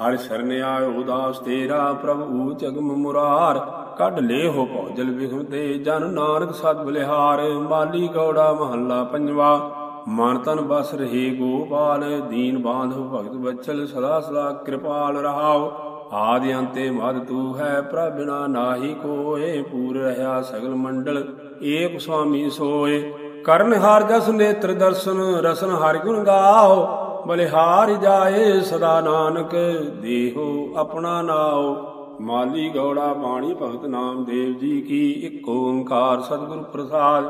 ਹਰ ਸ਼ਰਨ ਆਇਓ ਉਦਾਸ ਤੇਰਾ ਪ੍ਰਭੂ ਜਗਮ ਮੁਰਾਰ। ਕੱਢ ਲੈ ਹੋ ਭੌਜਲ ਵਿਖਮ ਤੇ ਜਨ ਨਾਨਕ ਸਤ ਬਲਿਹਾਰ। ਮਾਲੀ ਗੌੜਾ ਮਹੱਲਾ ਪੰਜਵਾ, ਮਨ ਤਨ ਬਸ ਰਹੇ ਗੋਪਾਲ। ਦੀਨ ਬਾਂਧੋ ਭਗਤ ਬਚਲ ਸਦਾ ਸਦਾ ਕਿਰਪਾਲ ਰਹਾਓ। ਆਦਿ ਅੰਤੇ ਮਦ ਤੂ ਹੈ ਪ੍ਰਭ ਬਿਨਾ ਨਾਹੀ ਕੋਏ, ਪੂਰ ਰਹਾ ਸਗਲ ਮੰਡਲ, ਏਕ ਸੁਆਮੀ ਸੋਏ। ਕਰਨ ਹਰ ਜਸ ਨੇਤਰ ਦਰਸ਼ਨ, ਰਸਨ ਹਰਿ ਗੁਣ ਗਾਓ। ਬਲਿਹਾਰ ਜਾਏ ਸਦਾ ਨਾਨਕ, ਦੇਹੋ ਆਪਣਾ ਨਾਉ ਮਾਲੀ ਗੌੜਾ ਬਾਣੀ ਭਗਤ ਨਾਮ ਦੇਵ ਜੀ ਕੀ, ਇੱਕ ਓੰਕਾਰ ਸਤਿਗੁਰ ਪ੍ਰਸਾਦ।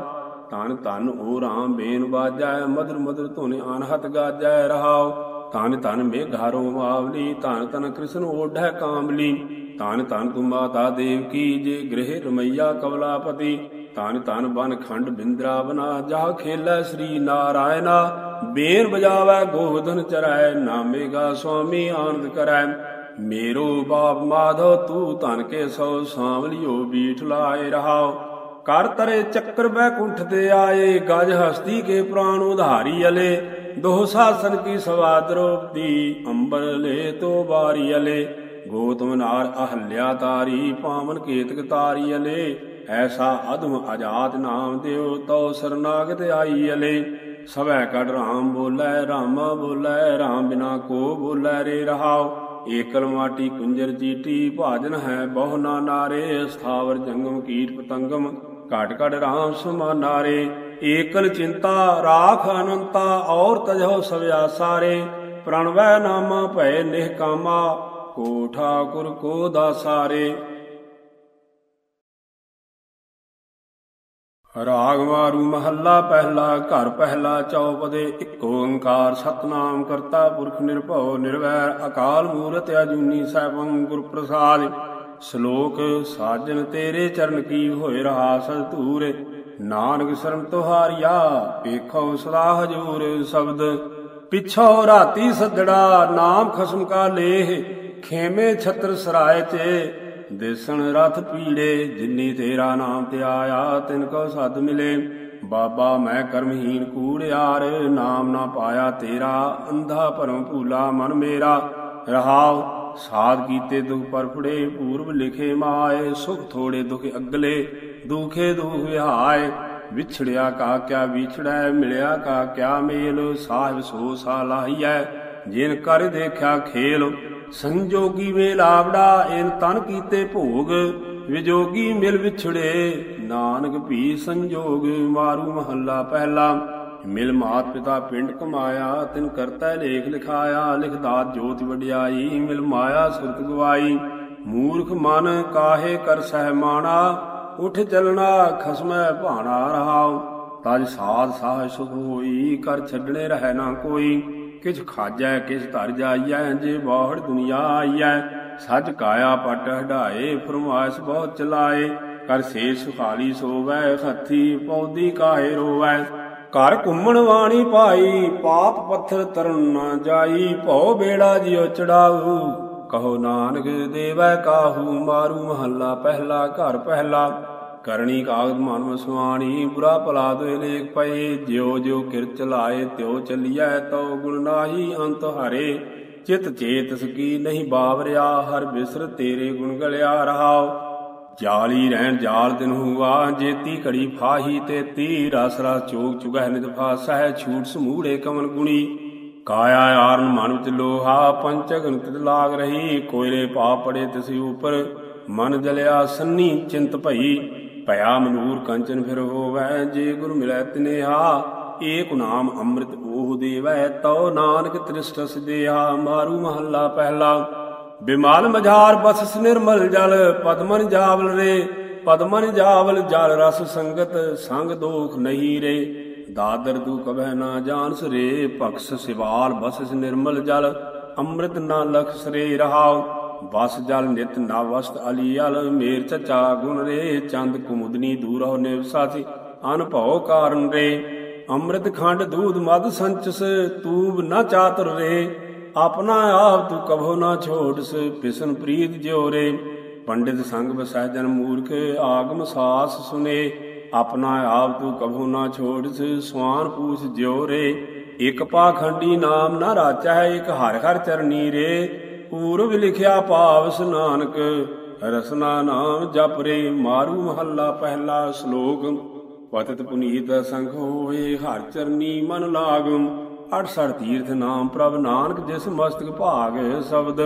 ਧਨ ਧਨ ਓ ਰਾਮ ਬੇਨ ਬਾਜੈ, ਮਦਰ ਮਦਰ ਧੁਨ ਅਨਹਤ ਗਾਜੈ ਰਹਾਓ। ਧੰਨ ਤਨ ਮੇਘਾਰੋ ਮਾਵਲੀ, ਧੰਨ ਧੰਨ ਕ੍ਰਿਸ਼ਨ ਓਢੈ ਕਾਮਲੀ, ਧੰਨ ਤਨ ਤੁਮ ਮਾਤਾ ਦੇਵ ਕੀ ਜੇ ਗ੍ਰਹਿ ਰਮਈਆ ਕਵਲਾਪਤੀ ਧੰਨ ਧੰਨ ਬਨ ਖੰਡ ਬਿੰਦਰਾਵਨਾ, ਜਾ ਖੇਲੈ ਸ੍ਰੀ ਨਾਰਾਇਣਾ, ਬੇਰ ਬਜਾਵੈ ਗੋਧਨ ਚਰੈ, ਨਾਮੇਗਾ ਸੁਆਮੀ ਆਨੰਦ ਕਰੈ। ਮੇਰੋ ਬਾਪ ਮਾਧੋ ਤੂੰ ਧਨ ਕੇ ਸੋ ਸਾਂਵਲਿਓ ਬੀਠ ਲਾਏ ਰਹਾਓ। ਕਰ ਤਰੇ ਚੱਕਰ ਬੈਕੁੰਠ ਤੇ ਆਏ, ਗਜ ਹਸਤੀ ਕੇ ਪ੍ਰਾਣ ਉਧਾਰੀ ਅਲੇ। ਦੋ ਸਾਸਨ ਕੀ ਸਵਾਦ ਰੋਪਦੀ ਅੰਬਰ ਲੈ ਤੋ ਬਾਰੀ ਅਲੇ। ਗੋਤਮ ਨਾਰ ਅਹਲਿਆ ਤਾਰੀ, ਪਾਵਨ ਕੇਤਕ ਤਾਰੀ ਅਲੇ। ਐਸਾ ਅਦਮ ਆਜਾਤ ਨਾਮ ਦਿਓ, ਤਉ ਸਰਨਾਗਤ ਆਈ ਅਲੇ। ਸਭੈ ਕੜ ਰਾਮ ਬੋਲੇ, ਰਾਮਾ ਬੋਲੇ, ਰਾਮ ਬਿਨਾ ਕੋ ਬੋਲੇ ਰੇ ਰਹਾਓ ਏਕਲ ਮਾਟੀ ਕੁੰਜਰ ਜੀਟੀ ਭਾਜਨ ਹੈ ਬਹੁ ਨਾ ਨਾਰੇ। ਅਸਥਾਵਰ ਜੰਗਮ ਕੀਟ ਪਤੰਗਮ, ਘਟ ਘਟ ਰਾਮ ਸਮਾਨਾਰੇ। ਏਕਲ ਚਿੰਤਾ ਰਾਖ ਅਨੰਤਾ ਔਰ ਤਜੋ ਸਵਿਆ ਸਾਰੇ, ਪ੍ਰਣਵੈ ਨਾਮਾ ਭੈ ਨਿਹਕਾਮਾ ਕੋ ਠਾਕੁਰ ਕੋ ਦਾਸਾਰੇ। ਰਾਗ ਮਾਰੂ ਮਹੱਲਾ ਪਹਿਲਾ, ਘਰ ਪਹਿਲਾ ਚੌਪਦੇ, ਇੱਕ ਓੰਕਾਰ ਸਤਨਾਮ ਕਰਤਾ ਪੁਰਖ ਨਿਰਭਉ, ਨਿਰਵੈਰ ਅਕਾਲ ਮੂਰਤ ਅਜੂਨੀ ਸੈਭੰ ਗੁਰ ਪ੍ਰਸਾਦ ਸ਼ਲੋਕ, ਸਾਜਨ ਤੇਰੇ ਚਰਨ ਕੀ ਹੋਏ ਰਹਾ ਸਤੂਰ ਨਾਨਕ ਸਰਮ ਤੁਹਾਰੀਆ ਪੇਖੋ ਸਦਾ ਹਜੂਰ ਸ਼ਬਦ। ਪਿਛੋ ਰਾਤੀ ਸੱਜੜਾ, ਨਾਮ ਖਸਮ ਕਾ ਲੇਹ, ਖੇਮੇ ਛਤਰ ਸਰਾਏ ਤੇ। ਦੇਸਣ ਰਥ ਪੀੜੇ, ਜਿਨੀ ਤੇਰਾ ਨਾਮ ਤੇ ਆਇਆ, ਤਿਨ ਕੋ ਸਦ ਮਿਲੇ। ਬਾਬਾ, ਮੈਂ ਕਰਮਹੀਨ ਕੂੜਿਆਰ ਨਾਮ ਨਾ ਪਾਇਆ ਤੇਰਾ, ਅੰਧਾ ਭਰਮ ਭੂਲਾ ਮਨ ਮੇਰਾ। ਰਹਾਉ, ਸਾਧ ਕੀਤੇ ਦੁਖ ਪਰ ਫੁੜੇ, ਪੂਰਬ ਲਿਖੇ ਮਾਏ, ਸੁਖ ਥੋੜੇ ਦੁਖ ਅਗਲੇ। ਦੁਖੇ ਦੁਖ ਵਿਹਾਏ ਵਿਛੜਿਆ ਕਾ ਕਿਆ ਵਿਛੜੈ, ਮਿਲਿਆ ਕਾ ਕਿਆ ਮੇਲ, ਸਾਹਿਬ ਸੋ ਸਾ ਲਾਹੀਐ, ਜਿਨ ਕਰ ਦੇਖਿਆ ਖੇਲ, ਸੰਜੋਗੀ ਵੇ ਲਾਵੜਾ ਇਨ ਤਨ ਕੀਤੇ ਭੋਗ, ਵਿਜੋਗੀ ਮਿਲ ਵਿਛੜੇ, ਨਾਨਕ ਭੀ ਸੰਜੋਗ, ਮਾਰੂ ਮਹੱਲਾ ਪਹਿਲਾ, ਮਿਲ ਮਾਤ ਪਿਤਾ ਪਿੰਡ ਕਮਾਇਆ, ਤਿਨ ਕਰਤਾ ਲੇਖ ਲਿਖਾਇਆ ਲਿਖਦਾਤ ਜੋਤ ਵਡਿਆਈ, ਮਿਲ ਮਾਇਆ ਸੁਰਤ ਗਵਾਈ, ਮੂਰਖ ਮਨ ਕਾਹੇ ਕਰ ਸਹਿਮਾਣਾ ਉਠ ਚਲਣਾ ਖਸਮੈ ਭਾਣਾ ਰਹਾਉ, ਤਜ ਸਾਧ ਸਾਹ ਸੁਖ ਹੋਈ, ਕਰ ਛੱਡਣੇ ਰਹਿ ਨਾ ਕੋਈ। ਕਿਛ ਖਾਜੈ, ਕਿਛ ਧਰ ਜਾਈਐ, ਜੇ ਬਾਹੜ ਦੁਨੀਆ ਆਈਐ। ਸੱਜ ਕਾਇਆ ਪਟ ਹਡਾਏ ਫਰਮਾਇਸ਼ ਬਹੁਤ ਚਲਾਏ। ਕਰ ਸੇ ਸੁਖਾਲੀ ਸੋਵੈ, ਹੱਥੀ ਪੌਦੀ ਕਾਹੇ ਰੋਵੈ। ਘਰ ਘੁੰਮਣ ਵਾਣੀ ਪਾਈ, ਪਾਪ ਪੱਥਰ ਤਰਨ ਨਾ ਜਾਈ, ਭਉ ਬੇੜਾ ਜਿਉ ਚੜਾਊ। ਕਹੋ ਨਾਨਕ ਦੇਵੈ ਕਾਹੂ ਮਾਰੂ ਮਹੱਲਾ ਪਹਿਲਾ ਘਰ ਪਹਿਲਾ। ਕਰਨੀ ਕਾਗਦ ਮਨ ਵਸਵਾਣੀ, ਬੁਰਾ ਭਲਾ ਦੋਇ ਲੇਖ ਪਏ। ਜਿਉ ਜਿਉ ਕਿਰ ਚਲਾਏ, ਤਿਉ ਚੱਲੀਐ, ਤਉ ਗੁਣ ਨਾਹੀ ਅੰਤ ਹਰੇ। ਚਿਤ ਚੇਤ ਸਕੀ ਨਹੀਂ ਬਾਵਰਿਆ ਹਰ ਬਿਸਰ ਤੇਰੇ ਗੁਣ ਗਲਿਆ ਰਹਾਉ। ਜਾਲੀ ਰਹਿਣ ਜਾਲ ਦਿਨ ਹੁਆ, ਜੇਤੀ ਘੜੀ ਫਾਹੀ ਤੇ ਤੀ ਰਸ ਰਸ ਚੋਗ ਚੁਗਹਿ ਨਿਤ ਫਾਸਹਿ, ਛੂਟ ਸਮੂੜੇ ਕਮਨ ਗੁਣੀ। ਕਾਇਆ ਆਰਨ ਮਨ ਵਿੱਚ ਲੋਹਾ ਪੰਚਗਨ ਤਿਤ ਲਾਗ ਰਹੀ, ਕੋਇਲੇ ਪਾ ਪੜੇ ਤਿਸ ਉਪਰ। ਮਨ ਜਲਿਆ ਸੰਨੀ ਚਿੰਤ ਭਈ, ਭਇਆ ਮਨੂਰ ਕੰਚਨ ਫਿਰ ਹੋਵੈ, ਜੇ ਗੁਰ ਮਿਲੈ ਤਿਨੇਹਾ, ਏਕ ਨਾਮ ਅੰਮ੍ਰਿਤ ਓਹ ਦੇਵੈ, ਤਉ ਨਾਨਕ ਤ੍ਰਿਸ਼ਟਸ ਦੇਹਾ ਮਾਰੂ ਮਹੱਲਾ ਪਹਿਲਾ। ਬਿਮਾਲ ਮਝਾਰ ਬਸਸ ਨਿਰਮਲ ਜਲ, ਪਦਮਨ ਜਾਵਲ ਰੇ, ਪਦਮਨ ਜਾਵਲ ਜਲ ਰਸ ਸੰਗਤ, ਸੰਗ ਦੋਖ ਨਹੀਂ ਰੇ। ਦਾਦਰ ਤੂ ਕਬਹਿ ਨਾ ਜਾਣਸ ਰੇ ਭਖਸ ਸਿਵਾਲ ਬਸਸ ਨਿਰਮਲ ਜਲ, ਅੰਮ੍ਰਿਤ ਨਾ ਲਖਸ ਰੇ ਰਹਾਉ, ਬਸ ਜਲ ਨਿਤ ਨਾ ਵਸਤ ਅਲੀਅਲ ਮੇਰ ਚਚਾ ਗੁਣ ਰੇ, ਚੰਦ ਕੁਮੁਦਨੀ ਦੂਰਹੁ ਨਿਵਸਾਸੀ ਅਨਭਉ ਕਾਰਨ ਰੇ, ਅੰਮ੍ਰਿਤ ਖੰਡ ਦੂਧ ਮਦ ਸੰਚਸ, ਤੂਬ ਨਾ ਚਾਤਰ ਰੇ, ਆਪਣਾ ਆਪ ਤੂੰ ਕਭੋ ਨਾ ਛੋੜਸ, ਪਿਸਨ ਪ੍ਰੀਤ ਜਿਉ ਰੇ, ਪੰਡਿਤ ਸੰਗ ਬਸਹਿ ਜਨ ਮੂਰਖ, ਆਗਮ ਸਾਸ ਸੁਨੇ ਆਪਣਾ ਆਪ ਤੂੰ ਕਭੋ ਨਾ ਛੋੜਸ ਸਵਾਨ ਪੂਛ ਜਿਉਰੇ ਇਕ ਪਾਖੰਡੀ ਨਾਮ ਨਾ ਰਾਚਾ ਹੈ ਇਕ ਹਰ ਹਰ ਚਰਨੀ ਰੇ। ਪੂਰਬ ਲਿਖਿਆ ਭਾਵ ਨਾਨਕ ਰਸਨਾ ਨਾਮ ਜਪ ਰੇ। ਮਾਰੂ ਮਹੱਲਾ ਪਹਿਲਾ ਸ਼ਲੋਕ, ਪਤਿਤ ਪੁਨੀਤ ਸੰਗ ਹੋਏ, ਹਰ ਚਰਨੀ ਮਨ ਲਾਗ। 68 ਤੀਰਥ ਨਾਮ ਪ੍ਰਭ ਨਾਨਕ, ਜਿਸ ਮਸਤਕ ਭਾਗ ਸ਼ਬਦ।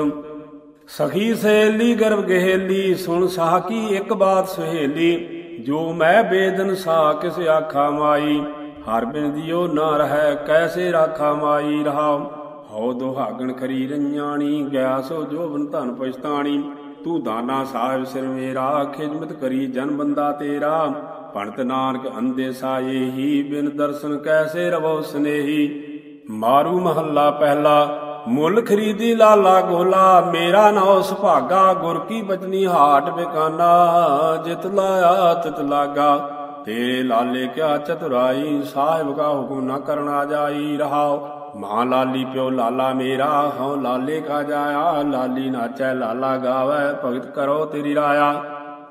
ਸਖੀ ਸਹੇਲੀ, ਗਰਭ ਗਹੇਲੀ, ਸੁਣ ਸਾਹ ਕੀ ਇੱਕ ਬਾਤ ਸੁਹੇਲੀ। ਜੋ ਮੈਂ ਬੇਦਨ ਸਾ ਕਿਸ ਆਖਾ ਮਾਈ, ਹਰ ਬਿਨ ਦਿਓ ਨਾ ਰਹਿ ਕੈਸੇ ਰਾਖਾ ਮਾਈ ਰਹਾ। ਹਉ ਦੁਹਾਗਣ ਖਰੀ ਰੰਜਾਣੀ, ਗਿਆ ਸੋ ਜੋਬਨ ਧਨ ਪਛਤਾਣੀ। ਤੂੰ ਦਾਨਾ ਸਾਹਿਬ ਸਿਰ ਮੇਰਾ, ਖਿਦਮਤ ਕਰੀ ਜਨ ਬੰਦਾ ਤੇਰਾ। ਪੰਡਤ ਨਾਨਕ ਅੰਦੇ ਸਾਏ ਹੀ ਬਿਨ ਦਰਸ਼ਨ ਕੈਸੇ ਰਵੋ ਸਨੇਹੀ। ਮਾਰੂ ਮਹੱਲਾ ਪਹਿਲਾ ਮੁੱਲ ਖਰੀਦੀ ਲਾਲਾ ਗੋਲਾ, ਮੇਰਾ ਨਾਉ ਸੁਭਾਗਾ ਗੁਰ ਕੀ ਬਚਨੀ ਹਾਟ ਬਿਕਾਨਾ, ਜਿਤ ਲਾਇਆ, ਤਿਤ ਲਾਗਾ। ਤੇਰੇ ਲਾਲੇ ਕਿਆ ਚਤੁਰਾਈ, ਸਾਹਿਬ ਕਾ ਹੁਕਮ ਨਾ ਕਰਨਾ ਜਾਈ ਰਹਾਉ ਮਾਂ ਲਾਲੀ ਪਿਓ ਲਾਲਾ ਮੇਰਾ, ਹਉ ਲਾਲੇ ਕਾ ਜਾਇਆ, ਲਾਲੀ ਨਾਚੈ ਲਾਲਾ ਗਾਵੇ, ਭਗਤ ਕਰੋ ਤੇਰੀ ਰਾਇਆ।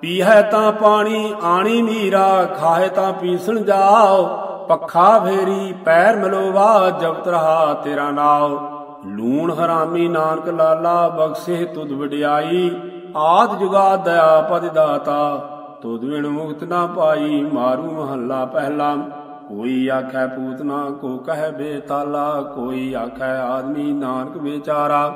ਪੀਹੈ ਤਾਂ ਪਾਣੀ, ਆਣੀ ਮੀਰਾ ਖਾਏ ਤਾਂ ਪੀਸਣ ਜਾਓ। ਪੱਖਾ ਫੇਰੀ, ਪੈਰ ਮਲੋਵਾ, ਜਪਤ ਰਹਾ ਤੇਰਾ ਨਾਉ। ਲੂਣ ਹਰਾਮੀ ਨਾਨਕ ਲਾਲਾ ਬਖਸ਼ੇ ਤੁਧ ਵਡਿਆਈ, ਆਦ ਜੁਗਾ ਦਇਆ ਪਦ ਦਾਤਾ, ਤੁਧ ਵਿਣ ਮੁਕਤ ਨਾ ਪਾਈ, ਮਾਰੂ ਮਹੱਲਾ ਪਹਿਲਾ। ਕੋਈ ਆਖੈ ਪੂਤਨਾ ਕੋ ਕਹਿ ਬੇਤਾਲਾ, ਕੋਈ ਆਖੈ ਆਦਮੀ ਨਾਨਕ ਵਿਚਾਰਾ।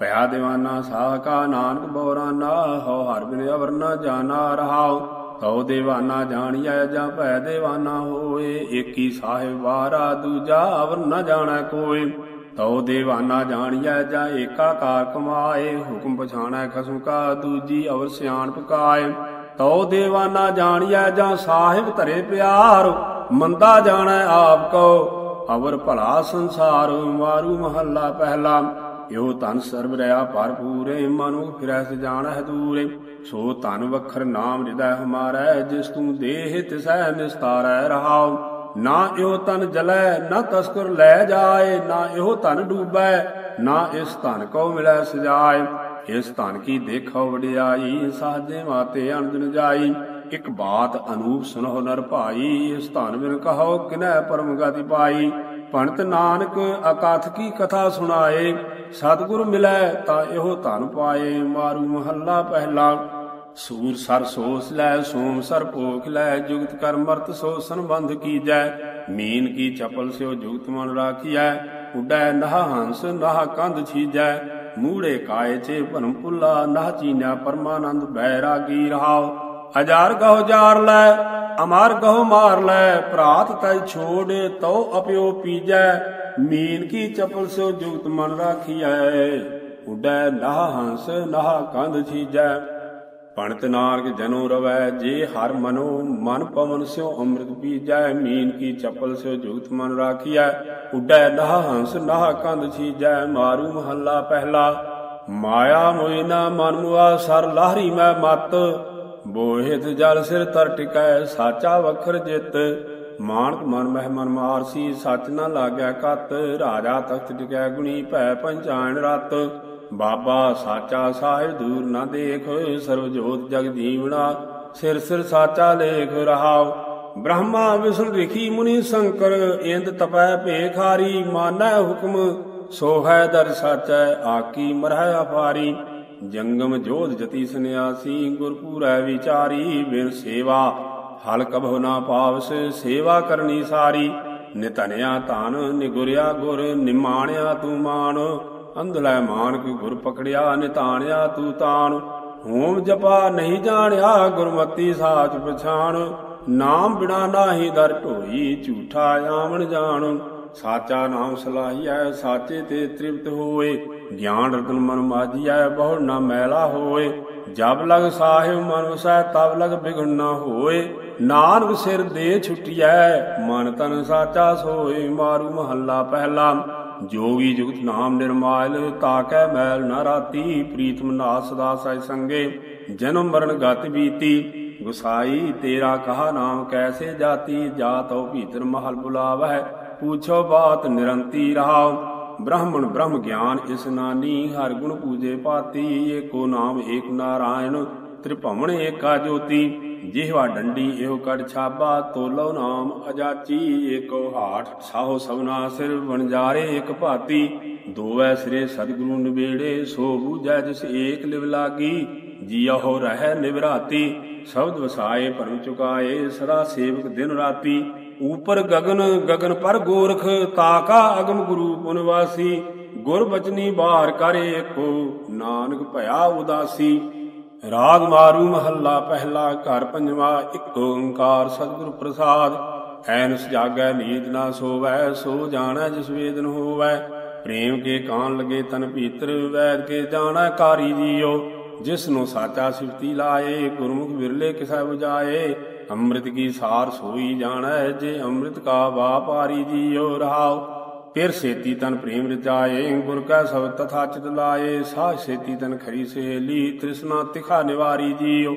ਭਇਆ دیਵਾਨਾ ਸਾਕਾ, ਨਾਨਕ ਬੋਰਾਨਾ, ਹਉ ਹਰ ਬਿਨ ਅਵਰ ਨਾ ਜਾਣਾ ਰਹਾਉ। ਤਉ ਦੇਵਾਨਾ ਜਾਣੀਐ ਜਾਂ ਭੈ ਦੇਵਾਨਾ ਹੋਏ, ਏਕੀ ਸਾਹਿਬ ਵਾਰਾ, ਦੂਜਾ ਅਵਰ ਨਾ ਜਾਣੈ ਕੋਈ ਤਉ ਦੇਵਾਨਾ ਜਾਣੀਐ ਜਾਂ ਏਕਾਕਾਰ ਕਮਾਏ, ਹੁਕਮ ਪਛਾਣੈ ਖਸਮ ਕਾ, ਦੂਜੀ ਅਵਰ ਸਿਆਣ ਪਕਾਏ ਤਉ ਦੇਵਾਨਾ ਜਾਣੀਐ ਜਾਂ ਸਾਹਿਬ ਧਰੇ ਪਿਆਰ, ਮੰਦਾ ਜਾਣੈ ਆਪ ਕੋ ਅਵਰ ਭਲਾ ਸੰਸਾਰ ਮਾਰੂ ਮਹੱਲਾ ਪਹਿਲਾ। ਇਹੋ ਤਨ ਸਰਬ ਰਿਆ ਭਰਪੂਰੇ, ਮਨੁ ਫਿਰੈ ਸਜਾਣਹਿ ਦੂਰੇ। ਸੋ ਧਨ ਵਖਰ ਨਾਮ ਹਿਰਦੈ ਹਮਾਰੈ, ਜਿਸ ਤੂੰ ਦੇਹ ਤਿਸੈ ਨਿਸਤਾਰੈ ਰਹਾਉ। ਨਾ ਇਹੋ ਤਨ ਜਲੈ, ਨਾ ਤਸਕਰ ਲੈ ਜਾਏ, ਨਾ ਇਹੋ ਧਨ ਡੂਬੈ, ਨਾ ਇਸ ਧਨ ਕੋ ਮਿਲੈ ਸਜਾਏ। ਇਸ ਧਨ ਕੀ ਦੇਖੋ ਵਡਿਆਈ, ਸਾਜੇ ਮਾਤੇ ਅਨੰਦਨ ਜਾਈ। ਇਕ ਬਾਤ ਅਨੂਪ ਸੁਨੋ ਨਰ ਭਾਈ, ਇਸ ਧਨ ਬਿਨ ਕਹੋ ਕਿਨੈ ਪਰਮ ਗਤੀ ਪਾਈ। ਪੰਡਤ ਨਾਨਕ ਅਕਥ ਕੀ ਕਥਾ ਸੁਣਾਏ, ਸਤਿਗੁਰ ਮਿਲੈ ਤਾਂ ਇਹੋ ਧਨ ਪਾਏ। ਮਾਰੂ ਮਹੱਲਾ ਪਹਿਲਾ ਸੂਰ ਸਰ ਸੋਸ ਲੈ, ਸੋਮ ਸਰ ਭੋਖ ਲੈ, ਜੁਗਤ ਕਰ ਮਰਤ ਸੋ ਸੰਬੰਧ ਕੀਜੈ। ਮੀਨ ਕੀ ਚਪਲ ਸਿਓ ਜੁਗਤ ਮਨ ਰਾਖੀਐ। ਉਡੈ ਨਹ ਹੰਸ, ਨਹ ਕੰਧ ਛੀਜੈ। ਮੂੜੇ ਕਾਏ ਚੇ ਭਰਮ ਪੁੱਲਾ, ਨਹ ਚੀਨਾ ਪਰਮਾਨੰਦ ਬੈਰਾਗੀ ਰਹਾਉ। ਹਜ਼ਾਰ ਕਹੋ ਜਾਰ ਲੈ, ਅਮਾਰ ਕਹੋ ਮਾਰ ਲੈ ਭਰਾਤ ਤੈ ਛੋੜ ਤਉ ਅਪਿਓ ਪੀਜੈ। ਮੀਨ ਕੀ ਚਪਲ ਸਿਓ ਜੁਗਤ ਮਨ ਰਾਖੀਐ। ਉਡੈ ਨਹ ਹੰਸ, ਨਹ ਕੰਧ ਛੀਜੈ। ਪਣਤ ਨਾਰਗ ਜਨੋ ਰਵੈ, ਜੇ ਹਰ ਮਨੋ ਮਨ ਪਵਨ ਸਿਓ ਅੰਮ੍ਰਿਤ ਪੀਜੈ, ਮੀਨ ਕੀ ਚਪਲ ਸਿਓ ਜੁਗਤ ਮਨ ਰਾਖੀਐ, ਉਡੈ ਨਹ ਹੰਸ ਨਹ ਕੰਧ ਛੀਜੈ, ਮਾਰੂ ਮਹੱਲਾ ਪਹਿਲਾ। ਮਾਇਆ ਮੋਇ ਨਾ ਮਨ ਮੁਆ, ਸਰ ਲਾਹਰੀ ਮੈਂ ਮਤ। ਬੋਹਿਤ ਜਲ ਸਿਰ ਤਰ ਟਿਕੈ, ਸਾਚਾ ਵਖਰ ਜਿਤ। ਮਾਨਕ ਮਨ ਮਹਿ ਮਨ ਮਾਰਸੀ, ਸੱਚ ਨਾ ਲਾਗੈ ਕਤ। ਰਾਜਾ ਤਖਤ ਟਿਕੈ ਗੁਣੀ, ਭੈ ਪੰਚਾਇਣ ਰਤ। ਬਾਬਾ ਸਾਚਾ ਸਾਹਿਬ ਦੂਰ ਨਾ ਦੇਖ ਸਰਬ ਜੋਤ ਜਗ ਜੀਵਣਾ ਸਿਰ ਸਿਰ ਸਾਚਾ ਲੇਖ ਰਹਾਓ ਬ੍ਰਹਮਾ ਵਿਸ਼ਨ ਰਿਖੀ ਮੁਨੀ ਸ਼ੰਕਰ ਇੰਦ ਤਪੈ ਭੇਖਾਰੀ, ਮਾਨੈ ਹੁਕਮ ਸੋ ਹੈ ਦਰ ਸਾਚੈ, ਆਕੀ ਮਰਹਿ ਅਪਾਰੀ। ਜੰਗਮ ਜੋਧ ਜਤੀ ਸੰਿਆਸੀ ਗੁਰਪੂਰੈ ਵਿਚਾਰੀ, ਬਿਨ ਸੇਵਾ, ਹਲ ਕਭੋ ਨਾ ਪਾਵਸ, ਸੇਵਾ ਕਰਨੀ ਸਾਰੀ। ਨਿਤਨਿਆ ਧਨ, ਨਿਗੁਰਿਆ ਗੁਰ, ਨਿਮਾਣਿਆ ਤੂੰ ਮਾਣ। ਅੰਧਲੇ ਮਾਨਕ ਗੁਰ ਪਕੜਿਆ ਨਿਤਾਣਿਆ ਤੂੰ ਤਾਣ। ਹੋਮ ਜਪਾ ਨਹੀਂ ਜਾਣਿਆ, ਗੁਰਮਤੀ ਸਾਚ ਪਛਾਣ। ਨਾਮ ਬਿਨਾ ਨਾਹੀ ਦਰ ਢੋਈ, ਝੂਠਾ ਆਵਣ ਜਾਣ। ਸਾਚਾ ਨਾਮ ਸਲਾਹੀਐ, ਸਾਚੇ ਤੇ ਤ੍ਰਿਪਤ ਹੋਏ। ਗਿਆਨ ਰਤਨ ਮਨ ਮਾਜੀਐ ਬਹੁ ਨਾ ਮੈਲਾ ਹੋਏ। ਜਬ ਲਗ ਸਾਹਿਬ ਮਨ ਵਸੈ, ਤਬ ਲਗ ਬਿਗੜ ਨਾ ਹੋਏ। ਨਾਨਕ ਸਿਰ ਦੇ ਛੁਟਿਐ, ਮਨ ਤਨ ਸਾਚਾ ਸੋਏ। ਮਾਰੂ ਮਹੱਲਾ ਪਹਿਲਾ। ਜੋਗੀ ਜੁਗਤ ਨਾਮ ਨਿਰਮਾਲ ਤਾਕੈ ਮੈਲ ਨ ਰਾਤੀ, ਪ੍ਰੀਤਮ ਨਾਥ ਸਦਾ ਸਾਈ ਸੰਗੇ। ਜਨਮ ਮਰਨ ਗਤ ਬੀਤੀ, ਗੁਸਾਈ, ਤੇਰਾ ਕਹਾ ਨਾਮ ਕੈਸੇ ਜਾਤੀ? ਜਾਤੋ ਭੀਤਰ ਮਹਲ ਬੁਲਾਵਹਿ, ਪੂਛੋ ਬਾਤ ਨਿਰੰਤੀ ਰਹਾਉ। ਬ੍ਰਾਹਮਣ ਬ੍ਰਹਮ ਗਿਆਨ ਇਸਨਾਨੀ ਹਰ ਗੁਣ ਪੂਜੇ ਪਾਤੀ ਏਕੋ ਨਾਮ ਏਕ ਨਾਰਾਇਣ। ਤ੍ਰਿਭਵਨ ਏਕਾ ਜੋਤੀ ਜਿਹਵਾ ਡੰਡੀ ਇਹੋ ਕੜ ਛਾਬਾ, ਤੋਲੋ ਨਾਮ ਅਜਾਚੀ, ਏਕੋ ਹਾਠ ਸਾਹੋ ਸਭਨਾ ਸਿਰ ਵਣਜਾਰੇ ਇਕ ਭਾਤੀ। ਦੋਵੈ ਸਿਰੇ ਸਤਿਗੁਰੂ ਨਿਬੇੜੇ, ਸੋ ਬੂਝੈ ਜਿਸ ਏਕ ਲਿਵ ਲਾਗੀ ਜੀਉ ਰਹਿ ਨਿਵਰਾਤੀ ਸ਼ਬਦ ਵਸਾਏ, ਭਰਮ ਚੁਕਾਏ, ਸਦਾ ਸੇਵਕ ਦਿਨ ਰਾਤੀ। ਉਪਰ ਗਗਨ ਗਗਨ ਪਰ ਗੋਰਖ ਤਾਕਾ ਅਗਮ ਗੁਰੂ ਪੁਨਵਾਸੀ ਗੁਰ ਬਚਨੀ ਬਾਹਰ ਕਰੇ ਏਕੋ, ਨਾਨਕ ਭਇਆ ਉਦਾਸੀ। ਰਾਗ ਮਾਰੂ ਮਹੱਲਾ ਪਹਿਲਾ, ਘਰ ਪੰਜਵਾ, ਇੱਕ ਓੰਕਾਰ ਸਤਿਗੁਰ ਪ੍ਰਸਾਦ। ਐਨਸ ਜਾਗੈ ਨੀਂਦ ਨਾ ਸੋਵੈ, ਸੋ ਜਾਣੈ ਜਿਸ ਵੇਦਨ ਹੋਵੈ। ਪ੍ਰੇਮ ਕੇ ਕਾਨ ਲਗੇ ਤਨ ਭੀਤਰ, ਵੈਦ ਕੇ ਜਾਣਾ ਕਾਰੀ ਜੀਓ ਜਿਸ ਨੂੰ ਸਾਚਾ ਸਿਫਤੀ ਲਾਏ, ਗੁਰਮੁਖ ਵਿਰਲੇ ਕਿਸੈ 부ਜਾਏ ਅੰਮ੍ਰਿਤ ਕੀ ਸਾਰ ਸੋਈ ਜਾਣੈ, ਜੇ ਅੰਮ੍ਰਿਤ ਕਾ ਵਾਪਾਰੀ ਜੀਓ ਰਹਾਉ। ਫਿਰ ਸੇਤੀ ਤਨ ਪ੍ਰੇਮ ਰਚਾਏ ਗੁਰ ਕਾ ਸਭ ਤਥਾ ਚਿਤ ਲਾਏ। ਸਾਹ ਸੇਤੀ ਤਨ ਖਰੀ ਸਹੇਲੀ, ਤ੍ਰਿਸ਼ਨਾ ਤਿਖਾ ਨਿਵਾਰੀ ਜੀਓ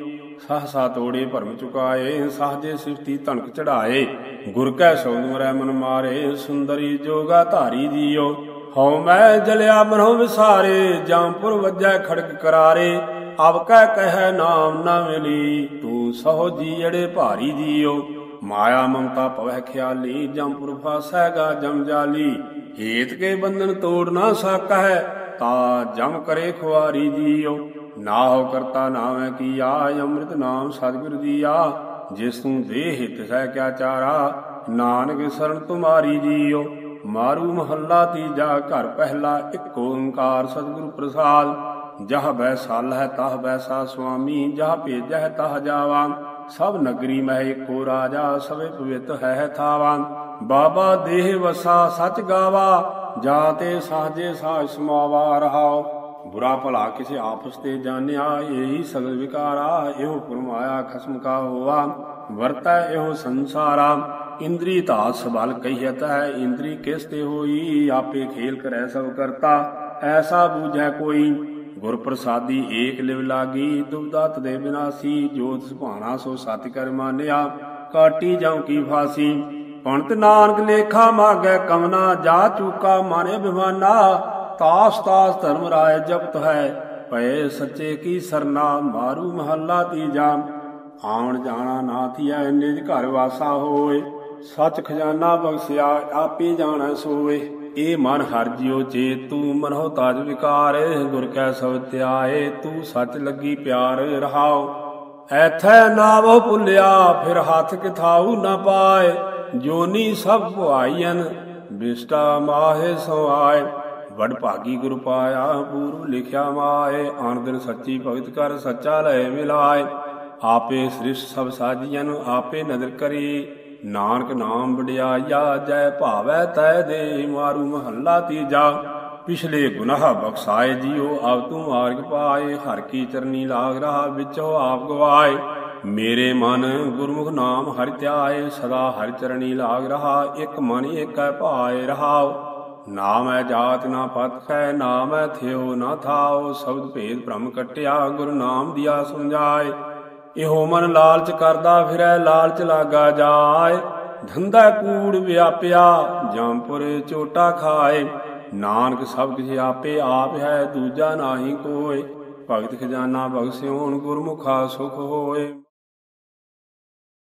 ਸਹਸਾ ਤੋੜੇ ਭਰਮ ਚੁਕਾਏ ਸਾਹਜੇ ਸਿਫਤੀ ਧਨਕ ਚੜਾਏ। ਗੁਰ ਕੈ ਸੌਦ ਮਰੈ ਮਨ ਮਾਰੇ, ਸੁੰਦਰੀ ਜੋਗਾ ਧਾਰੀ ਜੀਓ ਹਉ ਮੈਂ ਜਲਿਆ ਮਨੋ ਵਿਸਾਰੇ ਜਾਂਪੁਰ ਵੱਜੈ ਖੜਕ ਕਰਾਰੇ। ਅਬ ਕਹਿ ਕਹਿ ਨਾਮ ਨਾ ਮਿਲੀ, ਤੂੰ ਸਹੁ ਜੀੜੇ ਭਾਰੀ ਜੀਓ ਮਾਇਆ ਮਮਤਾ ਪਵੈ ਖਿਆਲੀ ਜੰਪੁਰ ਫਾਸੈਗਾ ਜਮ ਜਾਲੀ। ਹੇਤ ਕੇ ਬੰਧਨ ਤੋੜ ਨਾ ਸਕੈ ਤਾ ਜਮ ਕਰੇ ਖੁਆਰੀ ਜੀਓ ਨਾਹੁ ਕਰਤਾ ਨਾਵੇਂ ਕੀਆ, ਅੰਮ੍ਰਿਤ ਨਾਮ ਸਤਿਗੁਰ ਦੀਆ। ਜਿਸ ਤੂੰ ਦੇ ਹਿਤ ਸਹਿ ਕਿਆ ਚਾਰਾ, ਨਾਨਕ ਸਰਣ ਤੁਮਾਰੀ ਜੀਓ ਮਾਰੂ ਮਹੱਲਾ ਤੀਜਾ, ਘਰ ਪਹਿਲਾ, ਇੱਕ ਓੰਕਾਰ ਸਤਿਗੁਰ ਪ੍ਰਸਾਦ। ਜਹ ਬੈ ਸਾਲ ਹੈ ਤਹ ਬੈਸਾ ਸੁਆਮੀ, ਜਹ ਭੇਜਹਿ ਤਹ ਜਾਵਾ। ਸਭ ਨਗਰੀ ਮਹਿ ਕੋ ਰਾਜਾ ਸਵੇ ਪਵਿੱਤ ਹੈ ਥਾਵਾ। ਬਾਬਾ ਦੇਹ ਵਸਾ ਸਚ ਗਾਵਾ, ਜਾ ਤੇ ਸਾਜੇ ਸਾਜ ਸਮਾਵਾ ਰਹਾਓ। ਬੁਰਾ ਭਲਾ ਕਿਸੇ ਆਪਸ ਤੇ ਜਾਣਿਆ, ਇਹੀ ਸਗਲ ਵਿਕਾਰਾ, ਇਹੋ ਪਰਮਾਇਆ ਖਸਮ ਕਾ ਹੋਆ। ਵਰਤੈ ਇਹੋ ਸੰਸਾਰਾ, ਇੰਦਰੀ ਧਾਤ ਸਬਲ ਕਹੀਤ ਹੈ, ਇੰਦਰੀ ਕਿਸ ਤੇ ਹੋਈ, ਆਪੇ ਖੇਲ ਕਰੈ ਸਭ ਕਰਤਾ। ਐਸਾ ਬੂਝੈ ਕੋਈ ਗੁਰ ਪ੍ਰਸਾਦੀ ਏਕ ਲਿਵ ਲਾਗੀ ਦੁਬਦਾ ਤਦੇ ਬਿਨਾਸੀ ਜੋਤ ਸੁਭਾਣਾ ਸੋ ਸਤਿ ਕਰ ਮਾਨਿਆ, ਕਾਟੀ ਜਾਉ ਕੀ ਫਾਸੀ। ਪੰਤ ਨਾਨਕ ਲੇਖਾ ਮਾਗੈ ਕਮਨਾ, ਜਾ ਚੂਕਾ ਮਾਨੇ ਬਿਮਾਨਾ ਤਾਸ ਤਾਸ ਧਰਮ ਰਾਏ ਜਪਤ ਹੈ ਭਏ ਸੱਚੇ ਕੀ ਸਰਨਾ, ਮਾਰੂ ਮਹੱਲਾ ਤੀਜਾ। ਆਉਣ ਜਾਣਾ ਨਾ ਥੀਐ, ਨਿਜ ਘਰ ਵਾਸਾ ਹੋਏ, ਸੱਚ ਖਜ਼ਾਨਾ ਬਖਸ਼ਿਆ, ਆਪੇ ਜਾਣੈ ਸੋਏ। ਏ ਮਨ ਹਰ ਜਿਉ ਚੇਤ ਤੂੰ ਮਨੋ ਤਾਜ ਵਿਕਾਰ, ਗੁਰ ਕੈ ਸਬਦ ਧਿਆਏ, ਤੂੰ ਸੱਚ ਲੱਗੀ ਪਿਆਰ ਰਹਾਉ। ਐਥੈ ਨਾਵ ਭੁੱਲਿਆ, ਫਿਰ ਹੱਥ ਕਿਥਾਉ ਨਾ ਪਾਏ। ਜੋਨੀ ਸਭ ਭੁਆਈਨ ਬਿਸਟਾ ਮਾਹੇ ਸਵਾਏ ਵਡ ਭਾਗੀ ਗੁਰ ਪਾਇਆ ਪੂਰਬ ਲਿਖਿਆ ਮਾਏ। ਆਨ ਦਿਨ ਸੱਚੀ ਭਗਤ ਕਰ ਸੱਚਾ ਲੈ ਮਿਲਾਏ। ਆਪੇ ਸ੍ਰਿਸ਼ ਸਭ ਸਾਜੀਆਂ ਆਪੇ ਨਦਰ ਕਰੀ। ਨਾਨਕ ਨਾਮ ਵਡਿਆਇਆ, ਜੈ ਭਾਵੈ ਤੈ ਦੇ ਮਾਰੂ ਮਹੱਲਾ ਤੀਜਾ। ਪਿਛਲੇ ਗੁਨਾਹ ਬਖਸਾਏ ਜੀਓ, ਆਪ ਤੂੰ ਮਾਰਗ ਪਾਏ, ਹਰ ਕੀ ਚਰਨੀ ਲਾਗ ਰਹਾ ਵਿੱਚੋ ਆਪ ਗਵਾਏ। ਮੇਰੇ ਮਨ ਗੁਰਮੁਖ ਨਾਮ ਹਰਿ ਧਿਆਏ, ਸਦਾ ਹਰਿ ਚਰਣੀ ਲਾਗ ਰਹਾ, ਇੱਕ ਮਨ ਏਕੈ ਭਾਏ ਰਹਾਓ। ਨਾਮ ਹੈ ਜਾਤ ਨਾ ਪਤ ਹੈ ਨਾਮ ਹੈ ਥਿਓ ਨਾ ਥਾਓ, ਸ਼ਬਦ ਭੇਦ ਭ੍ਰਮ ਕਟਿਆ, ਗੁਰੂ ਨਾਮ ਦਿਆ ਸਮਝਾਏ। ਇਹੋ ਮਨ ਲਾਲਚ ਕਰਦਾ ਫਿਰੈ, ਲਾਲਚ ਲਾਗਾ ਜਾਏ। ਧੰਦਾ ਕੂੜ ਵਿਆਪਿਆ ਜੰਪੁਰ ਚੋਟਾ ਖਾਏ। ਨਾਨਕ ਸਭ ਕਿਛ ਆਪੇ, ਆਪ ਹੈ, ਦੂਜਾ ਨਾਹੀ ਕੋਏ। ਭਗਤ ਖਜ਼ਾਨਾ, ਭਗਤ ਬਖਸਿਓਣ ਗੁਰਮੁਖਾ ਸੁਖ ਹੋਏ।